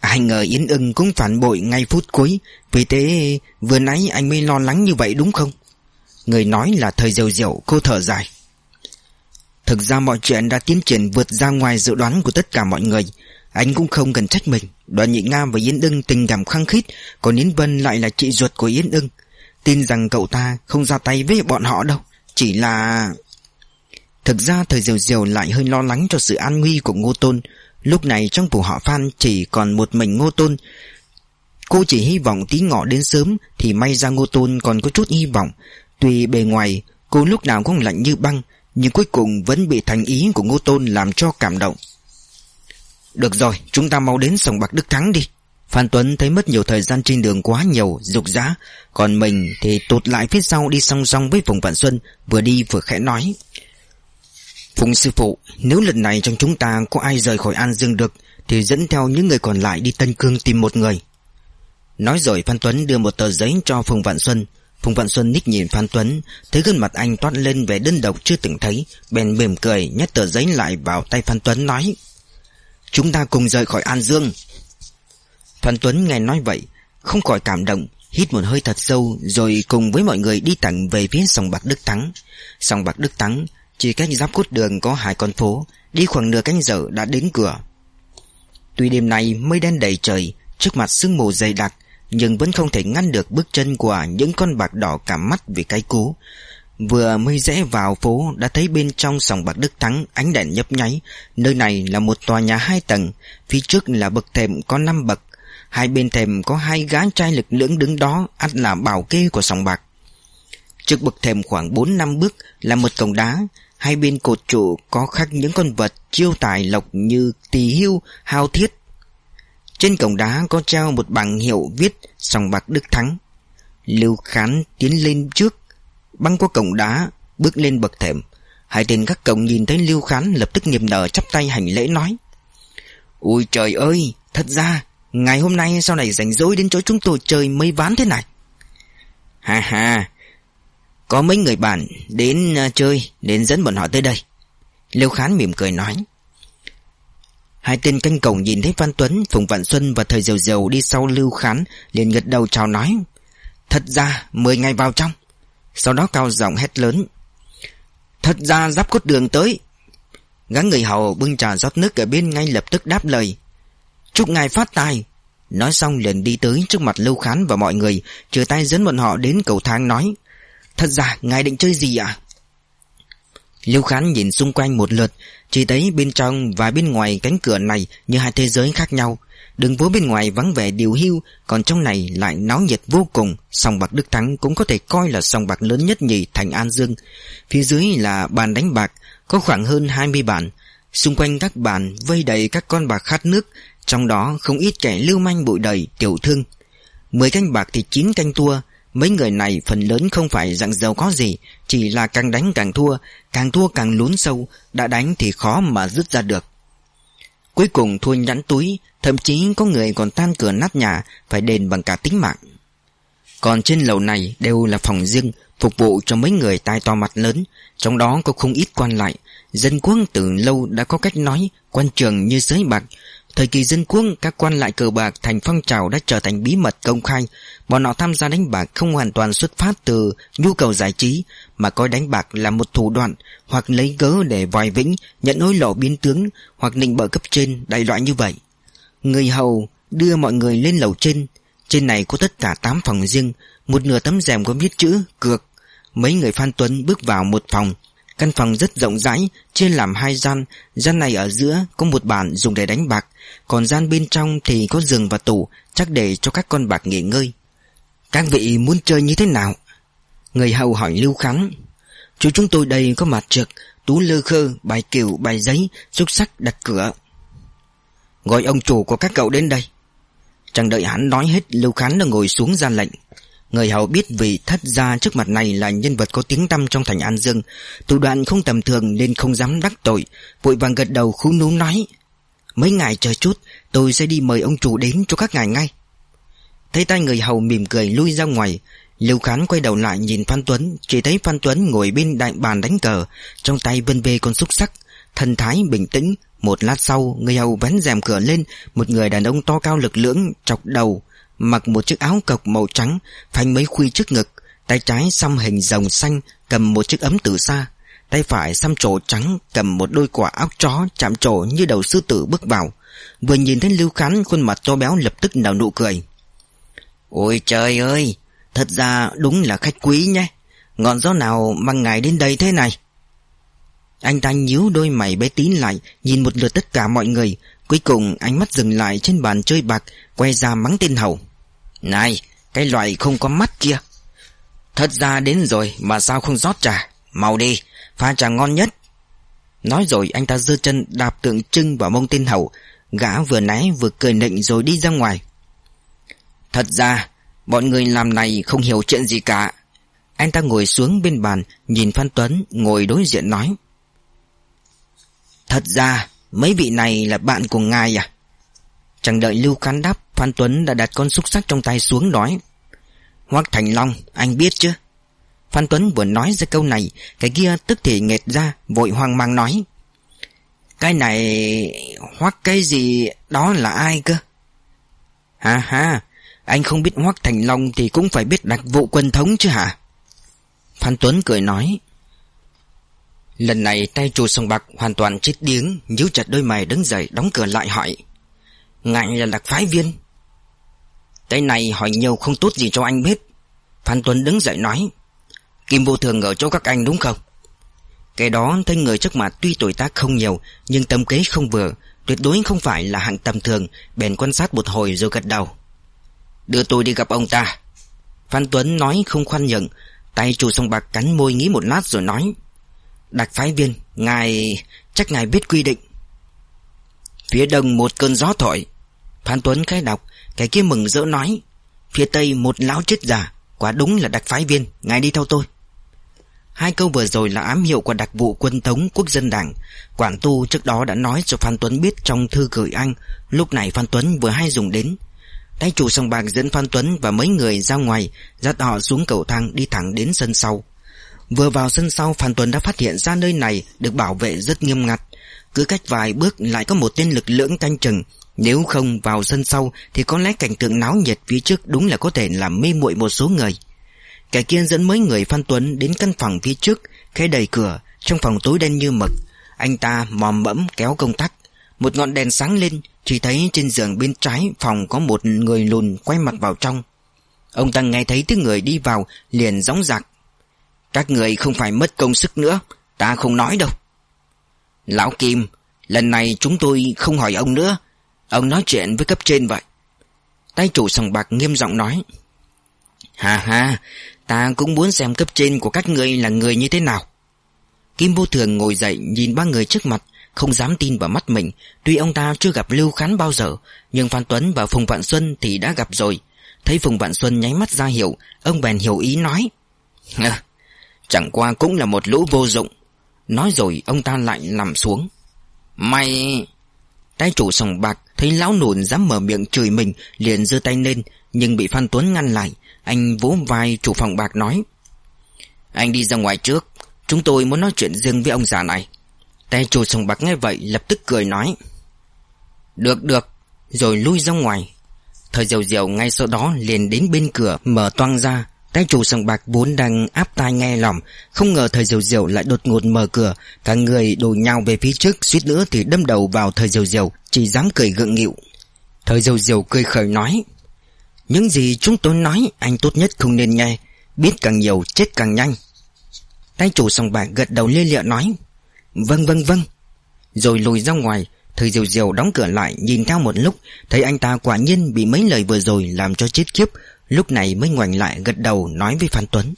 Ai ngờ Yến ưng cũng phản bội ngay phút cuối. Vì thế, vừa nãy anh mới lo lắng như vậy đúng không? Người nói là thời diều diệu cô thở dài. Thực ra mọi chuyện đã tiến triển vượt ra ngoài dự đoán của tất cả mọi người. Anh cũng không cần trách mình. Đoàn nhị Nga và Yến ưng tình cảm khăng khít, Còn Yến Vân lại là chị ruột của Yến ưng. Tin rằng cậu ta không ra tay với bọn họ đâu. Chỉ là... Thực ra thời diều diều lại hơi lo lắng cho sự an nguy của Ngô Tôn. Lúc này trong phủ họ Phan chỉ còn một mình Ngô Tôn. Cô chỉ hy vọng tí ngọ đến sớm Thì may ra Ngô Tôn còn có chút hy vọng. Tuy bề ngoài, cô lúc nào cũng lạnh như băng, Nhưng cuối cùng vẫn bị thành ý của Ngô Tôn làm cho cảm động. Được rồi, chúng ta mau đến sòng bạc Đức Thắng đi. Phan Tuấn thấy mất nhiều thời gian trên đường quá nhiều Dục dã Còn mình thì tụt lại phía sau đi song song với Phùng Vạn Xuân, Vừa đi vừa khẽ nói. Phùng sư phụ, Nếu lần này trong chúng ta có ai rời khỏi An Dương được, Thì dẫn theo những người còn lại đi Tân Cương tìm một người. Nói rồi Phan Tuấn đưa một tờ giấy cho Phùng Vạn Xuân. Phùng Vạn Xuân nít nhìn Phan Tuấn, Thấy gương mặt anh toát lên vẻ đơn độc chưa từng thấy, Bèn mỉm cười nhét tờ giấy lại vào tay Phan Tuấn nói. Chúng ta cùng rời khỏi An Dương. Phan Tuấn nghe nói vậy, Không khỏi cảm động, Hít một hơi thật sâu, Rồi cùng với mọi người đi thẳng về phía sòng bạc Đức Thắng. Sòng bạc Đức Thắng, Chỉ cách giáp cốt đường có hai con phố, Đi khoảng nửa canh giờ đã đến cửa. Tuy đêm nay mây đen đầy trời, Trước mặt sương mù dày đặc, nhưng vẫn không thể ngăn được bước chân của những con bạc đỏ cả mắt vì cái cú. Vừa mới rẽ vào phố đã thấy bên trong sòng bạc Đức Thắng ánh đèn nhấp nháy. Nơi này là một tòa nhà hai tầng, phía trước là bậc thềm có năm bậc. Hai bên thềm có hai gã trai lực lưỡng đứng đó, ắt là bảo kê của sòng bạc. Trước bậc thềm khoảng 4 năm bước là một cổng đá, hai bên cột trụ có khắc những con vật chiêu tài lộc như tỳ hưu, hao thiết, trên cổng đá có treo một bảng hiệu viết sòng bạc Đức Thắng. Lưu Khán tiến lên trước, băng qua cổng đá, bước lên bậc thềm. Hai tên các cổng nhìn thấy Lưu Khán lập tức niềm nở chắp tay hành lễ nói. Ôi trời ơi, thật ra, ngày hôm nay sau này rảnh rỗi đến chỗ chúng tôi chơi mấy ván thế này. Ha ha, có mấy người bạn đến ờ, chơi nên dẫn bọn họ tới đây. Lưu Khán mỉm cười nói. Hai tên canh cổng nhìn thấy Phan Tuấn, Phùng Vạn Xuân và Thời Diều Diều đi sau Lưu Khán, liền gật đầu chào nói. Thật ra, mười ngày vào trong. Sau đó cao giọng hét lớn. Thật ra giáp cốt đường tới. Gã người hầu bưng trà rót nước ở bên ngay lập tức đáp lời. Chúc ngài phát tài. Nói xong liền đi tới trước mặt Lưu Khán và mọi người, chừa tay dẫn bọn họ đến cầu thang nói. Thật ra, ngài định chơi gì ạ? À? Lưu Khán nhìn xung quanh một lượt Chỉ thấy bên trong và bên ngoài cánh cửa này Như hai thế giới khác nhau Đường phố bên ngoài vắng vẻ điều hưu, Còn trong này lại náo nhiệt vô cùng. Sòng bạc Đức Thắng cũng có thể coi là sòng bạc lớn nhất nhì thành An Dương. Phía dưới là bàn đánh bạc, Có khoảng hơn 20 bàn. Xung quanh các bàn vây đầy các con bạc khát nước, Trong đó không ít kẻ lưu manh bụi đầy tiểu thương. Mười canh bạc thì chín canh tua. Mấy người này phần lớn không phải dạng giàu có gì, Chỉ là càng đánh càng thua Càng thua càng lún sâu, Đã đánh thì khó mà dứt ra được. Cuối cùng thua nhắn túi, Thậm chí có người còn tan cửa nát nhà, Phải đền bằng cả tính mạng. Còn trên lầu này đều là phòng riêng, Phục vụ cho mấy người tai to mặt lớn, Trong đó có không ít quan lại. Dân quốc từ lâu đã có cách nói, Quan trường như sới bạc Thời kỳ dân quốc, các quan lại cờ bạc thành phong trào đã trở thành bí mật công khai. Bọn họ tham gia đánh bạc không hoàn toàn xuất phát từ nhu cầu giải trí, mà coi đánh bạc là một thủ đoạn, hoặc lấy gớ để vòi vĩnh, nhận hối lộ biến tướng, hoặc nịnh bợ cấp trên, đại loại như vậy. Người hầu đưa mọi người lên lầu trên. Trên này có tất cả 8 phòng riêng, một nửa tấm rèm có viết chữ, cược. Mấy người Phan Tuấn bước vào một phòng, Căn phòng rất rộng rãi, chia làm hai gian, gian này ở giữa có một bàn dùng để đánh bạc, còn gian bên trong thì có giường và tủ, chắc để cho các con bạc nghỉ ngơi. Các vị muốn chơi như thế nào? Người hầu hỏi Lưu Khánh. Chú chúng tôi đây có mặt trực, tú lơ khơ, bài kiểu, bài giấy, xúc sắc đặt cửa. Gọi ông chủ của các cậu đến đây. Chẳng đợi hắn nói hết, Lưu Khánh đã ngồi xuống ra lệnh. Người hầu biết vì thất gia trước mặt này là nhân vật có tiếng tăm trong thành An Dương. Thủ đoạn không tầm thường nên không dám đắc tội. Vội vàng gật đầu khú núm nói, Mấy ngày chờ chút, tôi sẽ đi mời ông chủ đến cho các ngài ngay. Thấy tay người hầu mỉm cười lui ra ngoài, Lưu Khán quay đầu lại nhìn Phan Tuấn, Chỉ thấy Phan Tuấn ngồi bên đại bàn đánh cờ, Trong tay vân bê con xúc sắc Thần thái bình tĩnh. Một lát sau, người hầu vén rèm cửa lên, Một người đàn ông to cao lực lưỡng Chọc đầu Mặc một chiếc áo cộc màu trắng, Phanh mấy khuy trước ngực, Tay trái xăm hình rồng xanh Cầm một chiếc ấm từ xa, Tay phải xăm trổ trắng Cầm một đôi quả áo chó chạm trổ như đầu sư tử bước vào. Vừa nhìn thấy Lưu Khán, Khuôn mặt to béo lập tức nở nụ cười. Ôi trời ơi, Thật ra đúng là khách quý nhé. Ngọn gió nào mang ngài đến đây thế này? Anh ta nhíu đôi mày bé tín lại, Nhìn một lượt tất cả mọi người. Cuối cùng ánh mắt dừng lại trên bàn chơi bạc, Quay ra mắng tên hầu. Này, cái loại không có mắt kia. Thật ra đến rồi mà sao không rót trà? Mau đi, Pha trà ngon nhất. Nói rồi anh ta giơ chân đạp tượng trưng vào mông tên hầu. Gã vừa nãy vừa cười nịnh rồi đi ra ngoài. Thật ra, Bọn người làm này không hiểu chuyện gì cả. Anh ta ngồi xuống bên bàn, Nhìn Phan Tuấn, ngồi đối diện nói. Thật ra, Mấy vị này là bạn của ngài à? Chẳng đợi Lưu Khán đáp Phan Tuấn đã đặt con xúc sắc trong tay xuống nói Hoác Thành Long Anh biết chứ? Phan Tuấn vừa nói ra câu này Cái kia tức thì nghẹt ra Vội hoang mang nói Cái này Hoác cái gì đó là ai cơ? Hà hà, Anh không biết Hoác Thành Long Thì cũng phải biết đặc vụ quân thống chứ hả? Phan Tuấn cười nói Lần này tay chùa sông bạc hoàn toàn chết điếng nhíu chặt đôi mày đứng dậy đóng cửa lại hỏi Ngài là đặc phái viên? Cái này hỏi nhiều không tốt gì cho anh biết. Phan Tuấn đứng dậy nói, Kim vô thường ở chỗ các anh đúng không? Cái đó thấy người trước mặt tuy tuổi tác không nhiều, Nhưng tâm kế không vừa, Tuyệt đối không phải là hạng tầm thường, Bèn quan sát một hồi rồi gật đầu. Đưa tôi đi gặp ông ta. Phan Tuấn nói không khoan nhận Tay chủ sông bạc cắn môi nghĩ một lát rồi nói, Đặc phái viên, Ngài, Chắc ngài biết quy định. Phía đông một cơn gió thổi. Phan Tuấn khai đọc cái kia mừng rỡ nói, Phía tây một lão chết già Quả đúng là đặc phái viên, Ngài đi theo tôi. Hai câu vừa rồi là ám hiệu của đặc vụ quân thống quốc dân đảng. Quản tu trước đó đã nói cho Phan Tuấn biết trong thư gửi anh, Lúc này Phan Tuấn vừa hay dùng đến. Tay chủ sòng bạc dẫn Phan Tuấn và mấy người ra ngoài, Dắt họ xuống cầu thang đi thẳng đến sân sau. Vừa vào sân sau, Phan Tuấn đã phát hiện ra nơi này Được bảo vệ rất nghiêm ngặt. Cứ cách vài bước lại có một tên lực lượng canh chừng nếu không vào sân sau, Thì có lẽ cảnh tượng náo nhiệt phía trước Đúng là có thể làm mê muội một số người. Kẻ kia dẫn mấy người Phan Tuấn Đến căn phòng phía trước, khẽ đẩy cửa, Trong phòng tối đen như mực. Anh ta mòm mẫm kéo công tắc. Một ngọn đèn sáng lên, Chỉ thấy trên giường bên trái phòng có một người lùn quay mặt vào trong. Ông ta nghe thấy tiếng người đi vào, Liền gióng giặc các người không phải mất công sức nữa, Ta không nói đâu. Lão Kim, Lần này chúng tôi không hỏi ông nữa. Ông nói chuyện với cấp trên vậy. Tay chủ sòng bạc nghiêm giọng nói. Hà hà Ta cũng muốn xem cấp trên của các người là người như thế nào. Kim vô thường ngồi dậy Nhìn ba người trước mặt, Không dám tin vào mắt mình. Tuy ông ta chưa gặp Lưu Khán bao giờ, Nhưng Phan Tuấn và Phùng Vạn Xuân thì đã gặp rồi. Thấy Phùng Vạn Xuân nháy mắt ra hiệu, Ông bèn hiểu ý nói. Chẳng qua cũng là một lũ vô dụng. Nói rồi ông ta lại nằm xuống. Mày Trái chủ sòng bạc, Thấy lão nùn dám mở miệng chửi mình, Liền giơ tay lên, Nhưng bị Phan Tuấn ngăn lại. Anh vỗ vai chủ phòng bạc nói, Anh đi ra ngoài trước, Chúng tôi muốn nói chuyện riêng với ông già này. Tay chủ sòng bạc nghe vậy Lập tức cười nói, Được được, Rồi lui ra ngoài. Thời diều diều ngay sau đó liền đến bên cửa Mở toang ra. Tay chủ sòng bạc vốn đang áp tai nghe lỏm, Không ngờ thời diều diều lại đột ngột mở cửa. Cả người đổ nhau về phía trước Suýt nữa thì đâm đầu vào thời diều diều Chỉ dám cười gượng nghịu. Thời diều diều cười khởi nói Những gì chúng tôi nói Anh tốt nhất không nên nghe Biết càng nhiều chết càng nhanh. Tay chủ sòng bạc gật đầu lia lịa nói Vâng vâng vâng. Rồi lùi ra ngoài Thời diều diều đóng cửa lại Nhìn theo một lúc Thấy anh ta quả nhiên bị mấy lời vừa rồi Làm cho chết khiếp Lúc này mới ngoảnh lại gật đầu nói với Phan Tuấn.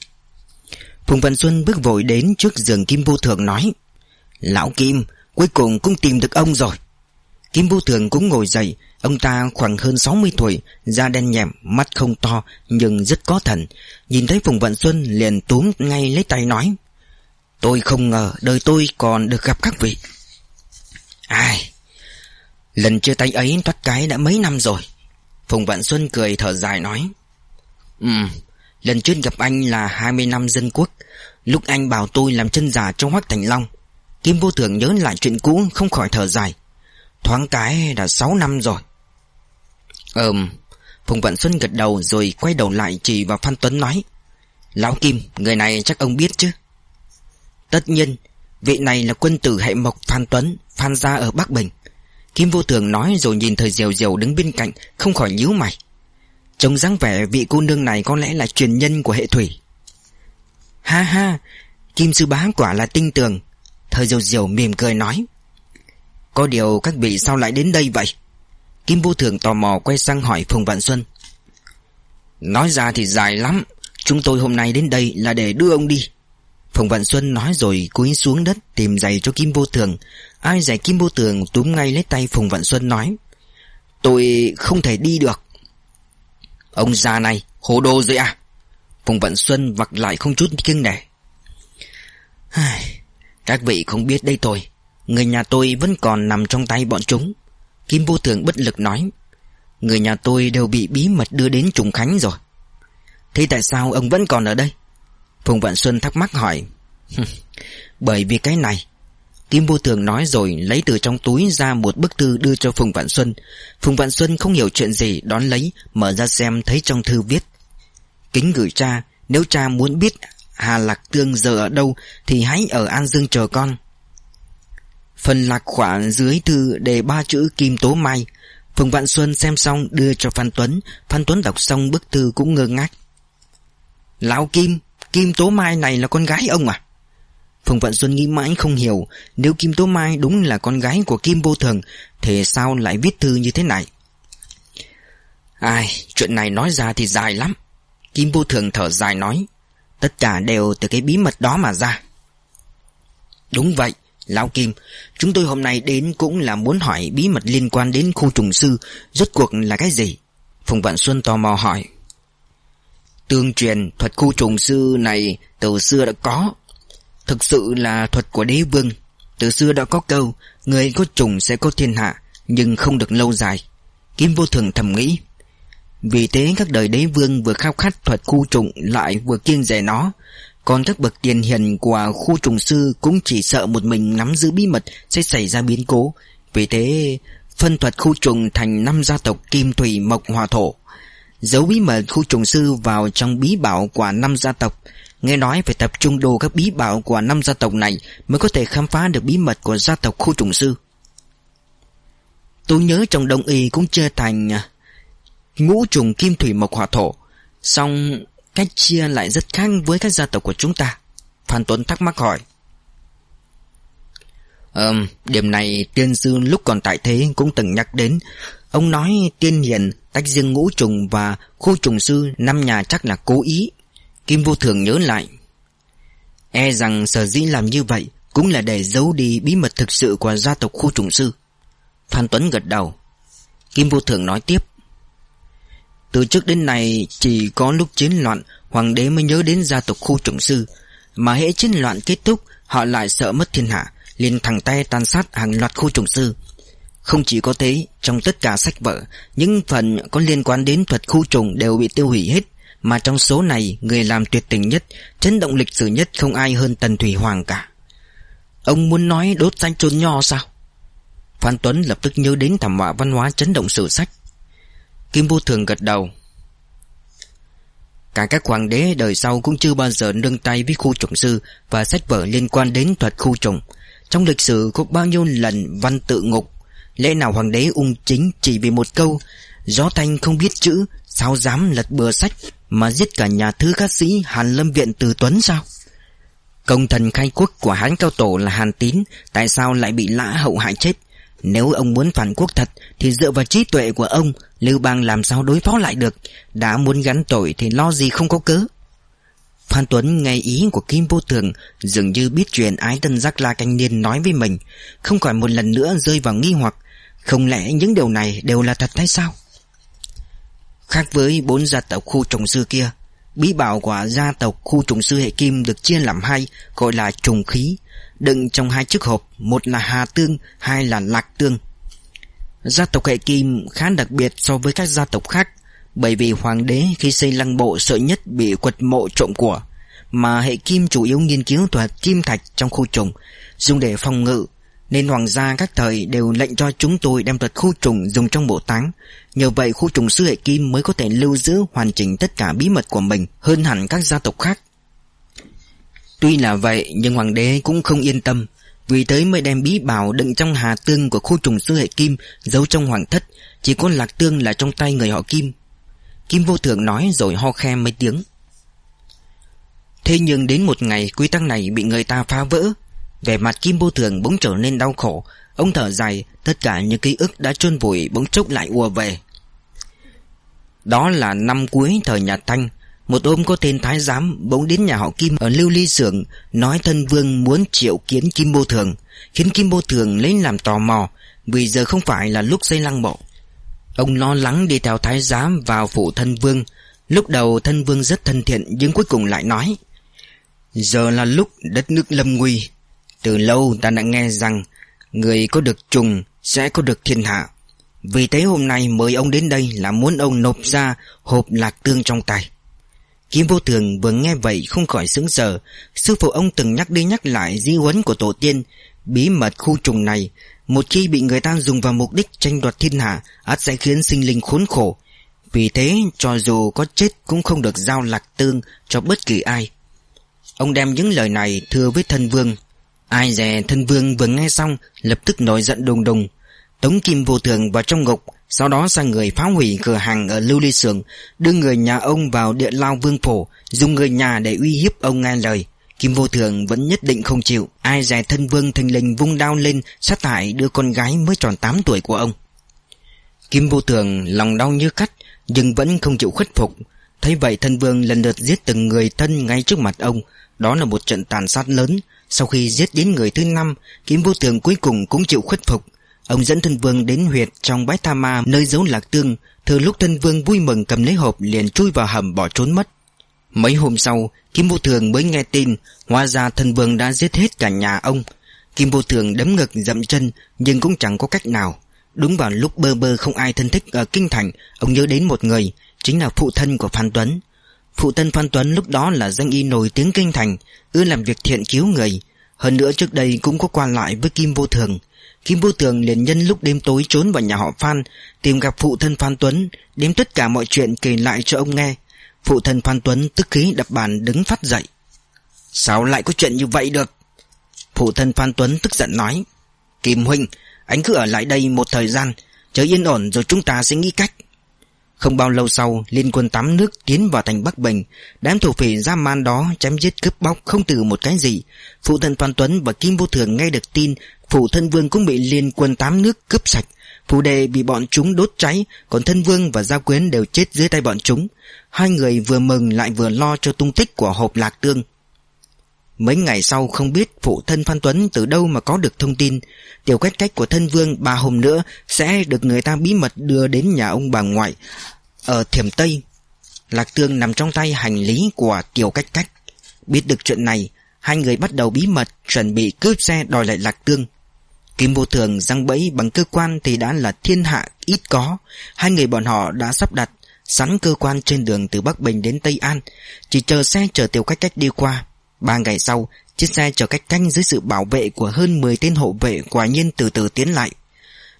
Phùng Văn Xuân bước vội đến trước giường Kim Vô Thường nói Lão Kim Cuối cùng cũng tìm được ông rồi. Kim Vô Thường cũng ngồi dậy Ông ta khoảng hơn 60 tuổi Da đen nhẹm, mắt không to Nhưng rất có thần. Nhìn thấy Phùng Văn Xuân liền túm ngay lấy tay nói Tôi không ngờ đời tôi còn được gặp các vị. Ai Lần chia tay ấy thoát cái đã mấy năm rồi. Phùng Vạn Xuân cười thở dài nói Ừ, Lần trước gặp anh là 20 năm dân quốc. Lúc anh bảo tôi làm chân giả trong Hoắc Thành Long Kim vô thường nhớ lại chuyện cũ Không khỏi thở dài. Thoáng cái đã 6 năm rồi. Ừm Phùng Vạn Xuân gật đầu rồi quay đầu lại chỉ vào Phan Tuấn nói Lão Kim Người này chắc ông biết chứ? Tất nhiên Vị này là quân tử hệ mộc Phan Tuấn Phan gia ở Bắc Bình. Kim vô thường nói rồi nhìn thời diều diều đứng bên cạnh Không khỏi nhíu mày. Trông dáng vẻ vị cô nương này có lẽ là truyền nhân của hệ thủy Ha ha, Kim sư bá quả là tinh tường Thời diều diều mỉm cười nói Có điều các vị sao lại đến đây vậy Kim vô thường tò mò quay sang hỏi Phùng Vạn Xuân Nói ra thì dài lắm, Chúng tôi hôm nay đến đây là để đưa ông đi Phùng Vạn Xuân nói rồi cúi xuống đất tìm giày cho Kim Vô Thường. Ai giày Kim Vô Thường túm ngay lấy tay Phùng Vạn Xuân nói. Tôi không thể đi được. Ông già này, hồ đồ rồi à? Phùng Vạn Xuân vặc lại không chút kiêng nể. Các vị không biết đây thôi, Người nhà tôi vẫn còn nằm trong tay bọn chúng. Kim Vô Thường bất lực nói. Người nhà tôi đều bị bí mật đưa đến Trùng Khánh rồi. Thế tại sao ông vẫn còn ở đây? Phùng Vạn Xuân thắc mắc hỏi Bởi vì cái này Kim Vô Thường nói rồi lấy từ trong túi ra một bức thư đưa cho Phùng Vạn Xuân. Phùng Vạn Xuân không hiểu chuyện gì, đón lấy, Mở ra xem thấy trong thư viết. Kính gửi cha, Nếu cha muốn biết Hà Lạc Tương giờ ở đâu Thì hãy ở An Dương chờ con. Phần lạc khoản dưới thư đề ba chữ Kim Tố Mai. Phùng Vạn Xuân xem xong đưa cho Phan Tuấn. Phan Tuấn đọc xong bức thư cũng ngơ ngác. Lão Kim Kim Tố Mai này là con gái ông à? Phùng Vận Xuân nghĩ mãi không hiểu, Nếu Kim Tố Mai đúng là con gái của Kim Vô Thường Thì sao lại viết thư như thế này? Ai, Chuyện này nói ra thì dài lắm. Kim Vô Thường thở dài nói, Tất cả đều từ cái bí mật đó mà ra. Đúng vậy, Lão Kim, Chúng tôi hôm nay đến cũng là muốn hỏi bí mật liên quan đến khu trùng sư, Rốt cuộc là cái gì? Phùng Vạn Xuân tò mò hỏi. Tương truyền thuật khu trùng sư này từ xưa đã có Thực sự là thuật của đế vương. Từ xưa đã có câu, Người có trùng sẽ có thiên hạ, Nhưng không được lâu dài. Kim vô thường thầm nghĩ, Vì thế các đời đế vương vừa khao khát thuật khu trùng Lại vừa kiêng rẻ nó, Còn các bậc tiền hiền của khu trùng sư Cũng chỉ sợ một mình nắm giữ bí mật Sẽ xảy ra biến cố. Vì thế, phân thuật khu trùng thành năm gia tộc Kim Thủy Mộc Hòa Thổ. Giấu bí mật khu trùng sư vào trong bí bảo của năm gia tộc Nghe nói phải tập trung đồ các bí bảo của năm gia tộc này Mới có thể khám phá được bí mật của gia tộc khu trùng sư. Tôi nhớ trong đông y cũng chia thành à, Ngũ trùng kim thủy mộc hỏa thổ Xong cách chia lại rất khác với các gia tộc của chúng ta. Phan Tuấn thắc mắc hỏi. Ừm, điểm này tiên sư lúc còn tại thế cũng từng nhắc đến. Ông nói tiên hiền tách riêng ngũ trùng và khu trùng sư năm nhà chắc là cố ý. Kim vô thường nhớ lại. E rằng sở dĩ làm như vậy cũng là để giấu đi bí mật thực sự của gia tộc khu trùng sư. Phan Tuấn gật đầu. Kim vô thường nói tiếp. Từ trước đến nay chỉ có lúc chiến loạn hoàng đế mới nhớ đến gia tộc khu trùng sư. Mà hễ chiến loạn kết thúc họ lại sợ mất thiên hạ liền thẳng tay tàn sát hàng loạt khu trùng sư không chỉ có thế, trong tất cả sách vở, những phần có liên quan đến thuật khu trùng đều bị tiêu hủy hết. Mà trong số này, người làm tuyệt tình nhất, chấn động lịch sử nhất không ai hơn Tần Thủy Hoàng cả. Ông muốn nói đốt danh chôn nho sao? Phan Tuấn lập tức nhớ đến thảm họa văn hóa chấn động sử sách. Kim Vô Thường gật đầu. Cả các hoàng đế đời sau cũng chưa bao giờ nương tay với khu trùng sư và sách vở liên quan đến thuật khu trùng. Trong lịch sử có bao nhiêu lần văn tự ngục Lẽ nào hoàng đế ung chính chỉ vì một câu Gió thanh không biết chữ Sao dám lật bừa sách mà giết cả nhà thư khắc sĩ Hàn Lâm Viện Từ Tuấn sao? Công thần khai quốc của Hán Cao Tổ là Hàn Tín, Tại sao lại bị lã hậu hại chết? Nếu ông muốn phản quốc thật, Thì dựa vào trí tuệ của ông, Lưu Bang làm sao đối phó lại được? Đã muốn gắn tội thì lo gì không có cớ? Phan Tuấn nghe ý của Kim Vô Thường, Dường như biết chuyện ái tân giác la canh niên nói với mình, Không còn một lần nữa rơi vào nghi hoặc. Không lẽ những điều này đều là thật hay sao? Khác với bốn gia tộc khu trùng sư kia, Bí bảo của gia tộc khu trùng sư hệ kim được chia làm hai, Gọi là trùng khí. Đựng trong hai chiếc hộp, Một là hà tương, Hai là lạc tương. Gia tộc Hệ Kim khá đặc biệt so với các gia tộc khác, Bởi vì hoàng đế khi xây lăng bộ sợ nhất bị quật mộ trộm của, Mà Hệ Kim chủ yếu nghiên cứu thuật kim thạch trong khu trùng Dùng để phòng ngự nên hoàng gia các thời đều lệnh cho chúng tôi đem thuật khu trùng dùng trong bộ táng. Nhờ vậy khu trùng sư Hệ Kim mới có thể lưu giữ, hoàn chỉnh tất cả bí mật của mình Hơn hẳn các gia tộc khác. Tuy là vậy, nhưng hoàng đế cũng không yên tâm. Vì tới mới đem bí bảo đựng trong hà tương của khu trùng sư hệ Kim Giấu trong hoàng thất, Chỉ có lạc tương là trong tay người họ Kim. Kim vô thượng nói rồi ho khe mấy tiếng. Thế nhưng đến một ngày quy tắc này bị người ta phá vỡ về mặt Kim vô Thường bỗng trở nên đau khổ. Ông thở dài, Tất cả những ký ức đã chôn vùi, bỗng chốc lại ùa về. Đó là năm cuối thời nhà Thanh. Một ôm có tên Thái Giám bỗng đến nhà họ Kim ở Lưu Ly Sưởng, Nói thân vương muốn triệu kiến Kim Bô Thường, Khiến Kim Bô Thường lấy làm tò mò, Vì giờ không phải là lúc xây lăng bộ Ông lo lắng đi theo Thái Giám vào phủ thân vương. Lúc đầu thân vương rất thân thiện, Nhưng cuối cùng lại nói, Giờ là lúc đất nước lâm nguy từ lâu ta đã nghe rằng Người có được trùng sẽ có được thiên hạ. Vì thế hôm nay mời ông đến đây là muốn ông nộp ra hộp lạc tương trong tay. Kim vô thường vừa nghe vậy không khỏi sững sờ. Sư phụ ông từng nhắc đi nhắc lại di huấn của tổ tiên. Bí mật khu trùng này, Một khi bị người ta dùng vào mục đích tranh đoạt thiên hạ, ắt sẽ khiến sinh linh khốn khổ. Vì thế, cho dù có chết cũng không được giao lạc tương cho bất kỳ ai. Ông đem những lời này thưa với thân vương. Ai dè thân vương vừa nghe xong, Lập tức nổi giận đùng đùng. Tống kim vô thường vào trong ngục, sau đó sang người phá hủy cửa hàng ở Lưu Ly Sường Đưa người nhà ông vào địa lao vương phổ, Dùng người nhà để uy hiếp ông nghe lời. Kim vô thường vẫn nhất định không chịu, Ai dè thân vương thành lình vung đao lên, Sát hại đưa con gái mới tròn 8 tuổi của ông. Kim vô thường lòng đau như cắt, Nhưng vẫn không chịu khuất phục. Thấy vậy thân vương lần lượt giết từng người thân ngay trước mặt ông. Đó là một trận tàn sát lớn. Sau khi giết đến người thứ năm Kim vô thường cuối cùng cũng chịu khuất phục. Ông dẫn thân vương đến huyệt trong bãi tha ma nơi giấu lạc tương. Thừa lúc thân vương vui mừng cầm lấy hộp liền chui vào hầm bỏ trốn mất. Mấy hôm sau Kim Vô Thường mới nghe tin, Hóa ra thân vương đã giết hết cả nhà ông. Kim Vô Thường đấm ngực dậm chân, Nhưng cũng chẳng có cách nào. Đúng vào lúc bơ bơ không ai thân thích ở Kinh Thành, Ông nhớ đến một người, Chính là phụ thân của Phan Tuấn. Phụ thân Phan Tuấn lúc đó là danh y nổi tiếng Kinh Thành, Ưa làm việc thiện cứu người. Hơn nữa trước đây cũng có quan lại với Kim Vô Thường. Kim Vô thường liền nhân lúc đêm tối trốn vào nhà họ Phan, Tìm gặp phụ thân Phan Tuấn, Đếm tất cả mọi chuyện kể lại cho ông nghe. Phụ thân Phan Tuấn tức khí đập bàn đứng phát dậy. Sao lại có chuyện như vậy được? Phụ thân Phan Tuấn tức giận nói. Kim Huynh, Anh cứ ở lại đây một thời gian Chờ yên ổn rồi chúng ta sẽ nghĩ cách không bao lâu sau, Liên quân tắm nước tiến vào thành Bắc Bình. Đám thủ phỉ giam man đó chém giết cướp bóc Không từ một cái gì. Phụ thân Phan Tuấn và Kim Vô Thường nghe được tin, Phụ thân vương cũng bị liên quân tám nước cướp sạch. Phụ đề bị bọn chúng đốt cháy, Còn thân vương và gia quyến đều chết dưới tay bọn chúng. Hai người vừa mừng lại vừa lo cho tung tích của hộp lạc tương. Mấy ngày sau không biết phụ thân Phan Tuấn từ đâu mà có được thông tin. Tiểu cách cách của thân vương ba hôm nữa Sẽ được người ta bí mật đưa đến nhà ông bà ngoại Ở Thiểm Tây. Lạc tương nằm trong tay hành lý của tiểu cách cách. Biết được chuyện này, Hai người bắt đầu bí mật chuẩn bị cướp xe đòi lại lạc tương. Kim vô thường răng bẫy bằng cơ quan thì đã là thiên hạ ít có. Hai người bọn họ đã sắp đặt Sẵn cơ quan trên đường từ Bắc Bình đến Tây An, Chỉ chờ xe chở tiểu cách cách đi qua. Ba ngày sau, Chiếc xe chở cách canh dưới sự bảo vệ của hơn 10 tên hộ vệ quả nhiên từ từ tiến lại.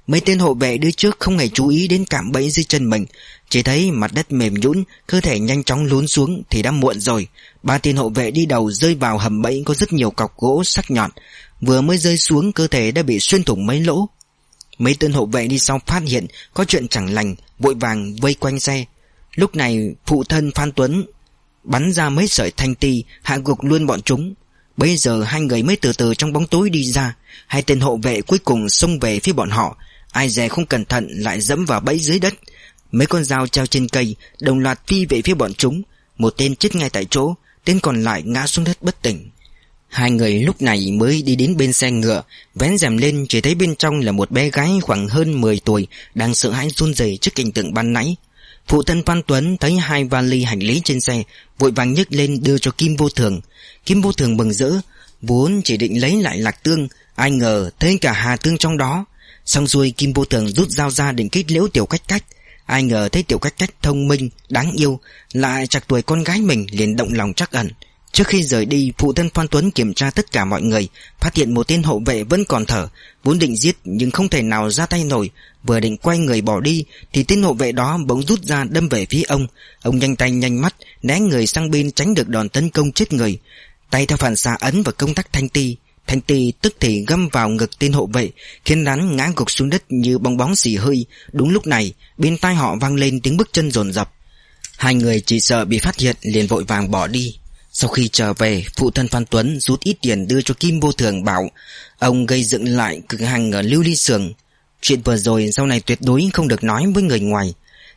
Mấy tên hộ vệ đưa trước không hề chú ý đến cảm bẫy dưới chân mình, Chỉ thấy mặt đất mềm nhũn, Cơ thể nhanh chóng lún xuống thì đã muộn rồi. Ba tên hộ vệ đi đầu rơi vào hầm bẫy có rất nhiều cọc gỗ sắc nhọn, Vừa mới rơi xuống cơ thể đã bị xuyên thủng mấy lỗ. Mấy tên hộ vệ đi sau phát hiện Có chuyện chẳng lành, Vội vàng vây quanh xe. Lúc này phụ thân Phan Tuấn Bắn ra mấy sợi thanh ti, Hạ gục luôn bọn chúng. Bây giờ hai người mới từ từ trong bóng tối đi ra. Hai tên hộ vệ cuối cùng xông về phía bọn họ. Ai dè không cẩn thận lại dẫm vào bẫy dưới đất. Mấy con dao treo trên cây Đồng loạt phi về phía bọn chúng. Một tên chết ngay tại chỗ, Tên còn lại ngã xuống đất bất tỉnh. Hai người lúc này mới đi đến bên xe ngựa, Vén rèm lên chỉ thấy bên trong là một bé gái khoảng hơn 10 tuổi Đang sợ hãi run rẩy trước cảnh tượng ban nãy. Phụ thân Phan Tuấn thấy hai vali hành lý trên xe Vội vàng nhấc lên đưa cho Kim Vô Thường. Kim Vô Thường mừng rỡ Vốn chỉ định lấy lại lạc tương Ai ngờ thấy cả hà tương trong đó. Xong xuôi Kim Vô Thường rút dao ra định kích liễu tiểu cách cách. Ai ngờ thấy tiểu cách cách thông minh, đáng yêu Lại chặt tuổi con gái mình liền động lòng chắc ẩn. Trước khi rời đi, Phụ thân Phan Tuấn kiểm tra tất cả mọi người, Phát hiện một tên hộ vệ vẫn còn thở, Vốn định giết nhưng không thể nào ra tay nổi. Vừa định quay người bỏ đi, Thì tên hộ vệ đó bỗng rút ra đâm về phía ông. Ông nhanh tay nhanh mắt, Né người sang bên tránh được đòn tấn công chết người. Tay theo phản xạ ấn vào công tắc thanh ti. Thanh ti tức thì găm vào ngực tên hộ vệ, Khiến hắn ngã gục xuống đất như bong bóng xì hơi. Đúng lúc này, Bên tai họ vang lên tiếng bước chân rồn rập Hai người chỉ sợ bị phát hiện liền vội vàng bỏ đi. Sau khi trở về, Phụ thân Phan Tuấn rút ít tiền đưa cho Kim Vô Thường bảo, Ông gây dựng lại cửa hàng ở Lưu Ly Sường. Chuyện vừa rồi sau này tuyệt đối không được nói với người ngoài.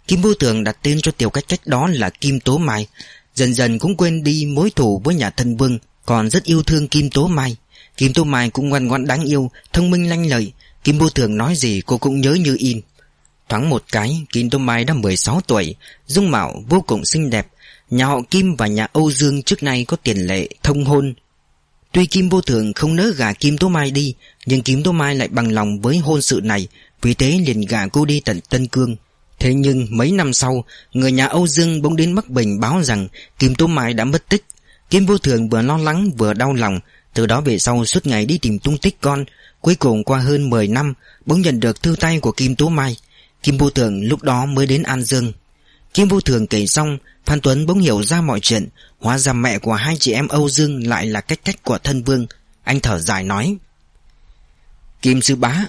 Kim Vô Thường đặt tên cho tiểu cách cách đó là Kim Tố Mai. Dần dần cũng quên đi mối thù với nhà thân vương, Còn rất yêu thương Kim Tố Mai. Kim Tố Mai cũng ngoan ngoãn đáng yêu, Thông minh lanh lợi. Kim Vô Thường nói gì cô cũng nhớ như in. Thoáng một cái, Kim Tố Mai đã 16 tuổi, Dung mạo vô cùng xinh đẹp. Nhà họ Kim và nhà Âu Dương trước nay có tiền lệ, thông hôn. Tuy Kim Vô Thường không nỡ gả Kim Tố Mai đi, Nhưng Kim Tố Mai lại bằng lòng với hôn sự này, Vì thế liền gả cô đi tận Tân Cương. Thế nhưng mấy năm sau, Người nhà Âu Dương bỗng đến Bắc Bình báo rằng Kim Tố Mai đã mất tích. Kim Vô Thường vừa lo lắng, vừa đau lòng. Từ đó về sau suốt ngày đi tìm tung tích con. Cuối cùng qua hơn 10 năm, Bỗng nhận được thư tay của Kim Tố Mai. Kim Vô Thường lúc đó mới đến An Dương. Kim Vô Thường kể xong, Phan Tuấn bỗng hiểu ra mọi chuyện. Hóa ra mẹ của hai chị em Âu Dương Lại là cách cách của thân vương. Anh thở dài nói, Kim Sư Bá,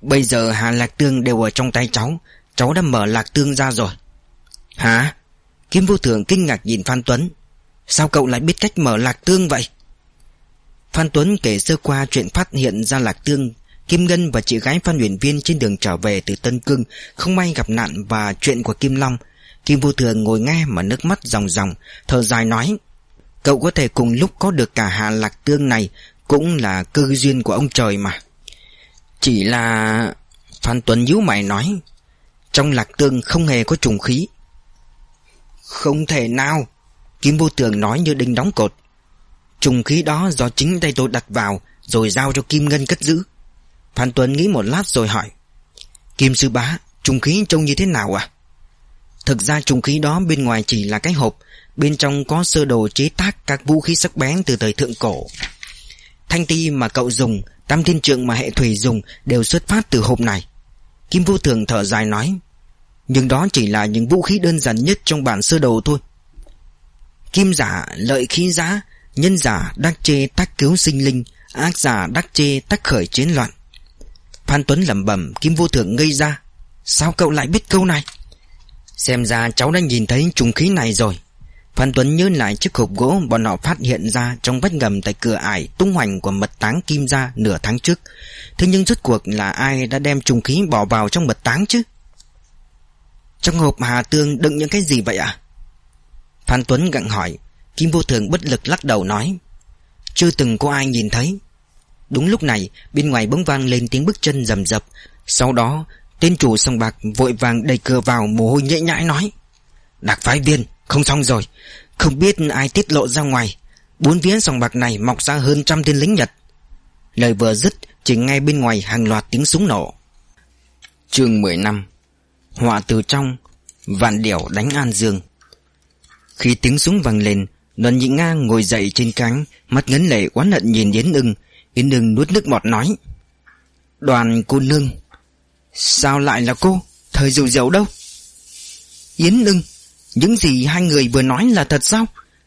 Bây giờ Hà Lạc Tương đều ở trong tay cháu. Cháu đã mở Lạc Tương ra rồi. Hả? Kim Vô Thường kinh ngạc nhìn Phan Tuấn. Sao cậu lại biết cách mở Lạc Tương vậy? Phan Tuấn kể sơ qua chuyện phát hiện ra Lạc Tương. Kim Ngân và chị gái Phan Huyền Viên trên đường trở về từ Tân Cương Không may gặp nạn và chuyện của Kim Long. Kim Vô Thường ngồi nghe mà nước mắt ròng ròng, Thở dài nói, Cậu có thể cùng lúc có được cả Hà Lạc Tương này, Cũng là cơ duyên của ông trời mà. Chỉ là... Phan Tuấn nhíu mày nói, Trong Lạc Tương không hề có trùng khí. Không thể nào, Kim Vô Thường nói như đinh đóng cột. Trùng khí đó do chính tay tôi đặt vào, Rồi giao cho Kim Ngân cất giữ. Phan Tuấn nghĩ một lát rồi hỏi, Kim Sư Bá, Trùng khí trông như thế nào à Thực ra trùng khí đó bên ngoài chỉ là cái hộp, Bên trong có sơ đồ chế tác các vũ khí sắc bén từ thời thượng cổ. Thanh ti mà cậu dùng, Tam thiên trượng mà hệ thủy dùng Đều xuất phát từ hộp này. Kim vô thường thở dài nói, Nhưng đó chỉ là những vũ khí đơn giản nhất trong bản sơ đồ thôi. Kim giả lợi khí giá, Nhân giả đắc chê tác cứu sinh linh, Ác giả đắc chê tác khởi chiến loạn. Phan Tuấn lẩm bẩm, Kim vô thượng ngây ra, Sao cậu lại biết câu này Xem ra cháu đã nhìn thấy trùng khí này rồi Phan Tuấn nhớ lại chiếc hộp gỗ bọn họ phát hiện ra trong vách ngầm tại cửa ải tung hoành của mật táng kim ra nửa tháng trước. Thế nhưng rốt cuộc là ai đã đem trùng khí bỏ vào trong mật táng chứ? Trong hộp Hà Tương đựng những cái gì vậy ạ? À? Phan Tuấn gặng hỏi. Kim vô thường bất lực lắc đầu nói. Chưa từng có ai nhìn thấy. Đúng lúc này, bên ngoài bỗng vang lên tiếng bước chân rầm rập. Sau đó, tên chủ sông bạc vội vàng đẩy cửa vào mồ hôi nhễ nhãi nói. Đặc phái viên, không xong rồi. Không biết ai tiết lộ ra ngoài. Bốn phía sòng bạc này mọc ra hơn trăm tên lính Nhật. Lời vừa dứt Chỉ ngay bên ngoài hàng loạt tiếng súng nổ. Chương 10 năm Họa từ trong Vạn điểu đánh An Dương. Khi tiếng súng vang lên Đoàn nhị Nga ngồi dậy trên cánh Mắt ngấn lệ oán hận nhìn Yến ưng. Yến Nương nuốt nước bọt nói. Đoàn cô nương Sao lại là cô? Thời dầu dầu đâu? Yến Nương, những gì hai người vừa nói là thật sao?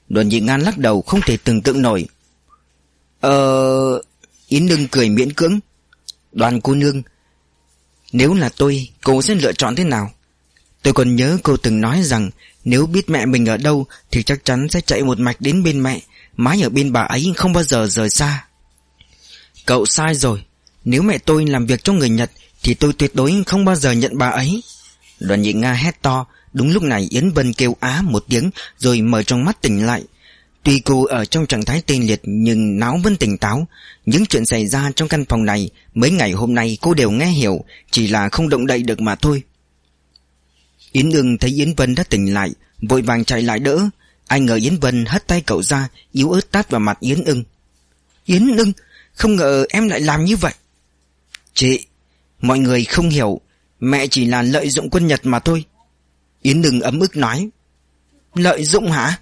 Đoàn nhị ngan lắc đầu không thể tưởng tượng nổi. Ờ... Yến Nương cười miễn cưỡng. Đoàn cô nương Nếu là tôi Cô sẽ lựa chọn thế nào? Tôi còn nhớ cô từng nói rằng Nếu biết mẹ mình ở đâu Thì chắc chắn sẽ chạy một mạch đến bên mẹ. Mái ở bên bà ấy không bao giờ rời xa. Cậu sai rồi. Nếu mẹ tôi làm việc cho người Nhật, Thì tôi tuyệt đối không bao giờ nhận bà ấy. Đoàn nhị Nga hét to. Đúng lúc này, Yến Vân kêu á một tiếng, Rồi mở trong mắt tỉnh lại. Tuy cô ở trong trạng thái tê liệt, Nhưng não vẫn tỉnh táo. Những chuyện xảy ra trong căn phòng này, Mấy ngày hôm nay cô đều nghe hiểu, Chỉ là không động đậy được mà thôi. Yến ưng thấy Yến Vân đã tỉnh lại, Vội vàng chạy lại đỡ. Ai ngờ Yến Vân hất tay cậu ra, Yếu ớt tát vào mặt Yến ưng. Yến ưng không ngờ em lại làm như vậy. Chị, Mọi người không hiểu, Mẹ chỉ là lợi dụng quân Nhật mà thôi. Yến đừng ấm ức nói. Lợi dụng hả?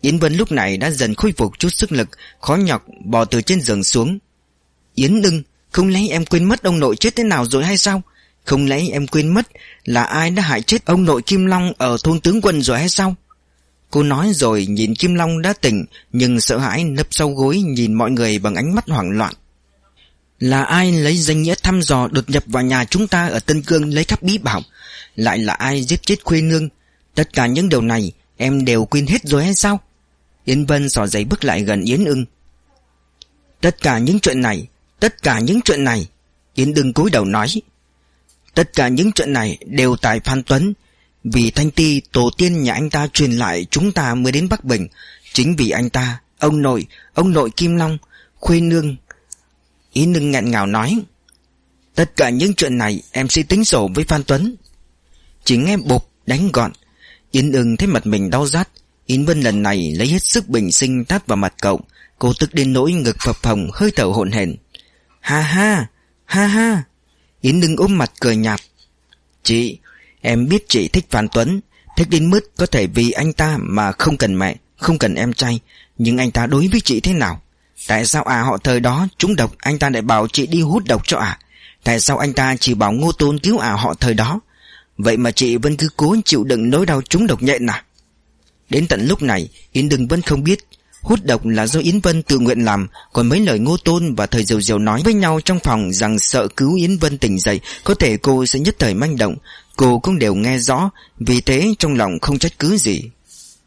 Yến Vân lúc này đã dần khôi phục chút sức lực, Khó nhọc, bò từ trên giường xuống. Yến đừng, Không lẽ em quên mất ông nội chết thế nào rồi hay sao? Không lẽ em quên mất Là ai đã hại chết ông nội Kim Long Ở thôn tướng quân rồi hay sao? Cô nói rồi nhìn Kim Long đã tỉnh, Nhưng sợ hãi nấp sau gối Nhìn mọi người bằng ánh mắt hoảng loạn. Là ai lấy danh nghĩa thăm dò Đột nhập vào nhà chúng ta ở Tân Cương Lấy cắp bí bảo? Lại là ai giết chết khuê nương? Tất cả những điều này Em đều quên hết rồi hay sao? Yến Vân sò giấy bước lại gần Yến ưng. Tất cả những chuyện này, Tất cả những chuyện này, Yến đừng cúi đầu nói. Tất cả những chuyện này đều tại Phan Tuấn vì Thanh Ti tổ tiên nhà anh ta truyền lại chúng ta mới đến Bắc Bình. Chính vì anh ta Ông nội Ông nội Kim Long Khuê Nương. Yến đừng ngạn ngào nói Tất cả những chuyện này em sẽ tính sổ với Phan Tuấn. Chỉ nghe bục đánh gọn. Yến ưng thấy mặt mình đau rát. Yến Vân lần này lấy hết sức bình sinh tát vào mặt cậu. Cô tức đến nỗi ngực phập phồng hơi thở hổn hển. Ha ha, ha ha. Yến ưng ôm mặt cười nhạt. Chị, em biết chị thích Phan Tuấn, Thích đến mức có thể vì anh ta mà không cần mẹ, Không cần em trai. Nhưng anh ta đối với chị thế nào? Tại sao à họ thời đó trúng độc, Anh ta lại bảo chị đi hút độc cho à? Tại sao anh ta chỉ bảo ngô tôn cứu à họ thời đó? Vậy mà chị vẫn cứ cố chịu đựng nỗi đau trúng độc nhện à Đến tận lúc này, Yến Đừng vẫn không biết Hút độc là do Yến Vân tự nguyện làm. Còn mấy lời ngô tôn và thời diều diều nói với nhau trong phòng Rằng sợ cứu Yến Vân tỉnh dậy Có thể cô sẽ nhất thời manh động. Cô cũng đều nghe rõ Vì thế trong lòng không trách cứ gì.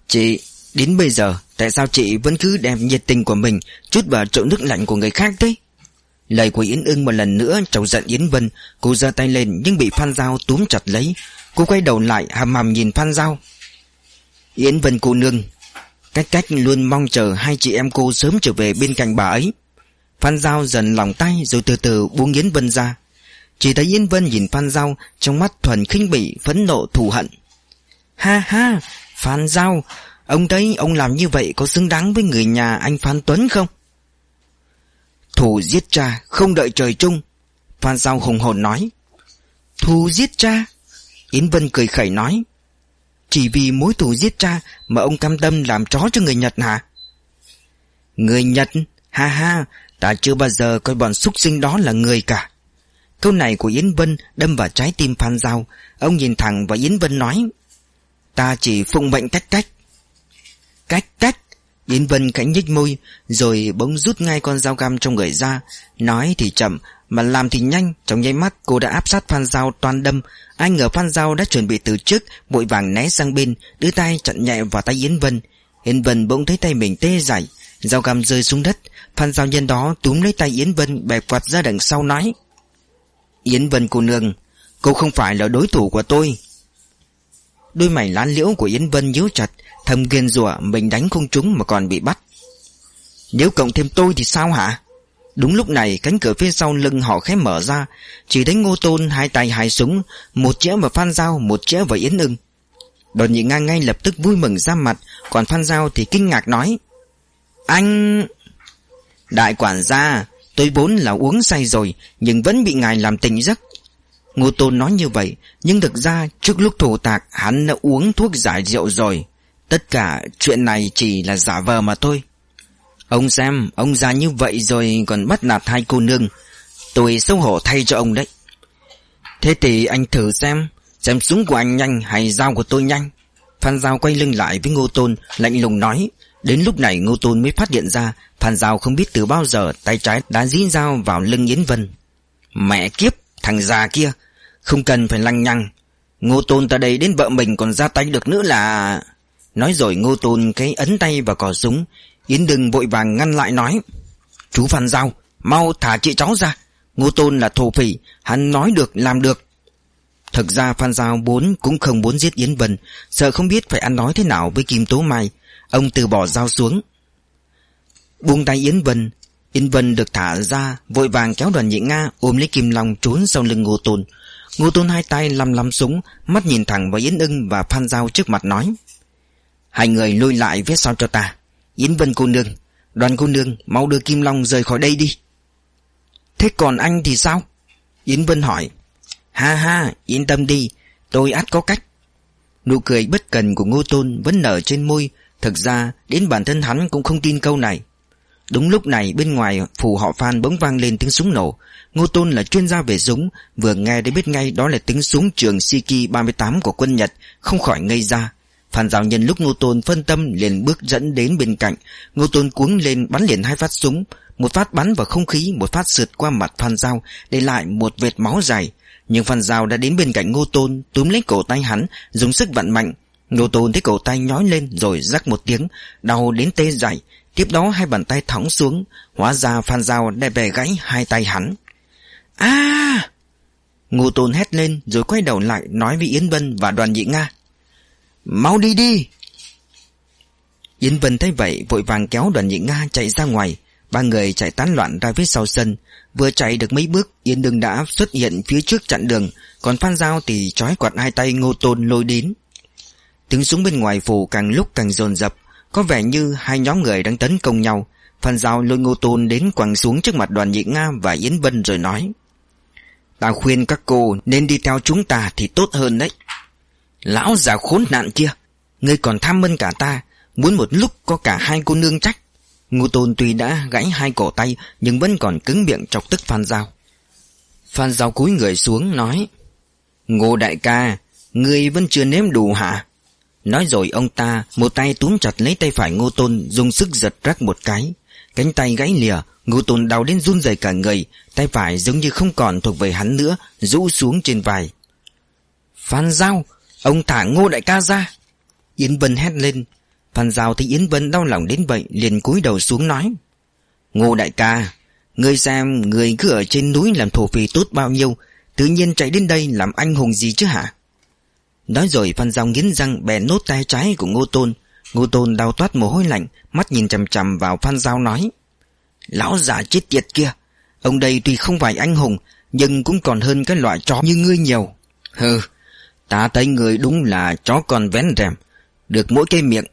Chị, đến bây giờ Tại sao chị vẫn cứ đem nhiệt tình của mình Chút vào chỗ nước lạnh của người khác thế? Lời của Yến ưng một lần nữa chọc giận Yến Vân. Cô giơ tay lên nhưng bị Phan Giao túm chặt lấy. Cô quay đầu lại hàm hàm nhìn Phan Giao. Yến Vân cô nương Cách cách luôn mong chờ hai chị em cô sớm trở về bên cạnh bà ấy. Phan Giao dần lòng tay rồi từ từ buông Yến Vân ra. Chỉ thấy Yến Vân nhìn Phan Giao, Trong mắt thuần khinh bỉ, phẫn nộ, thù hận. Ha ha, Phan Giao, Ông thấy ông làm như vậy có xứng đáng với người nhà anh Phan Tuấn không? Thù giết cha, không đợi trời chung. Phan Giao hùng hồn nói. Thù giết cha? Yến Vân cười khẩy nói. Chỉ vì mối thù giết cha Mà ông cam tâm làm chó cho người Nhật hả? Người Nhật? Ha ha, Ta chưa bao giờ coi bọn súc sinh đó là người cả. Câu này của Yến Vân đâm vào trái tim Phan Giao. Ông nhìn thẳng vào Yến Vân nói, Ta chỉ phụng mệnh cách cách. Cách cách? Yến Vân khẽ nhếch môi, Rồi bỗng rút ngay con dao găm trong người ra. Nói thì chậm mà làm thì nhanh, Trong nháy mắt cô đã áp sát Phan Giao toàn đâm. Ai ngờ Phan Giao đã chuẩn bị từ trước Bội vàng né sang bên, Đưa tay chặn nhẹ vào tay Yến Vân. Yến Vân bỗng thấy tay mình tê dại, Dao găm rơi xuống đất. Phan Giao nhân đó túm lấy tay Yến Vân bẹp quạt ra đằng sau nói, Yến Vân cô nương, Cô không phải là đối thủ của tôi. Đôi mày lán liễu của Yến Vân nhíu chặt, Thầm ghiền rủa, mình đánh không trúng mà còn bị bắt. Nếu cộng thêm tôi thì sao hả? Đúng lúc này, cánh cửa phía sau lưng họ khẽ mở ra. Chỉ thấy ngô tôn hai tay hai súng, Một chĩa vào Phan Giao, Một chĩa vào Yến ưng. Đoàn nhị ngang ngay lập tức vui mừng ra mặt, Còn Phan Giao thì kinh ngạc nói, Anh... Đại quản gia, Tôi vốn là uống say rồi, Nhưng vẫn bị ngài làm tỉnh giấc. Ngô Tôn nói như vậy, Nhưng thực ra trước lúc thổ tạc, Hắn đã uống thuốc giải rượu rồi. Tất cả chuyện này chỉ là giả vờ mà thôi. Ông xem Ông già như vậy rồi còn bắt nạt hai cô nương. Tôi xấu hổ thay cho ông đấy. Thế thì anh thử xem Xem súng của anh nhanh hay dao của tôi nhanh. Phan Giao quay lưng lại với Ngô Tôn, Lạnh lùng nói. Đến lúc này Ngô Tôn mới phát hiện ra, Phan Giao không biết từ bao giờ Tay trái đã dí dao vào lưng Yến Vân. Mẹ kiếp, Thằng già kia, Không cần phải lăng nhăng. Ngô Tôn ta đây đến vợ mình còn ra tay được nữa là Nói rồi Ngô Tôn cái ấn tay vào cò súng Yến đừng vội vàng ngăn lại nói, Chú Phan Giao, Mau thả chị cháu ra. Ngô Tôn là thổ phỉ, Hắn nói được, làm được. Thực ra Phan Giao bốn cũng không muốn giết Yến Vân, Sợ không biết phải ăn nói thế nào với Kim Tố Mai. Ông từ bỏ dao xuống. Buông tay Yến Vân Yến Vân được thả ra, Vội vàng kéo đoàn nhị Nga ôm lấy Kim Long trốn sau lưng Ngô Tôn. Ngô Tôn hai tay lăm lăm súng, Mắt nhìn thẳng vào Yến ưng và Phan Giao trước mặt nói, Hai người lôi lại phía sau cho ta. Yến Vân cô nương, Đoàn cô nương mau đưa Kim Long rời khỏi đây đi. Thế còn anh thì sao? Yến Vân hỏi. Ha ha, yên tâm đi, Tôi át có cách. Nụ cười bất cần của Ngô Tôn vẫn nở trên môi, Thực ra đến bản thân hắn cũng không tin câu này. Đúng lúc này bên ngoài phủ họ Phan bỗng vang lên tiếng súng nổ. Ngô Tôn là chuyên gia về súng, Vừa nghe đã biết ngay đó là tiếng súng trường Siki 38 của quân Nhật, Không khỏi ngây ra. Phan Giao nhân lúc Ngô Tôn phân tâm liền bước dẫn đến bên cạnh. Ngô Tôn cuống lên bắn liền hai phát súng. Một phát bắn vào không khí, Một phát sượt qua mặt Phan Giao Để lại một vệt máu dài. Nhưng Phan Giao đã đến bên cạnh Ngô Tôn, Túm lấy cổ tay hắn, Dùng sức vặn mạnh. Ngô Tôn thấy cổ tay nhói lên Rồi rắc một tiếng, Đau đến tê dại. Tiếp đó hai bàn tay thõng xuống, Hóa ra Phan Giao đã bè gãy hai tay hắn. À Ngô Tôn hét lên rồi quay đầu lại nói với Yến Vân và đoàn nhị Nga. Mau đi đi. Yến Vân thấy vậy, vội vàng kéo đoàn nhị Nga chạy ra ngoài. Ba người chạy tán loạn ra phía sau sân. Vừa chạy được mấy bước, Yến Đương đã xuất hiện phía trước chặn đường. Còn Phan Giao thì trói quạt hai tay Ngô Tôn lôi đến. Tiếng súng bên ngoài phủ càng lúc càng dồn dập. Có vẻ như hai nhóm người đang tấn công nhau. Phan Giao lôi Ngô Tôn đến quẳng xuống trước mặt đoàn nhị Nga và Yến Vân rồi nói, Ta khuyên các cô nên đi theo chúng ta thì tốt hơn đấy. Lão già khốn nạn kia, Ngươi còn tham mân cả ta, Muốn một lúc có cả hai cô nương trách Ngô Tôn tuy đã gãy hai cổ tay, Nhưng vẫn còn cứng miệng chọc tức Phan Giao. Phan Giao cúi người xuống nói, Ngô đại ca, Ngươi vẫn chưa nếm đủ hả? Nói rồi ông ta Một tay túm chặt lấy tay phải Ngô Tôn, Dùng sức giật rắc một cái. Cánh tay gãy lìa, Ngô Tôn đau đến run rẩy cả người, Tay phải giống như không còn thuộc về hắn nữa, Rũ xuống trên vai. Phan Giao Ông thả ngô đại ca ra. Yến Vân hét lên. Phan Giao thấy Yến Vân đau lòng đến vậy, liền cúi đầu xuống nói. Ngô đại ca, Ngươi xem người cứ ở trên núi làm thổ phỉ tốt bao nhiêu, Tự nhiên chạy đến đây làm anh hùng gì chứ hả? Nói rồi Phan Giao nghiến răng bè nốt tay trái của Ngô Tôn. Ngô Tôn đau toát mồ hôi lạnh, Mắt nhìn chằm chằm vào Phan Giao nói. Lão già chết tiệt kia, Ông đây tuy không phải anh hùng, Nhưng cũng còn hơn cái loại chó như ngươi nhiều. Hừ Ta thấy người đúng là chó con vén rèm. Được mỗi cái miệng.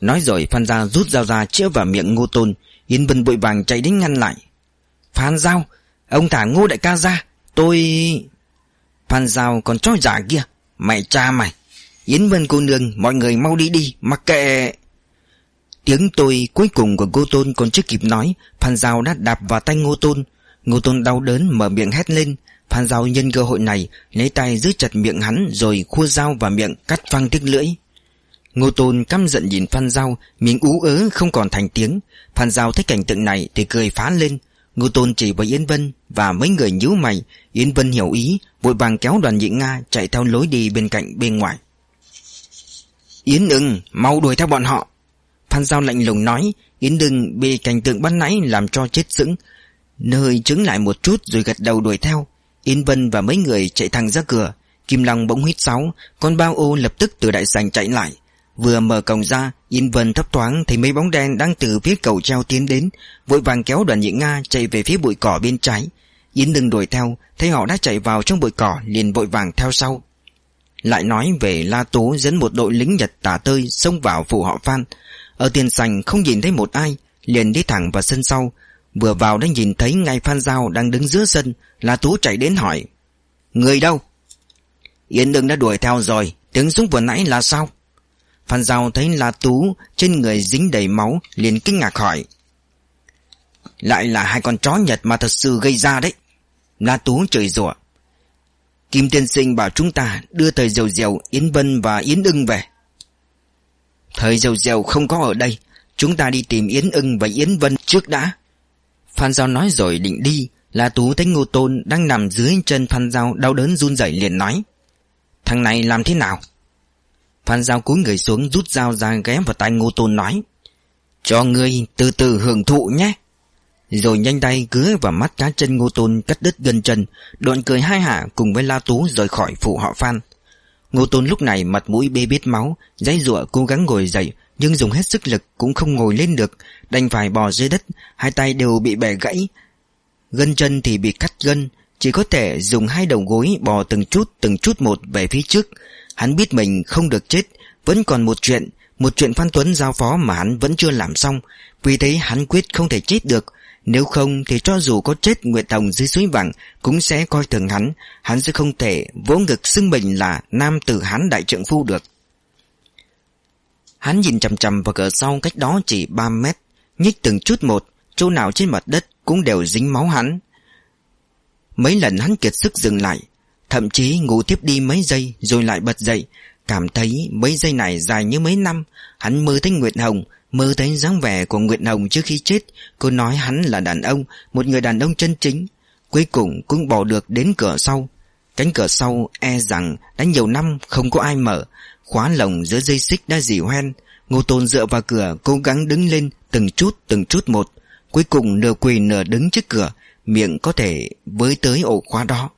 Nói rồi, Phan Giao rút dao ra chĩa vào miệng Ngô Tôn. Yên Vân bội vàng chạy đến ngăn lại. Phan Giao, Ông thả Ngô Đại ca ra. Tôi... Phan Giao còn chó giả kia. Mày cha mày. Yến Vân cô nương, Mọi người mau đi đi, Mặc kệ. Tiếng tôi cuối cùng của Ngô Tôn còn chưa kịp nói, Phan Giao đã đạp vào tay Ngô Tôn. Ngô Tôn đau đớn, mở miệng hét lên. Phan Giao nhân cơ hội này, Lấy tay giữ chặt miệng hắn Rồi khua dao vào miệng cắt văng tiếc lưỡi. Ngô Tôn căm giận nhìn Phan Giao Miệng ú ớ không còn thành tiếng. Phan Giao thấy cảnh tượng này thì cười phá lên. Ngô Tôn chỉ với Yến Vân Và mấy người nhíu mày. Yến Vân hiểu ý, Vội vàng kéo đoàn nhị Nga Chạy theo lối đi bên cạnh bên ngoài. Yến ưng, mau đuổi theo bọn họ. Phan Giao lạnh lùng nói, Yến đừng bị cảnh tượng ban nãy làm cho chết sững Nơi chứng lại một chút rồi gật đầu đuổi theo. Yến Vân và mấy người chạy thẳng ra cửa. Kim Long bỗng hít sáu Con bao ô lập tức từ đại sảnh chạy lại. Vừa mở cổng ra, Yến Vân thấp thoáng thấy mấy bóng đen đang từ phía cầu treo tiến đến, Vội vàng kéo đoàn nhị Nga chạy về phía bụi cỏ bên trái. Yến đừng đuổi theo, Thấy họ đã chạy vào trong bụi cỏ, liền vội vàng theo sau. Lại nói về La Tú dẫn một đội lính Nhật tả tơi xông vào phủ họ Phan. Ở tiền sảnh không nhìn thấy một ai, Liền đi thẳng vào sân sau. Vừa vào đã nhìn thấy ngay Phan Giao đang đứng giữa sân La Tú chạy đến hỏi Người đâu? Yến Đương đã đuổi theo rồi Tiếng súng vừa nãy là sao? Phan Giao thấy La Tú trên người dính đầy máu liền kinh ngạc hỏi Lại là hai con chó Nhật mà thật sự gây ra đấy. La Tú trời rủa Kim Tiên Sinh bảo chúng ta đưa thời Diều Diều, Yến Vân và Yến Ưng về. Thời Diều Diều không có ở đây Chúng ta đi tìm Yến Ưng và Yến Vân trước đã. Phan Giao nói rồi định đi La Tú thấy Ngô Tôn đang nằm dưới chân Phan Giao đau đớn run rẩy liền nói, Thằng này làm thế nào? Phan Giao cúi người xuống rút dao ra ghé vào tay Ngô Tôn nói, Cho ngươi từ từ hưởng thụ nhé. Rồi nhanh tay cứa vào mắt cá chân Ngô Tôn cắt đứt gần chân Đoạn cười hai hạ cùng với La Tú rời khỏi phụ họ Phan. Ngô Tôn lúc này mặt mũi bê bết máu Giấy rụa cố gắng ngồi dậy nhưng dùng hết sức lực cũng không ngồi lên được, Đành phải bò dưới đất, Hai tay đều bị bẻ gãy. Gân chân thì bị cắt gân, Chỉ có thể dùng hai đầu gối bò từng chút từng chút một về phía trước. Hắn biết mình không được chết, Vẫn còn một chuyện Một chuyện Phan Tuấn giao phó mà hắn vẫn chưa làm xong. Vì thế hắn quyết không thể chết được. Nếu không thì cho dù có chết, Nguyệt đồng dưới suối vàng Cũng sẽ coi thường hắn. Hắn sẽ không thể vỗ ngực xưng mình là Nam tử hắn đại trượng phu được. Hắn nhìn chầm chầm vào cửa sau cách đó chỉ 3 mét, Nhích từng chút một, Chỗ nào trên mặt đất cũng đều dính máu hắn. Mấy lần hắn kiệt sức dừng lại, Thậm chí ngủ tiếp đi mấy giây Rồi lại bật dậy, Cảm thấy mấy giây này dài như mấy năm, Hắn mơ thấy Nguyệt Hồng, Mơ thấy dáng vẻ của Nguyệt Hồng trước khi chết, Cô nói hắn là đàn ông, Một người đàn ông chân chính, Cuối cùng cũng bỏ được đến cửa sau. Cánh cửa sau e rằng đã nhiều năm không có ai mở Khóa lồng giữa dây xích đã dỉ hoen, Ngô Tôn dựa vào cửa cố gắng đứng lên từng chút từng chút một, Cuối cùng nửa quỳ nửa đứng trước cửa, Miệng có thể với tới ổ khóa đó.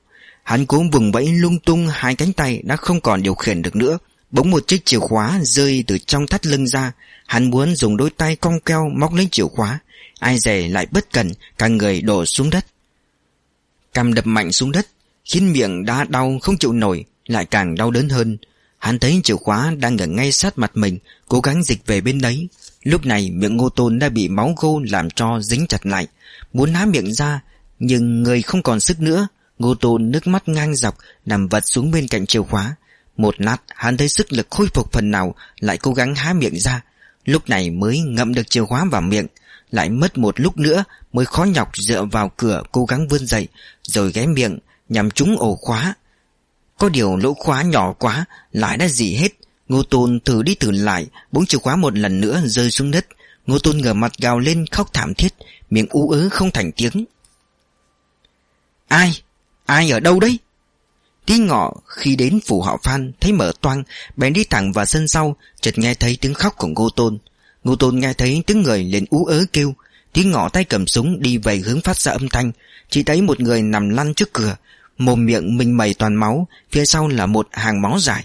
Hắn cố vùng vẫy lung tung hai cánh tay đã không còn điều khiển được nữa, Bỗng một chiếc chìa khóa rơi từ trong thắt lưng ra. Hắn muốn dùng đôi tay cong keo móc lấy chìa khóa, Ai dè lại bất cẩn Cả người đổ xuống đất. Cằm đập mạnh xuống đất, Khiến miệng đã đau không chịu nổi, Lại càng đau đớn hơn. Hắn thấy chìa khóa đang ở ngay sát mặt mình, Cố gắng dịch về bên đấy. Lúc này miệng ngô tôn đã bị máu gô Làm cho dính chặt lại. Muốn há miệng ra, Nhưng người không còn sức nữa. Ngô tôn nước mắt ngang dọc, Nằm vật xuống bên cạnh chìa khóa. Một lát, hắn thấy sức lực khôi phục phần nào, Lại cố gắng há miệng ra. Lúc này mới ngậm được chìa khóa vào miệng, Lại mất một lúc nữa Mới khó nhọc dựa vào cửa cố gắng vươn dậy, Rồi ghé miệng Nhằm trúng ổ khóa. Có điều lỗ khóa nhỏ quá, Lại đã dị hết. Ngô Tôn thử đi thử lại, Bỗng chìa khóa một lần nữa rơi xuống đất. Ngô Tôn ngửa mặt gào lên, khóc thảm thiết, Miệng ú ớ không thành tiếng. Ai? Ai ở đâu đấy? Tí ngọ, khi đến phủ họ Phan, Thấy mở toang, Bèn đi thẳng vào sân sau, Chợt nghe thấy tiếng khóc của Ngô Tôn. Ngô Tôn nghe thấy tiếng người liền ú ớ kêu. Tí ngọ tay cầm súng đi về hướng phát ra âm thanh. Chỉ thấy một người nằm lăn trước cửa Mồm miệng mình mẩy toàn máu, Phía sau là một hàng máu dài.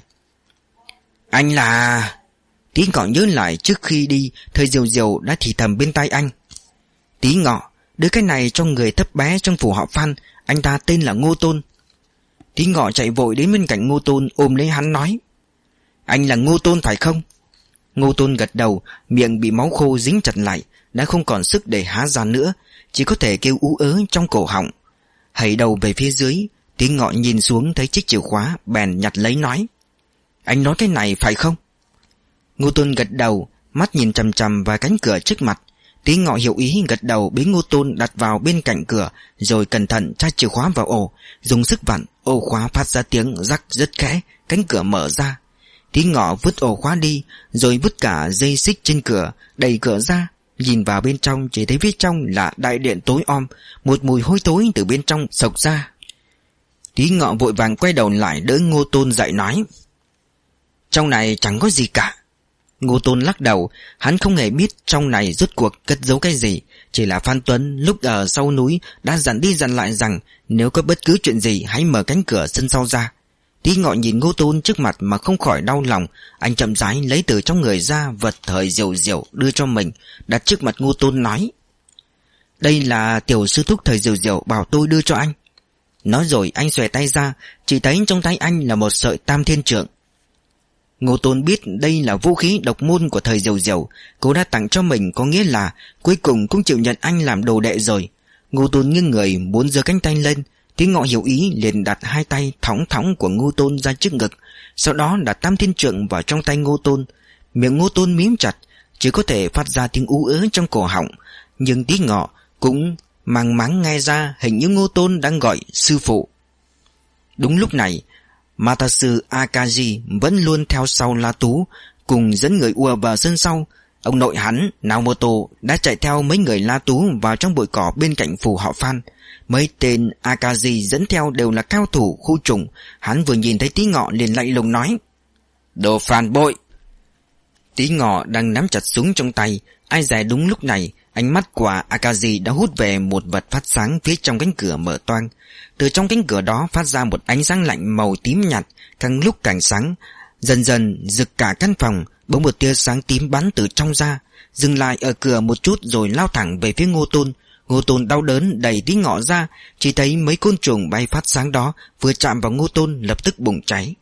Anh là... Tí ngọ nhớ lại trước khi đi Thời diều diều đã thì thầm bên tay anh. Tí ngọ, Đứa cái này cho người thấp bé trong phủ họ Phan, Anh ta tên là Ngô Tôn. Tí ngọ chạy vội đến bên cạnh Ngô Tôn, ôm lấy hắn nói, Anh là Ngô Tôn phải không? Ngô Tôn gật đầu, Miệng bị máu khô dính chặt lại, Đã không còn sức để há ra nữa, Chỉ có thể kêu ú ớ trong cổ họng. Hãy đầu về phía dưới Tí ngọ nhìn xuống thấy chiếc chìa khóa, Bèn nhặt lấy nói, Anh nói cái này phải không? Ngô Tôn gật đầu, Mắt nhìn chầm chầm vào cánh cửa trước mặt. Tí ngọ hiểu ý, gật đầu bế ngô tôn đặt vào bên cạnh cửa, Rồi cẩn thận tra chìa khóa vào ổ. Dùng sức vặn, ổ khóa phát ra tiếng rắc rất khẽ, Cánh cửa mở ra. Tí ngọ vứt ổ khóa đi, Rồi vứt cả dây xích trên cửa, Đẩy cửa ra, Nhìn vào bên trong, chỉ thấy phía trong là đại điện tối om. Một mùi hôi tối từ bên trong sộc ra. Tí ngọ vội vàng quay đầu lại đỡ ngô tôn dậy nói. Trong này chẳng có gì cả. Ngô Tôn lắc đầu, Hắn không hề biết trong này rốt cuộc cất giấu cái gì. Chỉ là Phan Tuấn lúc ở sau núi Đã dặn đi dặn lại rằng Nếu có bất cứ chuyện gì, hãy mở cánh cửa sân sau ra. Tí ngọ nhìn Ngô Tôn trước mặt mà không khỏi đau lòng. Anh chậm rãi lấy từ trong người ra vật thời diều diều đưa cho mình, Đặt trước mặt Ngô Tôn nói. Đây là tiểu sư thúc thời diều diều bảo tôi đưa cho anh. Nói rồi anh xòe tay ra, Chỉ thấy trong tay anh là một sợi tam thiên trượng. Ngô Tôn biết đây là vũ khí độc môn của thời Diều Diều, Cô đã tặng cho mình có nghĩa là Cuối cùng cũng chịu nhận anh làm đồ đệ rồi. Ngô Tôn nghiêng người, muốn giơ cánh tay lên, Tiếng ngọ hiểu ý liền đặt hai tay thõng thõng của Ngô Tôn ra trước ngực, Sau đó đặt tam thiên trượng vào trong tay Ngô Tôn. Miệng Ngô Tôn miếm chặt, Chỉ có thể phát ra tiếng ú ớ trong cổ họng, Nhưng tí ngọ cũng mang mắng nghe ra Hình như Ngô Tôn đang gọi sư phụ. Đúng lúc này Matasu Akaji vẫn luôn theo sau La Tú Cùng dẫn người ùa vào sân sau. Ông nội hắn, Naomoto đã chạy theo mấy người La Tú vào trong bụi cỏ bên cạnh phủ họ Phan. Mấy tên Akaji dẫn theo đều là cao thủ khu trùng. Hắn vừa nhìn thấy tí ngọ liền lạnh lùng nói Đồ phản bội! Tí ngọ đang nắm chặt súng trong tay Ai dè đúng lúc này Ánh mắt của Akazi đã hút về một vật phát sáng phía trong cánh cửa mở toang từ trong cánh cửa đó phát ra một ánh sáng lạnh màu tím nhạt, càng lúc càng sáng. Dần dần rực cả căn phòng, bỗng một tia sáng tím bắn từ trong ra, dừng lại ở cửa một chút rồi lao thẳng về phía ngô tôn. Ngô tôn đau đớn đẩy tí ngọ ra, chỉ thấy mấy côn trùng bay phát sáng đó vừa chạm vào ngô tôn lập tức bùng cháy.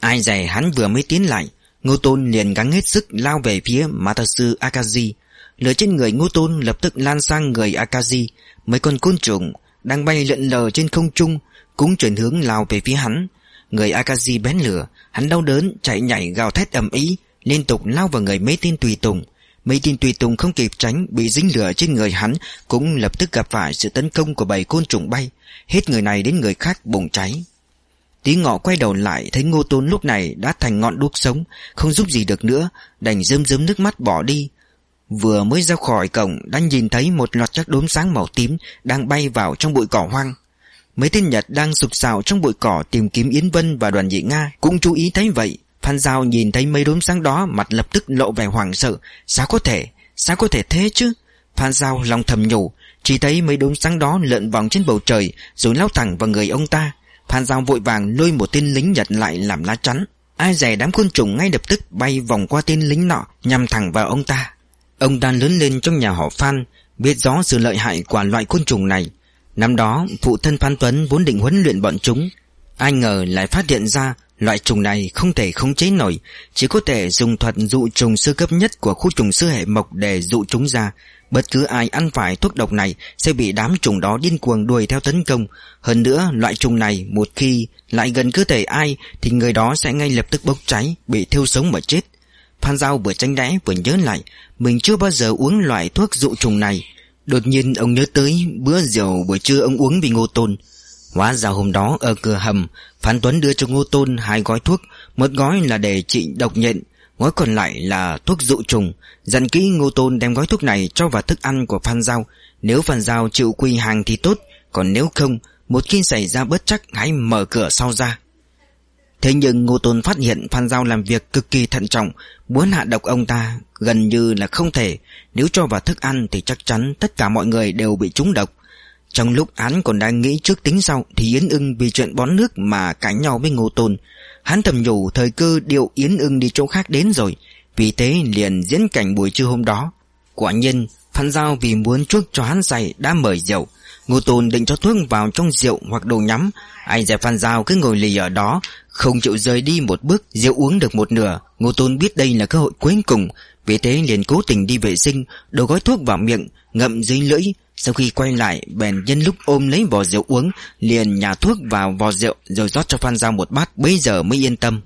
Ai dè hắn vừa mới tiến lại, ngô tôn liền gắng hết sức lao về phía Matasu Akazi. Lửa trên người ngô tôn lập tức lan sang người Akazi. Mấy con côn trùng Đang bay lượn lờ trên không trung, Cũng chuyển hướng lao về phía hắn. Người Akazi bén lửa, Hắn đau đớn, chạy nhảy gào thét ầm ĩ, Liên tục lao vào người mấy tên tùy tùng. Mấy tên tùy tùng không kịp tránh, Bị dính lửa trên người hắn, Cũng lập tức gặp phải sự tấn công của bầy côn trùng bay. Hết người này đến người khác bùng cháy. Tí ngọ quay đầu lại, Thấy ngô tôn lúc này đã thành ngọn đuốc sống, Không giúp gì được nữa, Đành rơm rớm nước mắt bỏ đi. Vừa mới ra khỏi cổng Đã nhìn thấy một loạt các đốm sáng màu tím Đang bay vào trong bụi cỏ hoang. Mấy tên Nhật đang sục sạo trong bụi cỏ Tìm kiếm Yến Vân và đoàn dị Nga Cũng chú ý thấy vậy. Phan Giao nhìn thấy mấy đốm sáng đó Mặt lập tức lộ vẻ hoảng sợ. Sao có thể, sao có thể thế chứ? Phan Giao lòng thầm nhủ Chỉ thấy mấy đốm sáng đó lượn vòng trên bầu trời Rồi lao thẳng vào người ông ta. Phan Giao vội vàng lôi một tên lính Nhật lại làm lá chắn. Ai dè đám côn trùng ngay lập tức bay vòng qua tên lính nọ Nhằm thẳng vào ông ta. Ông đang lớn lên trong nhà họ Phan, Biết rõ sự lợi hại của loại côn trùng này. Năm đó, phụ thân Phan Tuấn vốn định huấn luyện bọn chúng. Ai ngờ lại phát hiện ra Loại trùng này không thể khống chế nổi, Chỉ có thể dùng thuật dụ trùng sơ cấp nhất Của khu trùng sư hệ mộc để dụ chúng ra. Bất cứ ai ăn phải thuốc độc này Sẽ bị đám trùng đó điên cuồng đuổi theo tấn công. Hơn nữa, loại trùng này Một khi lại gần cơ thể ai Thì người đó sẽ ngay lập tức bốc cháy, Bị thiêu sống mà chết. Phan Giao vừa tranh đẽ vừa nhớ lại, Mình chưa bao giờ uống loại thuốc dụ trùng này. Đột nhiên ông nhớ tới Bữa rượu buổi trưa ông uống vì ngô tôn. Hóa ra hôm đó ở cửa hầm, Phan Tuấn đưa cho ngô tôn hai gói thuốc, Một gói là để trị độc nhện, Gói còn lại là thuốc dụ trùng. Dặn kỹ ngô tôn đem gói thuốc này Cho vào thức ăn của Phan Giao. Nếu Phan Giao chịu quy hàng thì tốt, Còn nếu không, Một khi xảy ra bất chắc hãy mở cửa sau ra. Thế nhưng Ngô Tôn phát hiện Phan Giao làm việc cực kỳ thận trọng, Muốn hạ độc ông ta, gần như là không thể. Nếu cho vào thức ăn thì chắc chắn tất cả mọi người đều bị trúng độc. Trong lúc hắn còn đang nghĩ trước tính sau Thì Yến ưng vì chuyện bón nước mà cãi nhau với Ngô Tôn. Hắn thầm nhủ thời cơ điệu Yến ưng đi chỗ khác đến rồi. Vì thế liền diễn cảnh buổi trưa hôm đó. Quả nhiên, Phan Giao vì muốn chuốc cho hắn say đã mời rượu. Ngô Tôn định cho thuốc vào trong rượu hoặc đồ nhắm. Anh dẹp Phan Giao cứ ngồi lì ở đó, Không chịu rời đi một bước, Rượu uống được một nửa. Ngô Tôn biết đây là cơ hội cuối cùng, Vì thế liền cố tình đi vệ sinh, Đổ gói thuốc vào miệng, Ngậm dưới lưỡi. Sau khi quay lại, bèn nhân lúc ôm lấy vò rượu uống, Liền nhả thuốc vào vò rượu Rồi rót cho Phan Giao một bát, Bây giờ mới yên tâm.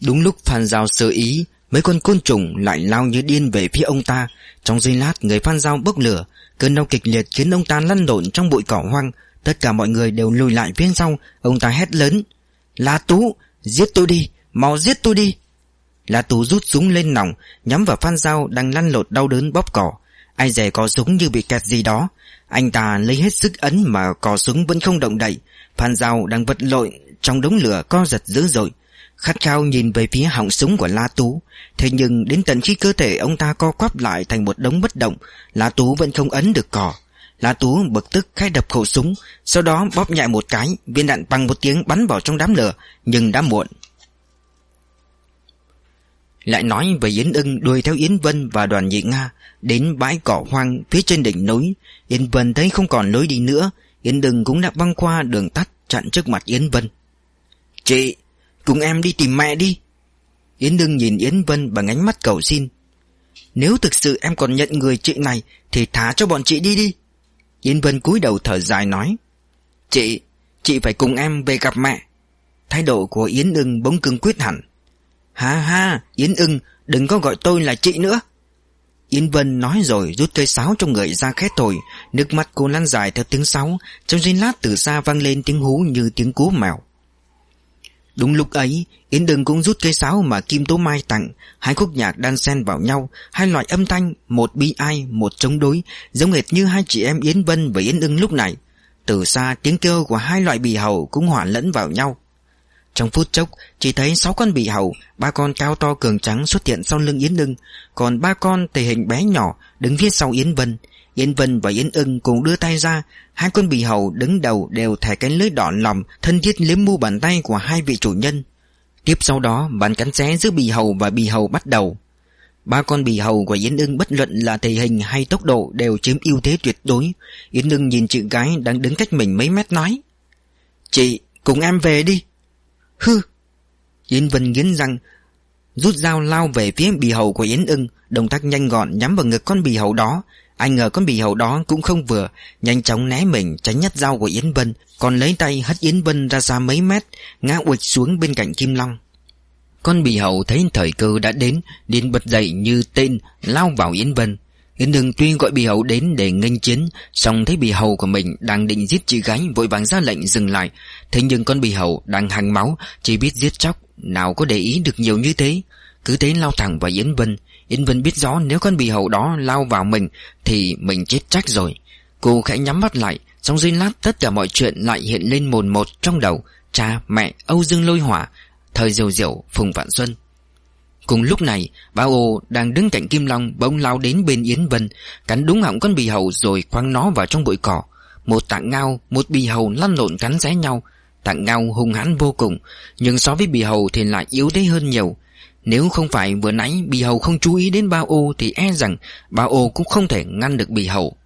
Đúng lúc Phan Giao sơ ý, Mấy con côn trùng lại lao như điên về phía ông ta. Trong giây lát, người Phan Giao bốc lửa Cơn đau kịch liệt khiến ông ta lăn lộn trong bụi cỏ hoang. Tất cả mọi người đều lùi lại phía sau. Ông ta hét lớn La Tú, Giết tôi đi, Mau giết tôi đi. La Tú rút súng lên nòng, Nhắm vào Phan Giao đang lăn lộn đau đớn bóp cỏ. Ai dè có súng như bị kẹt gì đó. Anh ta lấy hết sức ấn mà cò súng vẫn không động đậy. Phan Giao đang vật lộn, Trong đống lửa co giật dữ dội. Khát khao nhìn về phía họng súng của La Tú. Thế nhưng đến tận khi cơ thể ông ta co quắp lại thành một đống bất động, La Tú vẫn không ấn được cò. La Tú bực tức khai đập khẩu súng, Sau đó bóp nhẹ một cái, Viên đạn bằng một tiếng bắn vào trong đám lửa, Nhưng đã muộn. Lại nói về Yến ưng đuổi theo Yến Vân và đoàn nhị Nga Đến bãi cỏ hoang phía trên đỉnh núi. Yến Vân thấy không còn lối đi nữa, Yến ưng cũng đã băng qua đường tắt chặn trước mặt Yến Vân. Chị Cùng em đi tìm mẹ đi. Yến Đương nhìn Yến Vân bằng ánh mắt cầu xin. Nếu thực sự em còn nhận người chị này Thì thả cho bọn chị đi đi. Yến Vân cúi đầu thở dài nói. Chị, chị phải cùng em về gặp mẹ. Thái độ của Yến ưng bỗng cứng quyết hẳn. Ha ha, Yến ưng Đừng có gọi tôi là chị nữa. Yến Vân nói rồi rút cây sáo trong người ra khét thổi Nước mắt cô lăn dài theo tiếng sáo Trong giây lát từ xa vang lên tiếng hú như tiếng cú mèo. Đúng lúc ấy Yến Đường cũng rút cây sáo mà Kim Tố Mai tặng. Hai khúc nhạc đan xen vào nhau Hai loại âm thanh Một bi ai, một chống đối Giống hệt như hai chị em Yến Vân và Yến Ưng lúc này. Từ xa tiếng kêu của hai loại bì hầu Cũng hòa lẫn vào nhau. Trong phút chốc Chỉ thấy sáu con bì hầu Ba con cao to cường trắng xuất hiện sau lưng Yến Ưng Còn ba con thể hình bé nhỏ Đứng phía sau Yến Vân. Yến Vân và Yến ưng cùng đưa tay ra Hai con bì hầu đứng đầu đều thẻ cánh lưới đỏ lòng Thân thiết liếm mu bàn tay của hai vị chủ nhân. Tiếp sau đó bàn cắn xé giữa bì hầu và bì hầu bắt đầu. Ba con bì hầu của Yến ưng bất luận là thể hình hay tốc độ đều chiếm ưu thế tuyệt đối. Yến ưng nhìn chị gái đang đứng cách mình mấy mét nói Chị, cùng em về đi. Hư Yến Vân nghiến răng Rút dao lao về phía bì hầu của Yến ưng Động tác nhanh gọn nhắm vào ngực con bì hầu đó anh ngờ con bì hầu đó cũng không vừa, Nhanh chóng né mình, tránh nhát dao của Yến Vân, Còn lấy tay hất Yến Vân ra xa mấy mét, Ngã uịch xuống bên cạnh Kim Long. Con bì hầu thấy thời cơ đã đến, liền bật dậy như tên, Lao vào Yến Vân. Yến đường tuy gọi bì hầu đến để nghênh chiến, song thấy bì hầu của mình đang định giết chị gái, Vội vàng ra lệnh dừng lại. Thế nhưng con bì hầu đang hăng máu, Chỉ biết giết chóc, Nào có để ý được nhiều như thế. Cứ thế lao thẳng vào Yến Vân Yến Vân biết rõ nếu con bì hầu đó lao vào mình Thì mình chết chắc rồi. Cô khẽ nhắm mắt lại Trong giây lát tất cả mọi chuyện lại hiện lên mồn một trong đầu Cha, mẹ, Âu Dương lôi hỏa Thời diều diệu, Phùng Vạn Xuân. Cùng lúc này Bao ô đang đứng cạnh Kim Long Bỗng lao đến bên Yến Vân Cắn đúng họng con bì hầu rồi quăng nó vào trong bụi cỏ. Một tạng ngao Một bì hầu lăn lộn cắn rẽ nhau. Tạng ngao hung hãn vô cùng Nhưng so với bì hầu thì lại yếu thế hơn nhiều. Nếu không phải vừa nãy bì hầu không chú ý đến bao ô Thì e rằng bao ô cũng không thể ngăn được bì hầu.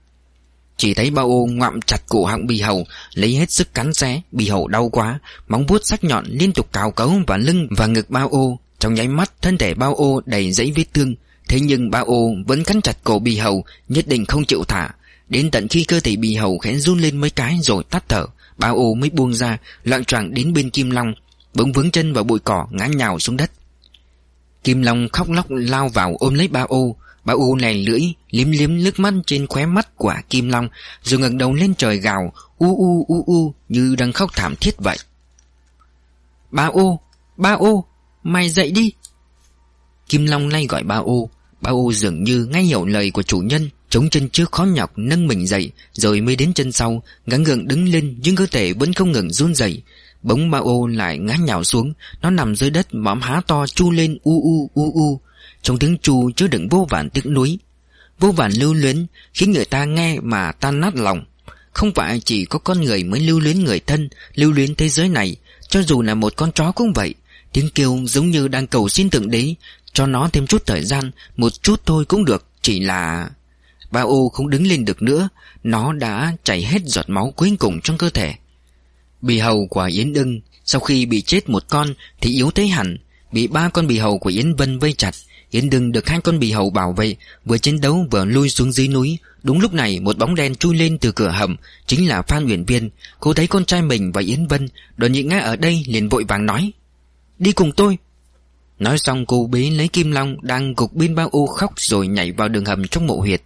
Chỉ thấy bao ô ngoạm chặt cổ họng bì hầu, Lấy hết sức cắn xé, Bì hầu đau quá, Móng vuốt sắc nhọn liên tục cào cấu vào lưng và ngực bao ô. Trong nháy mắt, thân thể bao ô đầy giấy vết thương. Thế nhưng bao ô vẫn cắn chặt cổ bì hầu, Nhất định không chịu thả. Đến tận khi cơ thể bì hầu khẽ run lên mấy cái rồi tắt thở, Bao ô mới buông ra, Loạn choạng đến bên Kim Long, Bỗng vướng chân vào bụi cỏ ngã nhào xuống đất. Kim Long khóc lóc lao vào ôm lấy Ba ô. Ba ô này lưỡi liếm liếm nước mắt trên khóe mắt của Kim Long, Rồi ngẩng đầu lên trời gào, U u u u, như đang khóc thảm thiết vậy. Ba ô Ba ô, Mày dậy đi. Kim Long lay gọi ba ô. Ba ô dường như ngay hiểu lời của chủ nhân Chống chân trước khó nhọc nâng mình dậy, Rồi mới đến chân sau, Gắng gượng đứng lên nhưng cơ thể vẫn không ngừng run rẩy. Bỗng ba ô lại ngã nhào xuống. Nó nằm dưới đất, mõm há to, chu lên, u u u u. Trong tiếng chu chứa đựng vô vàn tiếc nuối. Vô vàn lưu luyến, Khiến người ta nghe mà tan nát lòng. Không phải chỉ có con người mới lưu luyến người thân, Lưu luyến thế giới này. Cho dù là một con chó cũng vậy. Tiếng kêu giống như đang cầu xin thượng đế. Cho nó thêm chút thời gian, Một chút thôi cũng được. Chỉ là... Ba ô không đứng lên được nữa. Nó đã chảy hết giọt máu cuối cùng trong cơ thể. Bì hầu của Yến Ưng Sau khi bị chết một con Thì yếu thế hẳn. Bị ba con bì hầu của Yến Vân vây chặt, Yến Đừng được hai con bì hầu bảo vệ, Vừa chiến đấu vừa lui xuống dưới núi. Đúng lúc này, một bóng đen chui lên từ cửa hầm, Chính là Phan Uyển Viên. Cô thấy con trai mình và Yến Vân Đoàn nhị ngã ở đây liền vội vàng nói, Đi cùng tôi. Nói xong, cô bế lấy Kim Long Đang gục bên bao ô khóc rồi nhảy vào đường hầm trong mộ huyệt.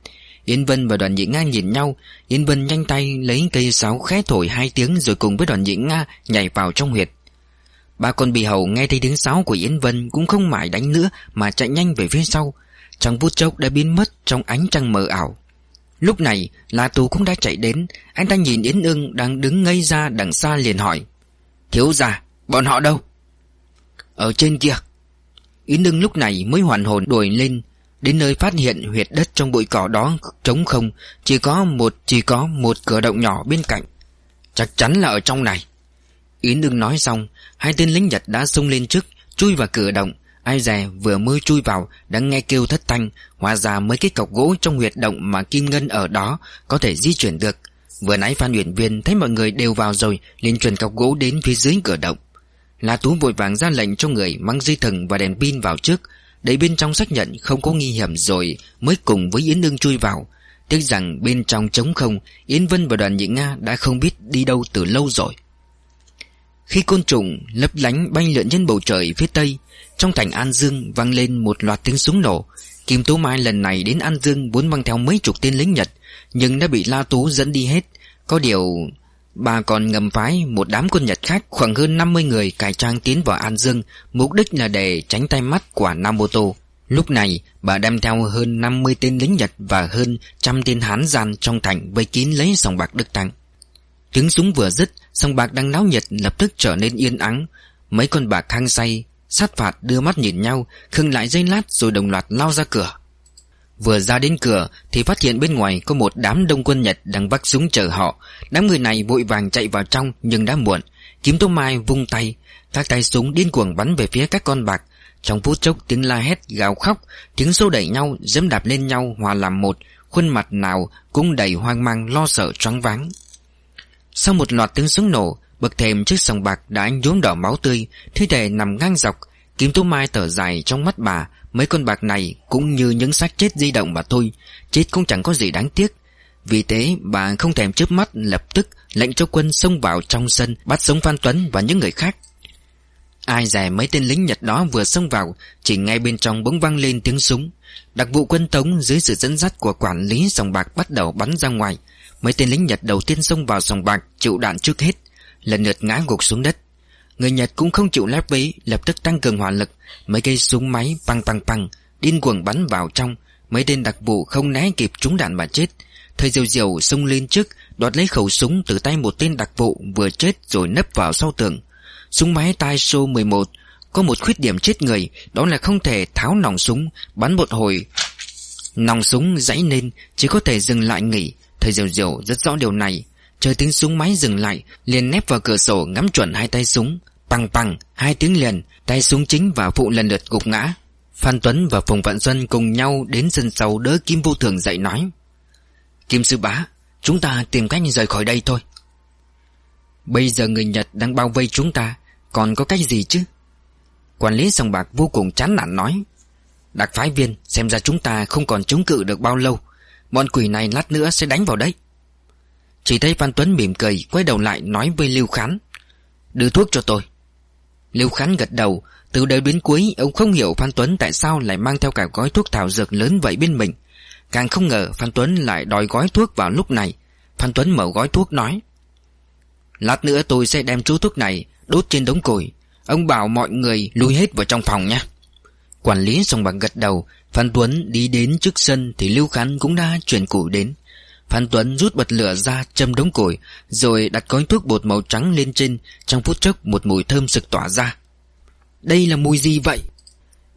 Yến Vân và đoàn nhị Nga nhìn nhau. Yến Vân nhanh tay lấy cây sáo khẽ thổi hai tiếng Rồi cùng với đoàn nhị Nga nhảy vào trong huyệt. Ba con bì hầu nghe thấy tiếng sáo của Yến Vân Cũng không mãi đánh nữa Mà chạy nhanh về phía sau. Trong phút chốc đã biến mất trong ánh trăng mờ ảo. Lúc này, La Tú cũng đã chạy đến. Anh ta nhìn Yến ưng đang đứng ngây ra đằng xa liền hỏi, Thiếu gia, bọn họ đâu? Ở trên kia. Yến ưng lúc này mới hoàn hồn đuổi lên. Đến nơi phát hiện huyệt đất trong bụi cỏ đó trống không, Chỉ có một, chỉ có một cửa động nhỏ bên cạnh. Chắc chắn là ở trong này. Yến ưng nói xong, Hai tên lính Nhật đã xông lên trước, Chui vào cửa động. Ai dè vừa mới chui vào, Đã nghe kêu thất thanh, Hóa ra mấy cái cọc gỗ trong huyệt động Mà Kim Ngân ở đó Có thể di chuyển được. Vừa nãy Phan Uyển Viên thấy mọi người đều vào rồi, liền chuyển cọc gỗ đến phía dưới cửa động. La Tú vội vàng ra lệnh cho người Mang dây thừng và đèn pin vào trước. Để bên trong xác nhận không có nghi hiểm rồi Mới cùng với Yến Nương chui vào. Tiếc rằng bên trong trống không, Yến Vân và đoàn nhị Nga đã không biết đi đâu từ lâu rồi. Khi côn trùng lấp lánh bay lượn trên bầu trời phía tây, Trong thành An Dương vang lên một loạt tiếng súng nổ. Kim Tố Mai lần này đến An Dương vốn mang theo mấy chục tên lính Nhật, Nhưng đã bị La Tú dẫn đi hết. Có điều Bà còn ngầm phái một đám quân Nhật khác khoảng hơn 50 người cải trang tiến vào An Dương. Mục đích là để tránh tay mắt của Namoto Lúc này, bà đem theo hơn 50 tên lính Nhật và hơn trăm tên Hán gian trong thành vây kín lấy sòng bạc Đức Tăng. Tiếng súng vừa dứt sòng bạc đang náo nhiệt lập tức trở nên yên ắng. Mấy con bạc hăng say, Sát phạt đưa mắt nhìn nhau Khưng lại dây lát rồi đồng loạt lao ra cửa. Vừa ra đến cửa Thì phát hiện bên ngoài có một đám đông quân Nhật Đang vác súng chờ họ. Đám người này vội vàng chạy vào trong Nhưng đã muộn. Kiếm Tô Mai vung tay, Các tay súng điên cuồng bắn về phía các con bạc. Trong phút chốc tiếng la hét gào khóc, Tiếng xô đẩy nhau, dẫm đạp lên nhau hòa làm một. Khuôn mặt nào cũng đầy hoang mang, lo sợ, choáng váng. Sau một loạt tiếng súng nổ, Bậc thềm trước sòng bạc đã nhuốm đỏ máu tươi, Thi thể nằm ngang dọc. Kim Tô Mai thở dài trong mắt bà Mấy con bạc này cũng như những xác chết di động mà thôi, Chết cũng chẳng có gì đáng tiếc. Vì thế, bà không thèm chớp mắt, Lập tức lệnh cho quân xông vào trong sân, Bắt sống Phan Tuấn và những người khác. Ai dè mấy tên lính Nhật đó vừa xông vào, Chỉ ngay bên trong bỗng vang lên tiếng súng. Đặc vụ quân tống dưới sự dẫn dắt của quản lý sòng bạc bắt đầu bắn ra ngoài. Mấy tên lính Nhật đầu tiên xông vào sòng bạc chịu đạn trước hết, Lần lượt ngã gục xuống đất. Người Nhật cũng không chịu lép vế, Lập tức tăng cường hỏa lực. Mấy cây súng máy păng păng păng, Điên cuồng bắn vào trong. Mấy tên đặc vụ không né kịp trúng đạn mà chết. Thầy diều diều xông lên trước, Đoạt lấy khẩu súng từ tay một tên đặc vụ Vừa chết rồi nấp vào sau tường. Súng máy tai số 11 Có một khuyết điểm chết người, Đó là không thể tháo nòng súng, Bắn một hồi, Nòng súng dãy lên, Chỉ có thể dừng lại nghỉ. Thầy diều diều rất rõ điều này. Chờ tiếng súng máy dừng lại, liền nép vào cửa sổ ngắm chuẩn hai tay súng. Bằng bằng Hai tiếng liền, Tay súng chính và phụ lần lượt gục ngã. Phan Tuấn và Phùng Vạn Xuân cùng nhau đến sân sau đỡ Kim Vô Thường dậy nói, Kim Sư Bá, Chúng ta tìm cách rời khỏi đây thôi. Bây giờ người Nhật đang bao vây chúng ta, Còn có cách gì chứ? Quản lý sòng bạc vô cùng chán nản nói, Đặc phái viên, Xem ra chúng ta không còn chống cự được bao lâu. Bọn quỷ này lát nữa sẽ đánh vào đấy. Chỉ thấy Phan Tuấn mỉm cười, Quay đầu lại nói với Lưu Khán, Đưa thuốc cho tôi. Lưu Khán gật đầu, Từ đầu đến cuối, ông không hiểu Phan Tuấn tại sao lại mang theo cả gói thuốc thảo dược lớn vậy bên mình. Càng không ngờ Phan Tuấn lại đòi gói thuốc vào lúc này. Phan Tuấn mở gói thuốc nói, Lát nữa tôi sẽ đem chú thuốc này Đốt trên đống củi. Ông bảo mọi người lui hết vào trong phòng nha. Quản lý sòng bạc gật đầu, Phan Tuấn đi đến trước sân Thì Lưu Khán cũng đã chuyển củi đến. Phan Tuấn rút bật lửa ra châm đống củi, Rồi đặt gói thuốc bột màu trắng lên trên, Trong phút chốc một mùi thơm sực tỏa ra. Đây là mùi gì vậy?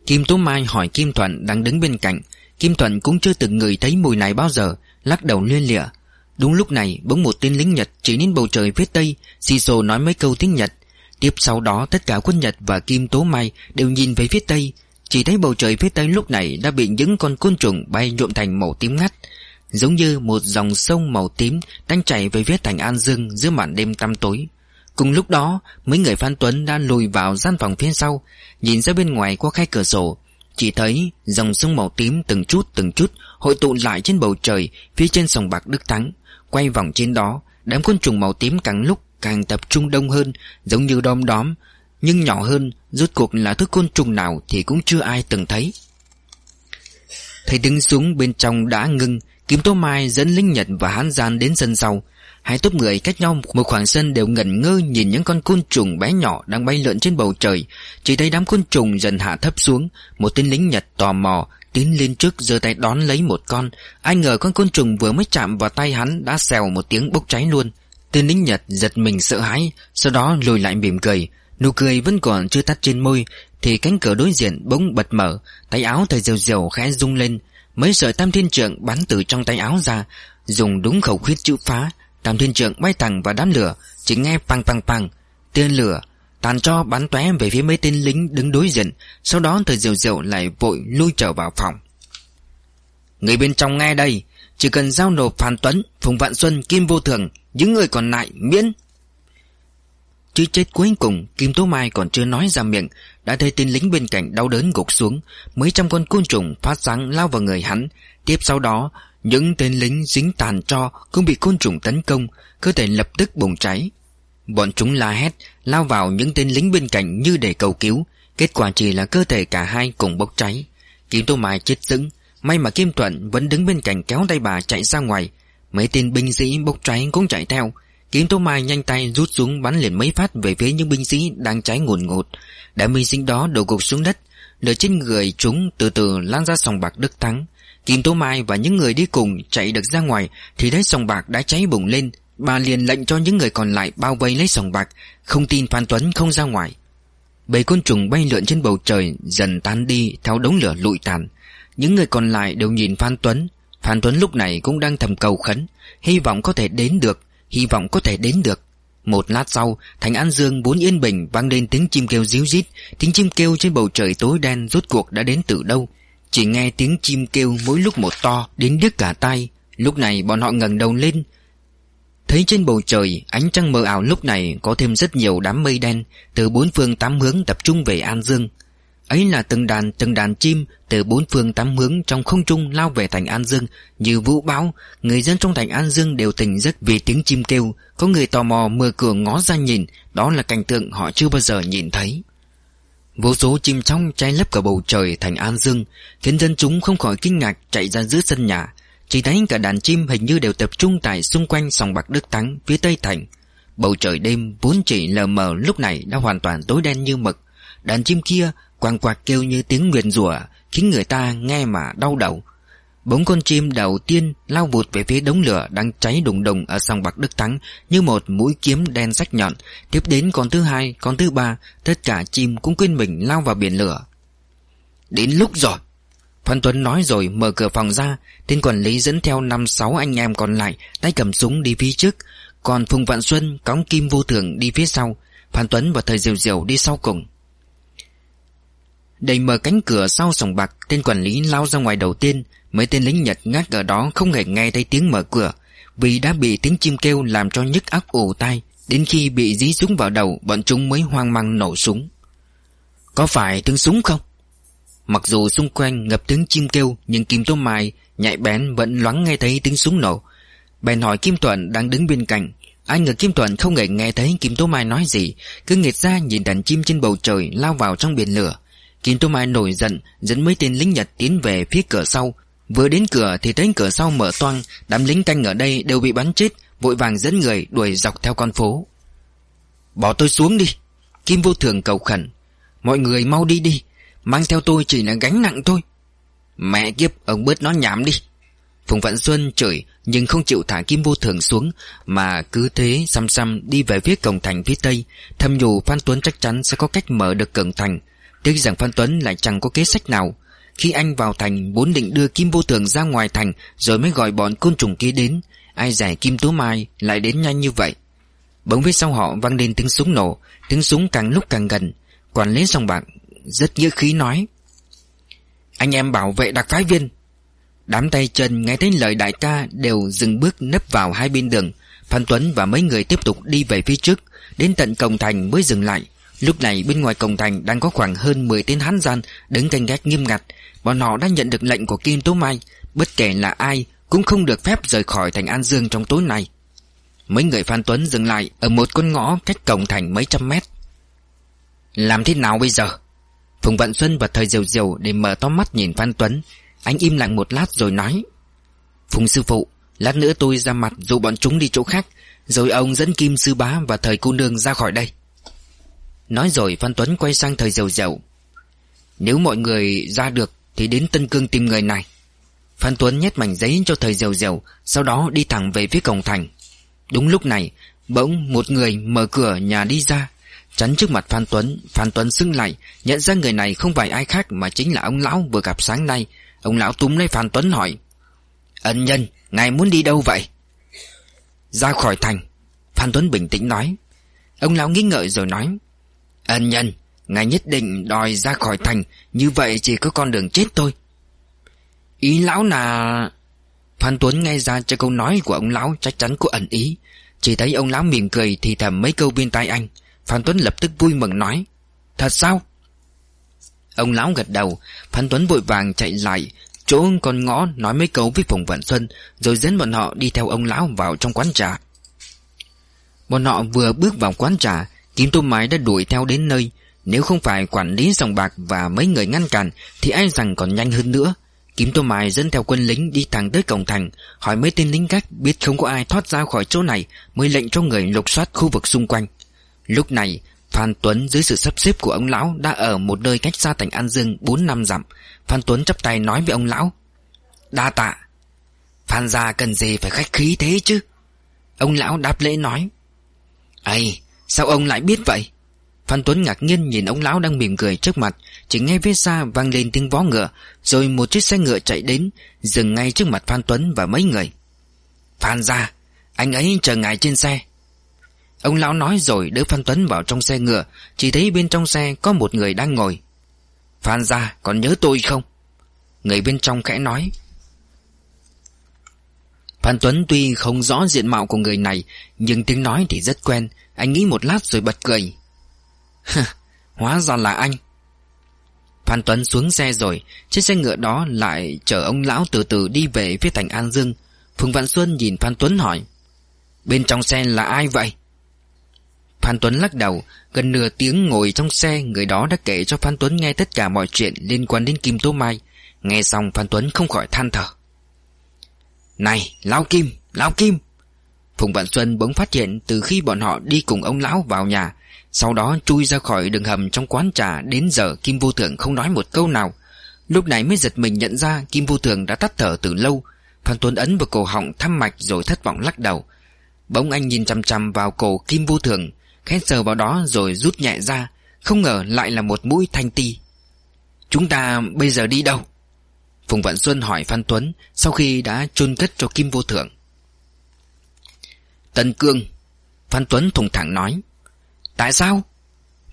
Kim Tố Mai hỏi Kim Thuận đang đứng bên cạnh. Kim Thuận cũng chưa từng người thấy mùi này bao giờ, Lắc đầu liên lịa. Đúng lúc này, bỗng một tên lính Nhật chỉ đến bầu trời phía tây Xì xồ nói mấy câu tiếng Nhật. Tiếp sau đó, tất cả quân Nhật và Kim Tố Mai đều nhìn về phía tây. Chỉ thấy bầu trời phía tây lúc này đã bị những con côn trùng bay nhuộm thành màu tím ngắt. Giống như một dòng sông màu tím đang chảy về phía thành An Dương giữa màn đêm tăm tối. Cùng lúc đó, mấy người Phan Tuấn đã lùi vào gian phòng phía sau, Nhìn ra bên ngoài qua khay cửa sổ. Chỉ thấy dòng sông màu tím từng chút từng chút hội tụ lại trên bầu trời phía trên sông bạc Đức Thắng. Quay vòng trên đó, Đám côn trùng màu tím càng lúc càng tập trung đông hơn, Giống như đom đóm. Nhưng nhỏ hơn, Rốt cuộc là thứ côn trùng nào Thì cũng chưa ai từng thấy. Thấy đứng xuống bên trong đã ngưng Kim Tố Mai dẫn lính Nhật và Hán Gian đến sân sau Hai tốp người cách nhau một khoảng sân đều ngẩn ngơ nhìn những con côn trùng bé nhỏ đang bay lượn trên bầu trời. Chỉ thấy đám côn trùng dần hạ thấp xuống. Một tên lính Nhật tò mò tiến lên trước giơ tay đón lấy một con. Ai ngờ con côn trùng vừa mới chạm vào tay hắn đã xèo một tiếng bốc cháy luôn. Tên lính Nhật giật mình sợ hãi, sau đó lùi lại mỉm cười. Nụ cười vẫn còn chưa tắt trên môi, thì cánh cửa đối diện bỗng bật mở, tay áo thời diều diều khẽ rung lên. Mấy sợi tam thiên trượng bắn từ trong tay áo ra, dùng đúng khẩu khuyết chữ phá. Tam thiên trượng bay thẳng vào đám lửa, chỉ nghe păng păng păng, tiên lửa tàn cho bắn tóe về phía mấy tên lính đứng đối diện, sau đó thời diều diều lại vội lui trở vào phòng. Người bên trong nghe đây, chỉ cần giao nộp Phan Tuấn, Phùng Vạn Xuân, Kim Vô Thường, những người còn lại miễn. Chứ chết cuối cùng, Kim Tố Mai còn chưa nói ra miệng, đã thấy tên lính bên cạnh đau đớn gục xuống, mấy trăm con côn trùng phát sáng lao vào người hắn. Tiếp sau đó, những tên lính dính tàn cho cũng bị côn trùng tấn công, cơ thể lập tức bùng cháy. Bọn chúng la hét, lao vào những tên lính bên cạnh như để cầu cứu, kết quả chỉ là cơ thể cả hai cùng bốc cháy. Kim Tô Mai chết dững, may mà Kim Thuận vẫn đứng bên cạnh kéo tay bà chạy ra ngoài. Mấy tên binh sĩ bốc cháy cũng chạy theo. Kim Tô Mai nhanh tay rút súng bắn liền mấy phát về phía những binh sĩ đang cháy ngột ngột. Đám binh sĩ đó đổ gục xuống đất, lửa trên người chúng từ từ lan ra sòng bạc Đức Thắng. Kim Tố Mai và những người đi cùng chạy được ra ngoài thì thấy sòng bạc đã cháy bùng lên. Bà liền lệnh cho những người còn lại bao vây lấy sòng bạc, không tin Phan Tuấn không ra ngoài. Bầy côn trùng bay lượn trên bầu trời dần tan đi theo đống lửa lụi tàn. Những người còn lại đều nhìn Phan Tuấn. Phan Tuấn lúc này cũng đang thầm cầu khấn, hy vọng có thể đến được, hy vọng có thể đến được. Một lát sau, thành An Dương bốn yên bình vang lên tiếng chim kêu ríu rít, tiếng chim kêu trên bầu trời tối đen rốt cuộc đã đến từ đâu. Chỉ nghe tiếng chim kêu mỗi lúc một to Đến đứt cả tay Lúc này bọn họ ngẩng đầu lên. Thấy trên bầu trời Ánh trăng mờ ảo lúc này Có thêm rất nhiều đám mây đen. Từ bốn phương tám hướng tập trung về An Dương. Ấy là từng đàn từng đàn chim Từ bốn phương tám hướng trong không trung lao về thành An Dương. Như vũ bão, Người dân trong thành An Dương đều tỉnh giấc vì tiếng chim kêu. Có người tò mò mở cửa ngó ra nhìn, Đó là cảnh tượng họ chưa bao giờ nhìn thấy. Vô số chim trong cháy lấp cả bầu trời thành An Dương, Khiến dân chúng không khỏi kinh ngạc chạy ra giữa sân nhà. Chỉ thấy cả đàn chim hình như đều tập trung tại xung quanh sòng bạc Đức Thắng phía tây thành. Bầu trời đêm vốn chỉ lờ mờ lúc này đã hoàn toàn tối đen như mực. Đàn chim kia quang quạc kêu như tiếng nguyền rủa khiến người ta nghe mà đau đầu Bóng con chim đầu tiên lao vụt về phía đống lửa đang cháy đùng đùng ở sòng Bạc Đức Thắng như một mũi kiếm đen sắc nhọn. Tiếp đến con thứ hai, con thứ ba, tất cả chim cũng quên mình lao vào biển lửa. Đến lúc rồi. Phan Tuấn nói rồi mở cửa phòng ra, tên quản lý dẫn theo năm sáu anh em còn lại tay cầm súng đi phía trước, còn Phùng Vạn Xuân cõng kim vô thường đi phía sau, Phan Tuấn và thời Diều Diều đi sau cùng. Đẩy mở cánh cửa sau sòng bạc, Tên quản lý lao ra ngoài đầu tiên. Mấy tên lính Nhật ngắt ở đó không hề nghe thấy tiếng mở cửa, Vì đã bị tiếng chim kêu làm cho nhức óc ủ tai. Đến khi bị dí súng vào đầu, Bọn chúng mới hoang mang nổ súng. Có phải tiếng súng không? Mặc dù xung quanh ngập tiếng chim kêu, Nhưng Kim Tô Mai nhạy bén vẫn loáng nghe thấy tiếng súng nổ. Bèn hỏi Kim Tuấn đang đứng bên cạnh. Anh ngờ Kim Tuấn không hề nghe thấy Kim Tô Mai nói gì. Cứ nghiệt ra nhìn đàn chim trên bầu trời lao vào trong biển lửa. Kim Tô Mai nổi giận, Dẫn mấy tên lính Nhật tiến về phía cửa sau. Vừa đến cửa thì thấy cửa sau mở toang, Đám lính canh ở đây đều bị bắn chết, Vội vàng dẫn người đuổi dọc theo con phố. Bỏ tôi xuống đi. Kim vô thường cầu khẩn. Mọi người mau đi đi, Mang theo tôi chỉ là gánh nặng thôi. Mẹ kiếp, ông bớt nó nhảm đi. Phùng Vạn Xuân chửi, Nhưng không chịu thả Kim Vô Thường xuống, Mà cứ thế xăm xăm đi về phía cổng thành phía tây. Thâm nhủ Phan Tuấn chắc chắn sẽ có cách mở được cổng thành. Tiếc rằng Phan Tuấn lại chẳng có kế sách nào. Khi anh vào thành, bốn định đưa Kim Vô Tường ra ngoài thành, Rồi mới gọi bọn côn trùng kia đến. Ai giải Kim Tố Mai lại đến nhanh như vậy? Bỗng phía sau họ vang lên tiếng súng nổ. Tiếng súng càng lúc càng gần. Quản lý sòng bạc rất nghĩa khí nói, Anh em bảo vệ đặc phái viên. Đám tay chân nghe thấy lời đại ca Đều dừng bước nấp vào hai bên đường. Phan Tuấn và mấy người tiếp tục đi về phía trước, Đến tận cổng thành mới dừng lại. Lúc này bên ngoài cổng thành đang có khoảng hơn 10 tên hán gian đứng canh gác nghiêm ngặt. Bọn họ đã nhận được lệnh của Kim Tố Mai, bất kể là ai cũng không được phép rời khỏi thành An Dương trong tối nay. Mấy người Phan Tuấn dừng lại ở một con ngõ cách cổng thành mấy trăm mét. Làm thế nào bây giờ? Phùng Vận Xuân và Thời Diều Diều để mở to mắt nhìn Phan Tuấn. Anh im lặng một lát rồi nói. Phùng sư phụ, lát nữa tôi ra mặt dụ bọn chúng đi chỗ khác, rồi ông dẫn Kim Sư Bá và Thời Cô Nương ra khỏi đây. Nói rồi Phan Tuấn quay sang thời dầu dầu Nếu mọi người ra được Thì đến Tân Cương tìm người này. Phan Tuấn nhét mảnh giấy cho thời dầu dầu Sau đó đi thẳng về phía cổng thành. Đúng lúc này Bỗng một người mở cửa nhà đi ra. Chắn trước mặt Phan Tuấn Phan Tuấn xưng lại Nhận ra người này không phải ai khác Mà chính là ông lão vừa gặp sáng nay. Ông lão túm lấy Phan Tuấn hỏi Ân nhân, ngài muốn đi đâu vậy? Ra khỏi thành Phan Tuấn bình tĩnh nói. Ông lão nghĩ ngợi rồi nói Ân nhân, Ngài nhất định đòi ra khỏi thành, Như vậy chỉ có con đường chết thôi. Ý lão là, Phan Tuấn nghe ra cho câu nói của ông lão Chắc chắn có ẩn ý. Chỉ thấy ông lão mỉm cười thì thầm mấy câu bên tai anh. Phan Tuấn lập tức vui mừng nói, Thật sao? Ông lão gật đầu, Phan Tuấn vội vàng chạy lại Chỗ con ngõ nói mấy câu với Phùng Vận Xuân Rồi dẫn bọn họ đi theo ông lão vào trong quán trà. Bọn họ vừa bước vào quán trà Kim Tô Mai đã đuổi theo đến nơi. Nếu không phải quản lý dòng bạc và mấy người ngăn cản, Thì ai rằng còn nhanh hơn nữa? Kim Tô Mai dẫn theo quân lính đi thẳng tới cổng thành, Hỏi mấy tên lính gác biết không có ai thoát ra khỏi chỗ này, Mới lệnh cho người lục soát khu vực xung quanh. Lúc này, Phan Tuấn dưới sự sắp xếp của ông lão Đã ở một nơi cách xa thành An Dương 4 năm dặm. Phan Tuấn chắp tay nói với ông lão, Đa tạ. Phan gia cần gì phải khách khí thế chứ? Ông lão đáp lễ nói, Ây Sao ông lại biết vậy? Phan Tuấn ngạc nhiên nhìn ông lão đang mỉm cười trước mặt, Chỉ nghe phía xa vang lên tiếng vó ngựa, Rồi một chiếc xe ngựa chạy đến, Dừng ngay trước mặt Phan Tuấn và mấy người. Phan ra Anh ấy chờ ngài trên xe. Ông lão nói rồi đỡ Phan Tuấn vào trong xe ngựa, Chỉ thấy bên trong xe có một người đang ngồi. Phan ra còn nhớ tôi không? Người bên trong khẽ nói. Phan Tuấn tuy không rõ diện mạo của người này, Nhưng tiếng nói thì rất quen. Anh nghĩ một lát rồi bật cười. Hóa ra là anh. Phan Tuấn xuống xe rồi, Chiếc xe ngựa đó lại chở ông lão từ từ đi về phía thành An Dương. Phùng Vạn Xuân nhìn Phan Tuấn hỏi, Bên trong xe là ai vậy? Phan Tuấn lắc đầu, Gần nửa tiếng ngồi trong xe, Người đó đã kể cho Phan Tuấn nghe tất cả mọi chuyện Liên quan đến Kim Tố Mai. Nghe xong, Phan Tuấn không khỏi than thở. Này, Lão Kim Lão Kim. Phùng Vạn Xuân bỗng phát hiện Từ khi bọn họ đi cùng ông lão vào nhà, Sau đó chui ra khỏi đường hầm trong quán trà Đến giờ Kim Vô Thượng không nói một câu nào. Lúc này mới giật mình nhận ra Kim Vô Thượng đã tắt thở từ lâu, Phan Tuấn ấn vào cổ họng thăm mạch rồi thất vọng lắc đầu. Bỗng anh nhìn chằm chằm vào cổ Kim Vô Thường Khẽ sờ vào đó rồi rút nhẹ ra, Không ngờ lại là một mũi thanh ti. Chúng ta bây giờ đi đâu? Phùng Vạn Xuân hỏi Phan Tuấn Sau khi đã chôn cất cho Kim Vô Thượng. Tân Cương, Phan Tuấn thùng thẳng nói, Tại sao?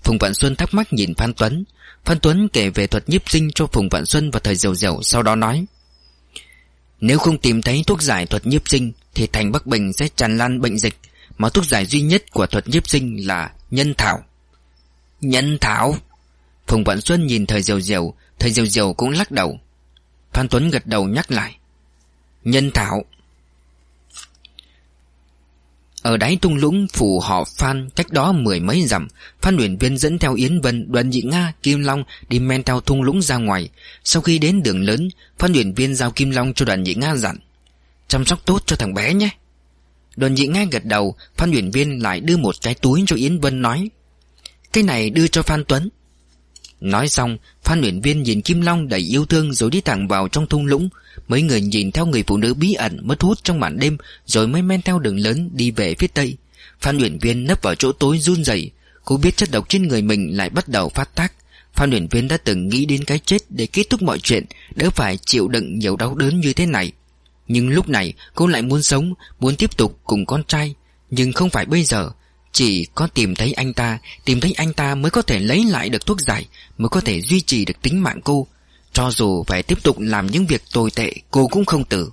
Phùng Vạn Xuân thắc mắc nhìn Phan Tuấn. Phan Tuấn kể về thuật nhiếp sinh cho Phùng Vạn Xuân vào thời dầu dầu, Sau đó nói, Nếu không tìm thấy thuốc giải thuật nhiếp sinh Thì thành Bắc Bình sẽ tràn lan bệnh dịch, Mà thuốc giải duy nhất của thuật nhiếp sinh là nhân thảo. Nhân thảo? Phùng Vạn Xuân nhìn thời dầu dầu, Thời dầu dầu cũng lắc đầu. Phan Tuấn gật đầu nhắc lại. Nhân thảo. Ở đáy tung lũng phủ họ Phan Cách đó mười mấy dặm Phan luyện viên dẫn theo Yến Vân Đoàn Dị Nga, Kim Long Đi men theo thung lũng ra ngoài. Sau khi đến đường lớn Phan luyện viên giao Kim Long cho đoàn Dị Nga dặn Chăm sóc tốt cho thằng bé nhé. Đoàn Dị Nga gật đầu Phan luyện viên lại đưa một cái túi cho Yến Vân nói Cái này đưa cho Phan Tuấn. Nói xong Phan luyện viên nhìn Kim Long đầy yêu thương Rồi đi thẳng vào trong thung lũng. Mấy người nhìn theo người phụ nữ bí ẩn Mất hút trong màn đêm Rồi mới men theo đường lớn đi về phía tây. Phan luyện viên nấp vào chỗ tối run rẩy. Cô biết chất độc trên người mình lại bắt đầu phát tác. Phan luyện viên đã từng nghĩ đến cái chết Để kết thúc mọi chuyện, Đỡ phải chịu đựng nhiều đau đớn như thế này. Nhưng lúc này, cô lại muốn sống, Muốn tiếp tục cùng con trai. Nhưng không phải bây giờ chỉ có tìm thấy anh ta Tìm thấy anh ta mới có thể lấy lại được thuốc giải Mới có thể duy trì được tính mạng cô. Cho dù phải tiếp tục làm những việc tồi tệ Cô cũng không tử.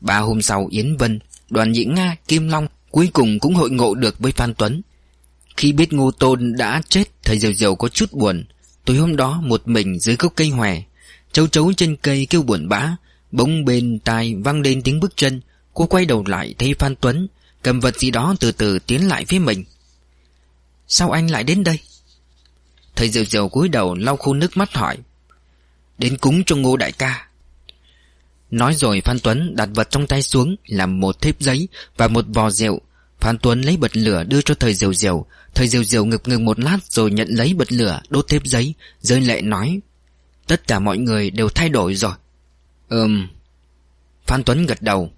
Ba hôm sau Yến Vân Đoàn Nhĩ Nga, Kim Long Cuối cùng cũng hội ngộ được với Phan Tuấn. Khi biết Ngô Tôn đã chết Thầy Diều Diều có chút buồn. Tối hôm đó một mình dưới gốc cây hòe Châu chấu trên cây kêu buồn bã Bỗng bên tai vang lên tiếng bước chân. Cô quay đầu lại thấy Phan Tuấn Cầm vật gì đó từ từ tiến lại phía mình. Sao anh lại đến đây? Thầy diều diều cúi đầu lau khô nước mắt hỏi. Đến cúng cho ngô đại ca. Nói rồi Phan Tuấn đặt vật trong tay xuống, Làm một thếp giấy và một vò rượu. Phan Tuấn lấy bật lửa đưa cho thầy diều diều Thầy diều diều ngực ngừng một lát Rồi nhận lấy bật lửa, đốt thếp giấy, Rơi lệ nói, Tất cả mọi người đều thay đổi rồi. Ừm. Phan Tuấn gật đầu.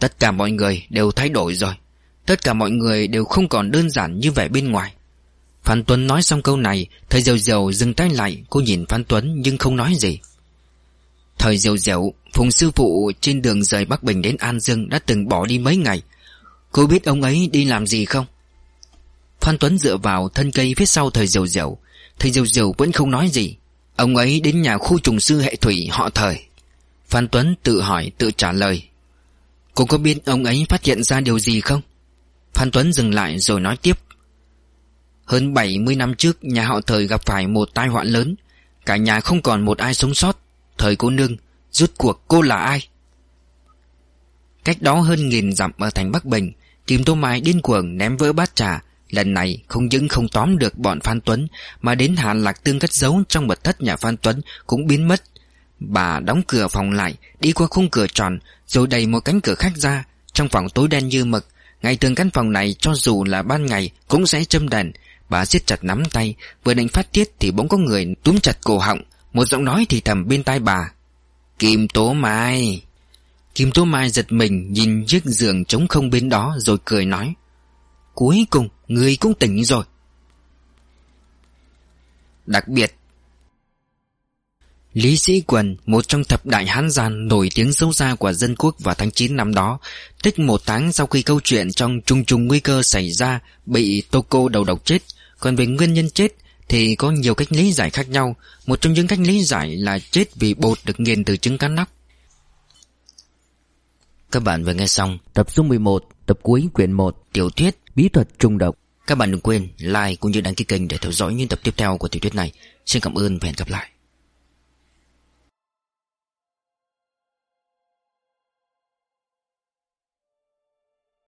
Tất cả mọi người đều thay đổi rồi. Tất cả mọi người đều không còn đơn giản như vẻ bên ngoài. Phan Tuấn nói xong câu này, Thầy Diều Diều dừng tay lại, Cô nhìn Phan Tuấn nhưng không nói gì. Thời Diều Diều Phùng sư phụ trên đường rời Bắc Bình đến An Dương Đã từng bỏ đi mấy ngày. Cô biết ông ấy đi làm gì không? Phan Tuấn dựa vào thân cây phía sau thời Diều Diều Thầy Diều Diều vẫn không nói gì. Ông ấy đến nhà khu trùng sư hệ thủy họ thời. Phan Tuấn tự hỏi, tự trả lời. Cô có biết ông ấy phát hiện ra điều gì không? Phan Tuấn dừng lại rồi nói tiếp. Hơn 70 năm trước, nhà họ thời gặp phải một tai họa lớn. Cả nhà không còn một ai sống sót. Thời cô nương Rút cuộc cô là ai? Cách đó hơn nghìn dặm ở thành Bắc Bình Kim Tô Mai điên cuồng ném vỡ bát trà. Lần này không những không tóm được bọn Phan Tuấn, Mà đến Hàn Lạc Tương cất giấu trong mật thất nhà Phan Tuấn cũng biến mất. Bà đóng cửa phòng lại, Đi qua khung cửa tròn, Rồi đẩy một cánh cửa khác ra. Trong phòng tối đen như mực Ngày thường căn phòng này cho dù là ban ngày Cũng sẽ châm đèn. Bà siết chặt nắm tay, Vừa định phát tiết thì bỗng có người túm chặt cổ họng. Một giọng nói thì thầm bên tai bà. Kim Tố Mai. Kim Tố Mai giật mình, Nhìn chiếc giường trống không bên đó Rồi cười nói, Cuối cùng người cũng tỉnh rồi. Đặc biệt Lý Sĩ Quần, một trong thập đại hán gian nổi tiếng sâu xa của dân quốc vào tháng 9 năm đó, tích một tháng sau khi câu chuyện trong trùng trùng nguy cơ xảy ra bị Toko đầu độc chết. Còn về nguyên nhân chết thì có nhiều cách lý giải khác nhau. Một trong những cách lý giải là chết vì bột được nghiền từ trứng cá nóc. Các bạn vừa nghe xong tập số 11, tập cuối quyển 1, tiểu thuyết Bí thuật trùng độc. Các bạn đừng quên like cũng như đăng ký kênh để theo dõi những tập tiếp theo của tiểu thuyết này. Xin cảm ơn và hẹn gặp lại